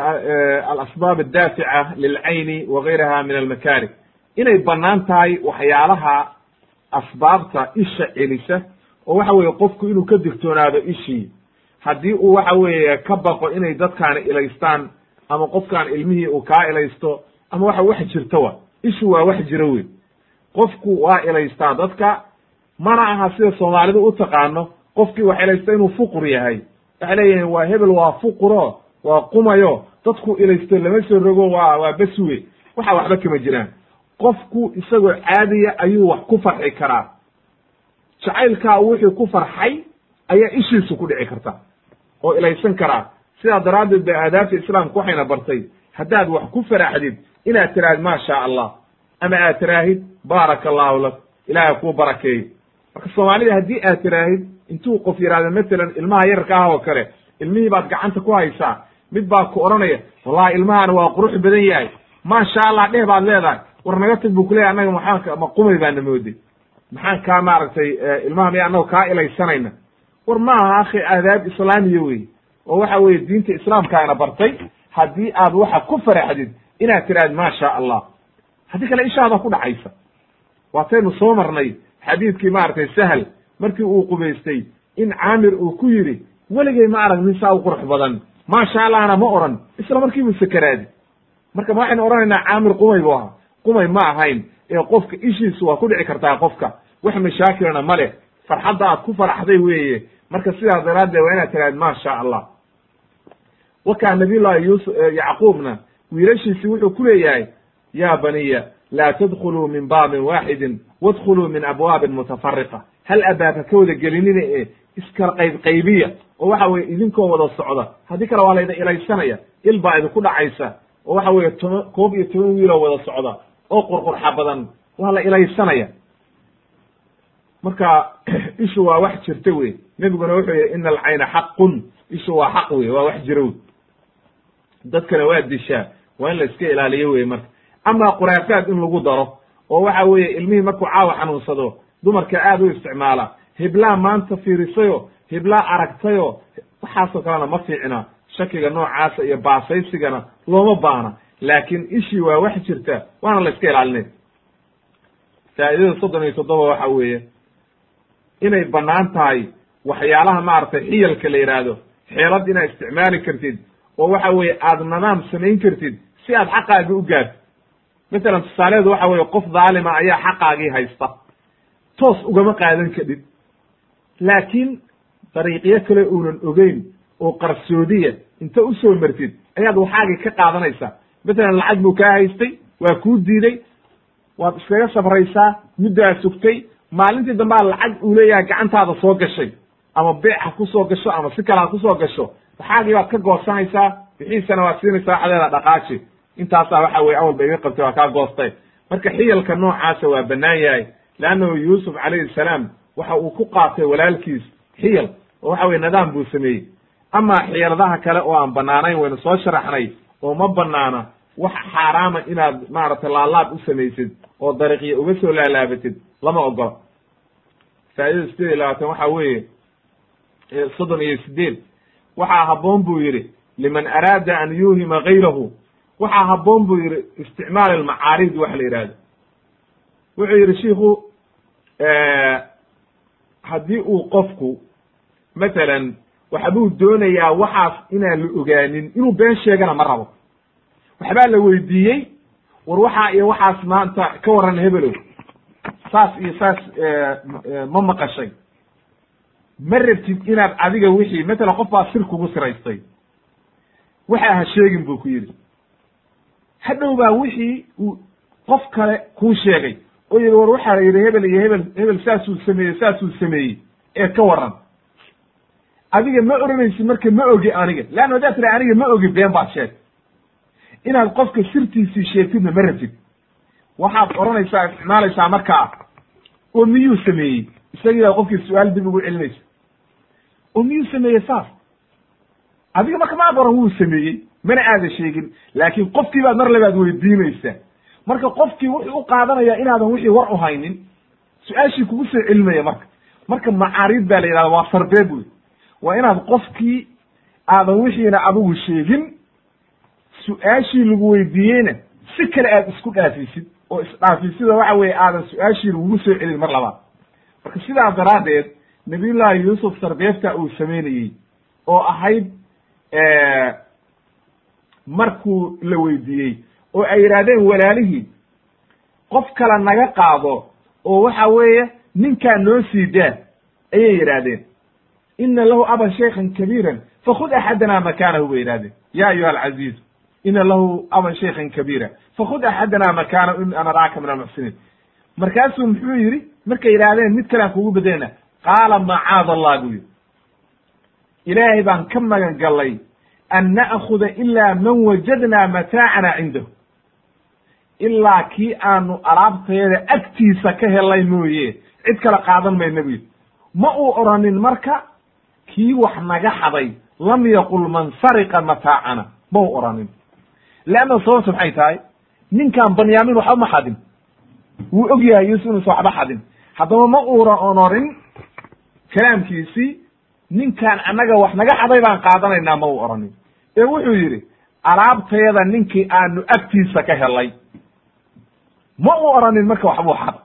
alasbaab addaafica lilcayni wa gayraha min almakaarih inay bannaan tahay waxyaalaha asbaabta isha celisa oo waxa weeye qofku inuu ka digtoonaado ishii. Haddii uu waxa weeye ka baqo inay dadkaani ilaystaan ama qofkaan ilmihii uu kaa ilaysto ama waxa wax jirta wa? Ishu waa wax jiro wey qofku waa ilaystaa dadka mana aha sida soomaalidu u taqaano qofkii wax ilaysta inuu fuqur yahay. Waxay leeyihiin waa hebel waa fuquro waa qumayo dadku ilaysto lama soo rogo waa waa beswe waxa waxba kama jiraan. Qofku isagoo caadiya ayuu wax ku farxi karaa. Jacaylkaa wixii ku farxay ayaa ishiisu ku dhici karta oo ilaysan karaa sidaa daraaddeed ba aadaabta islaamku waxayna bartay. Haddaad wax ku faraxdid inaad tiraahid ma sha allah ama aad tiraahid baaraka allahu lak ilahay kuu barakeeyo marka soomaalida haddii aad tiraahid intuu qof yihahdo matalan ilmaha yararka ah oo kale ilmihii baad gacanta ku haysaa mid baa ku odhanaya wallahi ilmahan waa qurux badan yahay. Maasha allah dheh baad leedahay. War naga tag buu kuleyahy annaga maxaan ma qumay baana mooday. Maxaan kaa maaragtay ilmaha miya annaga kaa ilaysanayna. War ma aha akhi aadaab islaamiya wey oo waxa weye diinta islaamkaana bartay haddii aad waxa ku faraxdid inaad tirahdid ma sha allah haddii kale ishaada ku dhacaysa. Waataynu soo marnay xadiidkii maaragtay sahal markii uu qubaystay in caamir uu ku yidhi weligay ma arag nin saa u qurux badan. Maasha allahna ma oran isla markiibu sakaraadi. Marka ma waxaynu odhanaynaa caamir qumay buu ahaa. Qumay ma ahayn ee qofka ishiisu waa ku dhici kartaa qofka. Wax mashaakilna ma leh. Farxadda aad ku faraxday weeye. Marka sidaas daraaddeed waa inaad tiraad ma sha allah wakaa nabiyullahi yuusuf yacquubna wiilashiisi wuxuu ku leeyahay ya baniya laa tadkuluu min baabin waaxidin wadkhuluu min abwaabin mutafariqa hal abaabha ka wada gelinina ee iskala qayb qaybiya oo waxa weye idinkoo wada socda haddii kale waa laydin ilaysanaya il baa idinku dhacaysa oo waxa weye toban koob iyo toban wiiloo wada socda oo qurqurxa badan waa la ilaysanaya. Marka ishu waa wax jirta wey nebiguna wuxuu yihi ina alcayna xaqun ishu waa xaq wey waa wax jiro wey dadkana waa dishaa waa in la iska ilaaliyo wey marka. Amaa quraafaad in lagu daro oo waxa weeye ilmihii markuu caawa xanuunsado dumarka aad u isticmaala hiblaa maanta fiirisayo hiblaa aragtayo waxaasoo kalena ma fiicna. Shakiga noocaasa iyo baasaysigana looma baana laakiin ishii waa wax jirta waana la iska ilaalinay. Faa'idada soddon iyo toddoba waxa weeye inay bannaan tahay waxyaalaha maaragtay xiyalka la yidhaahdo xeelad inaad isticmaali kartid oo waxa weeye aad nadaam samayn kartid si aad xaqaagii u gaarto masalan tusaaleedu waxa weeye qof dhaalima ayaa xaqaagii haysta. Toos ugama qaadan kadhid laakiin dariiqyo kale uunan ogeyn oo qarsoodiya inta u soo martid ayaad waxaagii ka qaadanaysaa. Masalan lacag buu kaa haystay waa kuu diiday waad iskaga sabraysaa muddaa sugtay maalintii dambaa lacag uu leeyahay gacantaada soo gashay ama beec ha ku soo gasho ama si kale ha ku soo gasho waxaagii baad ka goosanaysaa bixiisana waad siinaysaa waxadeeda dhaqaaji. Intaasaa waxa weye awalba iga qabtay waa kaa goostay. Marka xiyalka noocaasa waa bannaan yahay leannahu yuusuf calayhi salaam waxa uu ku qaatay walaalkiis xiyal oo waxa weye nidaam buu sameeyey. Amaa xiyaladaha kale oo aan bannaanayn waynu soo sharaxnay oo ma banaana wax xaaraama inaad maaragtay laalaab u samaysid oo dariiqyo uga soo laalaabatid lama ogola faa'idada sideed iyo labaatan waxa weeye soddon iyo sideed waxaa habboon buu yidhi liman araada an yuuhima gayrahu waxaa habboon buu yidhi isticmaal almacaarid wax la yidhahdo wuxuu yidhi shiiku haddii uu qofku matalan waxbuu doonayaa waxaas inaan la ogaanin inuu been sheegana ma rabo. Waxbaa la weydiiyey war waxaa iyo waxaas maanta ka waran hebelow saas iyo saas ma maqashay ma rabtid inaad adiga wixii matalan qof baa sir kugu siraystay. Waxa ha sheegin buu ku yidhi. Hadhow baa wixii uu qof kale kuu sheegay. Oo yidhi war waxaa la yidhi hebel iyo hebel hebel saasuu sameeyey saasuu sameeyey ee ka waran adiga ma oranaysid marka ma ogi aniga. Leanna haddaad tira aniga ma ogi been baad sheeg inaad qofka sirtiisii sheegtidna ma rabtid. Waxaad odhanaysaa isticmaalaysaa markaa oo miyuu sameeyey? Isagii baa qofkii su'aal dib ugu celinaysa oo miyuu sameeyey saas? Adiga marka maad oran wuu sameeyey mana aada sheegin laakiin qofkii baad mar labaad weydiinaysaa marka qofkii wuxuu u qaadanayaa inaadan wixii war u haynin su'aashii kugu soo celinaya marka. Marka macaariid baa la yidhahda waa sarbeeb wey waa inaad qofkii aadan wixiina adigu sheegin su'aashii lagu weydiiyeyna si kale aad isku dhaafisid oo isdhaafisida waxa weye aadan su'aashii lagugu soo celin mar labaad. Marka sidaas daraaddeed nabiyullaahi yuusuf sarbeebta uu sameynayey oo ahayd markuu la weydiiyey oo ay yidhaahdeen walaalihii qof kale naga qaado oo waxa weeye ninkaa noo sii daa ayay yidhaahdeen. Ina lahu aban shaykhan kabiiran fakud axadana makaanahu bay yidhahdeen ya ayuha alcaziiz ina lahu aban shaykhan kabiira fakud axadana makaanahu in anaraaka min almuxsiniin. Markaasuu muxuu yidhi markay yidhaahdeen mid kalean kugu bedelna qaala macaad allah buu yidhi. Ilaahay baan ka magan gallay an na'kuda ilaa man wajadnaa mataacana cindahu. Ilaa kii aanu alaabtayada agtiisa ka helay mooye cid kale qaadan mayna bu yidhi ma uu oranin marka kii wax naga xaday lam yaqul man sariqa mataacana ma uu oranin. Leanna sababta maxay tahay ninkan banyamin waxba ma xadin. Wuu og yahay yuusuf inuusa waxba xadin. Haddaba ma uuna onorin kalaamkiisii ninkaan annaga wax naga xaday baan qaadanaynaa ma uu oranin ee wuxuu yidhi alaabtayada ninkii aanu agtiisa ka helay. Ma uu oranin marka waxbuu xada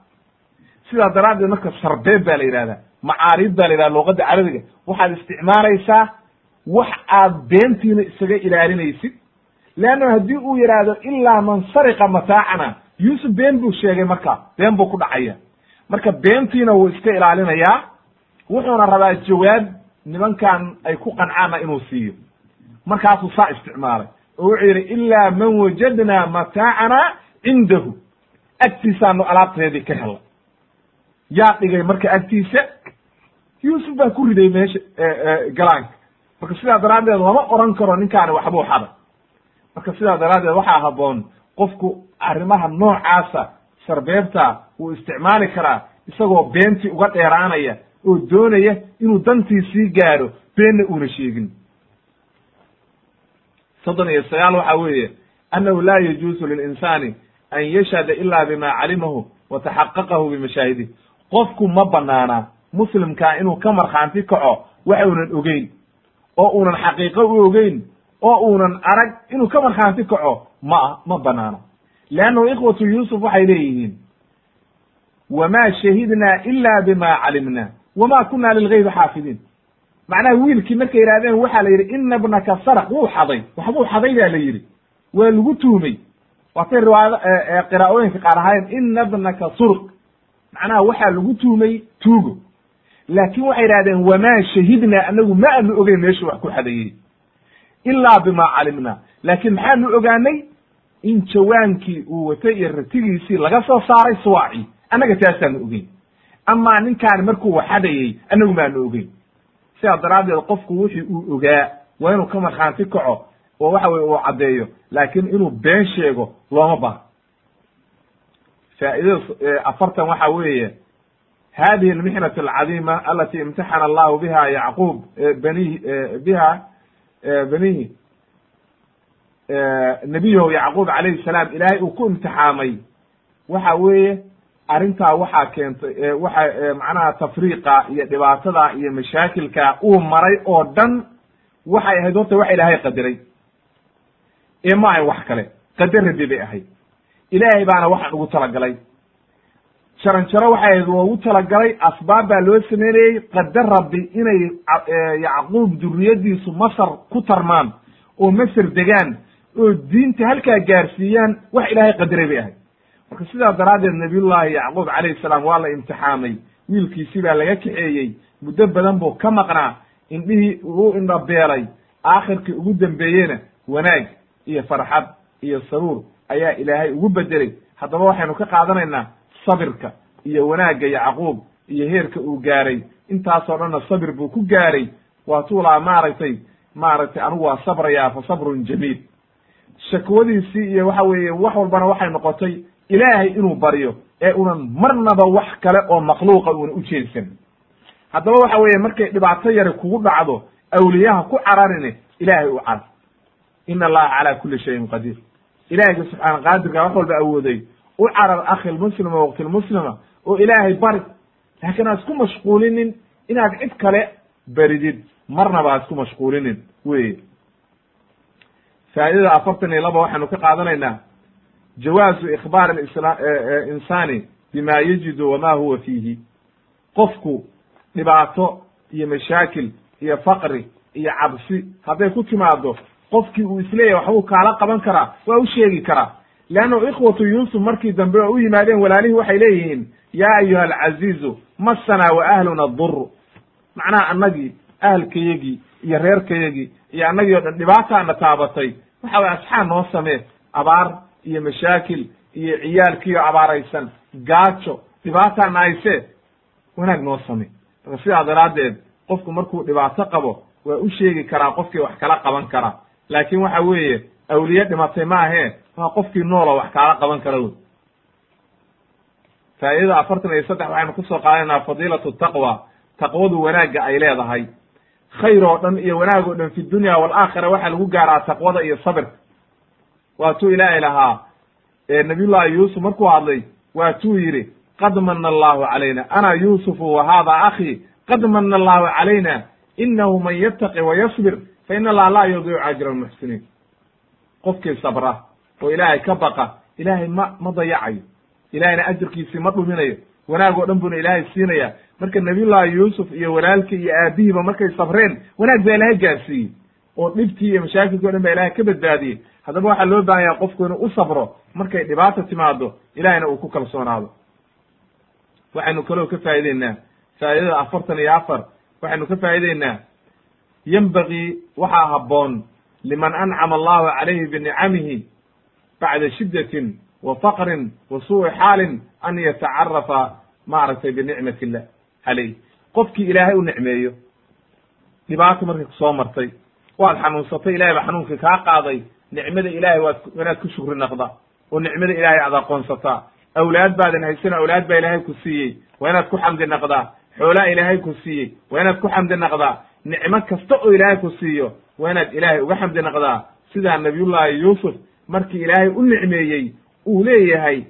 sidaa daraaddeed marka sarbeeb baa la yidhahdaa macaarida la yidhaha luqadda carabiga. Waxaad isticmaalaysaa wax aad beentiina isaga ilaalinaysid leanna haddii uu yidhaahdo ilaa man sariqa mataacana yuusuf been buu sheegay marka been buu ku dhacaya. Marka beentiina wuu iska ilaalinayaa wuxuuna rabaa jawaab nimankan ay ku qancaanna inuu siiyo. Markaasuu saa isticmaalay. Oo wuxuu yidhi ilaa man wajadnaa mataacana cindahu. Agtiisaanu alaabteedii ka helay yaa dhigay marka agtiisa. Yuusuf baa ku riday meesha galaanka. Marka sidaa daraaddeed lama oran karo ninkaani waxbuu xaday marka sidaa daraaddeed waxaa haboon qofku arrimaha noocaasa sarbeebta wuu isticmaali karaa isagoo beentii uga dheeraanaya oo doonaya inuu dantiisii gaadho beenna uuna sheegin. Soddon iyo sagaal waxa weeye annahu laa yajuusu lilinsaani an yashhada ila bima calimahu wa taxaqaqahu bimashaahidih qofku ma banaana muslimkaa inuu ka markhaanti kaco wax uunan ogeyn oo uunan xaqiiqo u ogeyn oo uunan arag inuu ka markhaanti kaco ma ma banaano leannahu ikhwatu yuusuf waxay leeyihiin wama shahidnaa ila bima calimna wama kuna lilgaybi xaafidiin macnaha wiilkii markay yidhahdeen waxaa la yidhi ina bnaka saraq wuu xaday waxbuu xaday baa la yidhi waa lagu tuhmay waatay riwaayada qiraa'ooyinka qaar ahaayeen ina bnaka surq macnaha waxaa lagu tuhmay tuugo laakin waxay yidhahdeen wamaa shahidnaa anagu ma aanu ogeyn meeshu wax ku xadayey ilaa bima calimna laakin maxaanu ogaanay in jawaankii uu watay iyo ratigiisii laga soo saaray suwaaci annaga taasaanu ogeyn amaa ninkaani markuu waxadayey anagu maanu ogeyn sidaa daraaddeed qofku wixii uu ogaa waa inuu ka markhaanti kaco oo waxa weye uu caddeeyo laakin inuu been sheego looma baha faa'idada afartan waxa weeye hadihi almixnat alcadiima alati imtaxana allahu biha yacquub banihi biha banihi nebiyahu yacquub calayhi salaam ilaahay uu ku imtixaamay. Waxa weeye arrintaa waxaa keentay waxa macnaha tafriiqa iyo dhibaatada iyo mashaakilka uu maray oo dhan waxay ahayd horta wax ilaahay qadaray ee ma ayn wax kale qadar rabi bay ahayd. Ilaahay baana waxaan ugu talagalay. Jaran jaro waxay ahayd loogu talagalay asbaab baa loo sameynayey qadar rabbi inay yacquub duriyadiisu masar ku tarmaan oo masar degaan oo diinta halkaa gaarsiiyaan wax ilaahay qadaray bay ahayd marka sidaa daraaddeed nabiyullaahi yacquub calayhi salaam waa la imtixaamay. Wiilkiisi baa laga kaxeeyey muddo badan buu ka maqnaa. Indhihii uu indhabeelay aakhirkii ugu dambeeyena wanaag iyo farxad iyo saruur ayaa ilaahay ugu bedelay haddaba waxaynu ka qaadanaynaa sabirka iyo wanaagga yacquub iyo heerka uu gaaray. Intaasoo dhanna sabir buu ku gaaray. Waa tuulaa maaragtay maaragtay anigu waa sabrayaa fa sabrun jamiil shakwadiisii iyo waxa weeye wax walbana waxay noqotay ilaahay inuu baryo ee unan marnaba wax kale oo makhluuqa una u jeedsan haddaba waxa weeye markay dhibaato yari kugu dhacdo awliyaha ku cararine ilaahay u carar ina allaha calaa kuli shayin qadiir. Ilahayga subxaana qaadirka wax walba awooday. U carar akhi lmuslima waqti lmuslima oo ilaahay bari. Laakiin ha isku mashquulinin inaad cid kale baridid marnaba ha isku mashquulinin weye faa'idada afartan iyo laba waxaynu ka qaadanaynaa jawaazu ikhbaar insani bima yajidu wama huwa fiihi qofku dhibaato iyo mashaakil iyo faqri iyo cabsi hadday ku timaado qofkii uu is leeyahay waxbuu kaala qaban karaa waa u sheegi karaa leannu ikhwatu yuusuf markii dambe oo u yimaadeen walaalihii waxay leeyihiin yaa ayuha alcaziizu masanaa wa ahluna dur macnaha annagii ahalkayagii iyo reerkayagii iyo annagii o dhan dhibaataana taabatay waxa way asxaan noo samee abaar iyo mashaakil iyo ciyaalkiio abaaraysan. Gaajo dhibaataana hayse wanaag noo samey marka sidaa daraaddeed qofku markuu dhibaato qabo waa u sheegi karaa qofkii wax kala qaban kara. Laakin waxa weeye awliye dhimatay maahee waa qofkii noolo wax kaala qaban kara wey faa'idada afartan iyo saddex waxaynu ku soo qaadanaynaa fadiilatu taqwa. Taqwadu wanaagga ay leedahay. Khayr oo dhan iyo wanaag oo dhan fi dunya waalaakhira waxaa lagu gaaraa taqwada iyo sabirka waa tuu ilaahay lahaa. Nabiyullahi yuusuf markuu hadlay waa tuu yidhi qad mana allahu calayna. Ana yuusufu wa hada akhi qad mana allahu calayna inahu man yattaqi wa yasbir fa ina allaha laa yudiicu ajra almuxsiniin qofkii sabra oo ilaahay ka baqa ilaahay ma ma dayacayo. Ilahayna ajirkiisii ma dhuminayo. Wanaag oo dhan buna ilaahay siinaya marka nabiyullahi yuusuf iyo walaalkii iyo aabihiiba markay sabreen wanaag baa ilaahay gaarsiiyey. Oo dhibtii iyo mashaakilkii o dhan baa ilahay ka badbaadiyey haddaba waxaa loo baahan yaha qofku inuu u sabro markay dhibaata timaado ilahayna uu ku kalsoonaado. Waxaynu kaloo ka faa'ideynaa faa'idada afartan iyo afar. Waxaynu ka faa'ideynaa yenbagii waxaa habboon liman ancama allahu calayhi binicamihi bacda shiddatin wa faqrin wa suu'i xaalin an yatacarafa maaragtay binicmat illah calayh qofkii ilaahay u nicmeeyo dhibaato markay ku soo martay waad xanuunsatay ilahay baa xanuunkii kaa qaaday nicmada ilahay waad inaad ku shukri naqda oo nicmada ilahay aad aqoonsataa awlaad baadan haysan awlaad baa ilaahay ku siiyey. Waa inaad ku xamdi naqdaa xoolaa ilaahay ku siiyey. Waa inaad ku xamdi naqdaa nicmo kasta oo ilaahay ku siiyo waa inaad ilaahay uga xamdi naqdaa sidaa nabiyullaahi yuusuf markii ilaahay u nicmeeyey uu leeyahay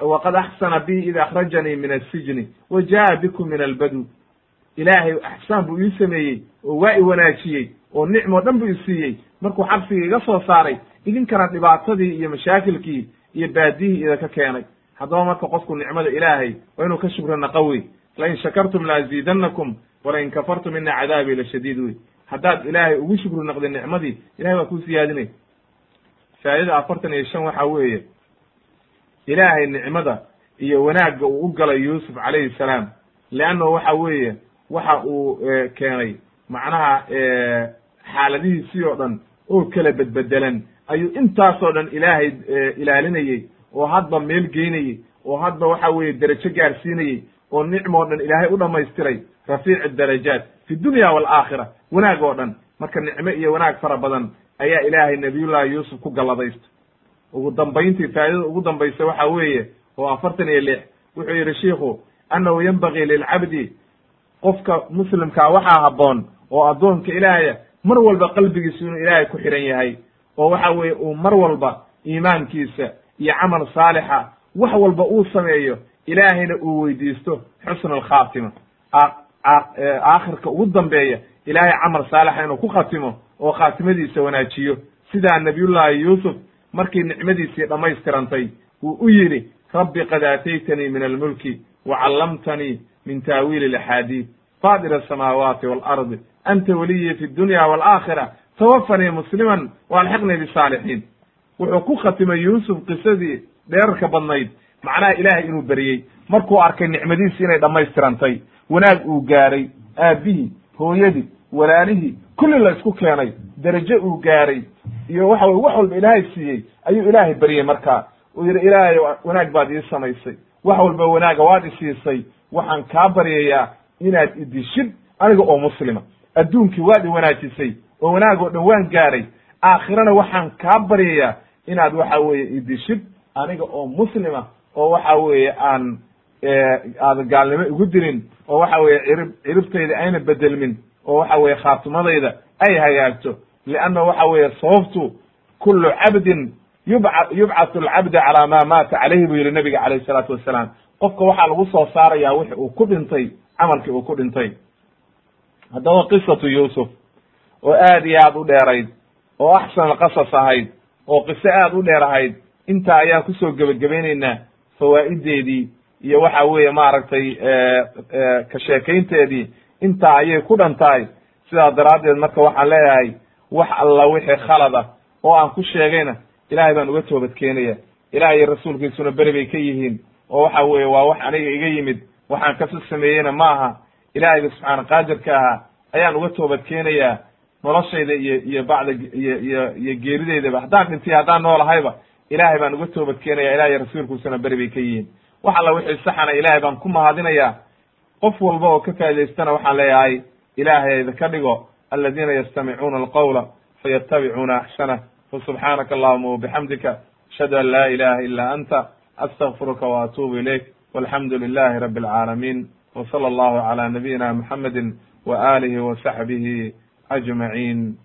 waqad axsana bi id akhrajanii min asijni wa jaa bikum min albadu. Ilaahay axsaan buu ii sameeyey oo waa i wanaajiyey oo nicmoo dhan buu i siiyey markuu xabsigii iga soo saaray idinkana dhibaatadii iyo mashaakilkii iyo baadiyihii idinka keenay. Haddaba marka qofku nicmada ilaahay waa inuu ka shukra naqawey lain shakartum laaziidannakum walain kafartum ina cadaabii la shadiid wey haddaad ilaahay ugu shukri naqday nicmadii ilahay waa kuu siyaadinay. Faa'idada afartan iyo shan waxa weeye ilaahay nicmada iyo wanaagga uu u galay yuusuf calayhi salaam leannahu waxa weeye waxa uu keenay macnaha xaaladihiisii oo dhan oo kala bedbedelan. Ayuu intaasoo dhan ilaahay ilaalinayey oo hadba meel geynayey oo hadba waxa weeye derajo gaarsiinayey oo nicmoo dhan ilaahay u dhamaystiray rafiic darajaat fi dunya waalaakhira wanaag oo dhan marka nicmo iyo wanaag fara badan ayaa ilaahay nabiyullahi yuusuf ku galladaysta ugu dambayntii faa'idada ugu dambaysa waxa weeye oo afartan iyo lix wuxuu yidhi shiikhu annahu yenbagii lilcabdi qofka muslimkaa waxaa habboon oo addoonka ilaahaya mar walba qalbigiisu inuu ilaahay ku xidhan yahay oo waxa weeye uu mar walba iimaankiisa iyo camal saalixa wax walba uu sameeyo ilaahayna uu weydiisto xusna alkhaatima aakhirka ugu dambeeya ilaahay camal saalixa inuu ku khatimo oo khaatimadiisa wanaajiyo. Sidaa nabiyullaahi yuusuf markii nicmadiisii dhammaystirantay wuu u yidhi rabbi qad aataytanii min almulki wa callamtanii min taawiili alaxaadiid faadira asamaawaati waalardi anta weliyii fi dunya waalaakhira tawafanii musliman waalxiqnii bisaalixiin wuxuu ku khatimay yuusuf qisadii dheerarka badnayd macnaha ilaahay inuu beriyey markuu arkay nicmadiisi inay dhammaystirantay wanaag uu gaaray aabbihii hooyadii walaalihii kulli la isku keenay derajo uu gaaray iyo waxa weye wax walba ilaahay siiyey ayuu ilaahay beryey markaa uu yidhi ilaahay wanaag baad ii samaysay wax walba wanaaga waad isiisay waxaan kaa baryayaa inaad idishid aniga oo muslima adduunkii waad i wanaajisay oo wanaag oo dhan waan gaaray. Aakhirana waxaan kaa baryayaa inaad waxa weeye idishid aniga oo muslima oo waxa weeye aan aada gaalnimo igu dirin oo waxa weeye cirib ciribtayda ayna bedelmin oo waxa weeye khaatimadayda ay hagaagto. Lianna waxa weeye sababtu kullu cabdin yubca yubcathu alcabda calaa maa maata calayhi buu yihi nabiga calayh isalaatu wassalaam qofka waxaa lagu soo saarayaa wixi uu ku dhintay camalkii uu ku dhintay haddaba qisatu yuusuf oo aad iyo aad u dheerayd oo axsan alqasas ahayd oo qiso aad u dheer ahayd intaa ayaan ku soo gebagabaynaynaa fawaa'ideedii iyo waxa weeye maaragtay ka sheekaynteedii intaa ayay ku dhan tahay. Sidaa daraaddeed marka waxaan leeyahay wax alla wixii khalad ah oo aan ku sheegayna ilaahay baan uga toobad keenaya. Ilaah iyo rasuulkiisuna beri bay ka yihiin oo waxa weeye waa wax aniga iga yimid waxaan kasu sameeyeyna ma aha ilaahayga subxaana qaadirka ahaa. Ayaan uga toobad keenayaa noloshayda iyo iyo bacda iyo iyo iyo geerideydaba haddaan dhintay haddaan noolahayba ilaahay baan uga toobad keenaya ilah iyo rasuulkiisuna beri bay ka yihiin. Wax alla wixii saxana ilaahay baan ku mahadinayaa. Qof walba oo ka faa'idaystana waxaan leeyahay ilaahay idinka dhigo aladiina yastamicuuna alqawla fayatabicuuna axsanah fasubxaanaka allahuma wabixamdika ashhadu an laa ilaha ila anta astagfiruka waatuubu ilayk walxamdu lilahi rabi alcaalamiin w sala allahu cala nabiyina muxamedi wa alihi wa saxbihi ajmaciin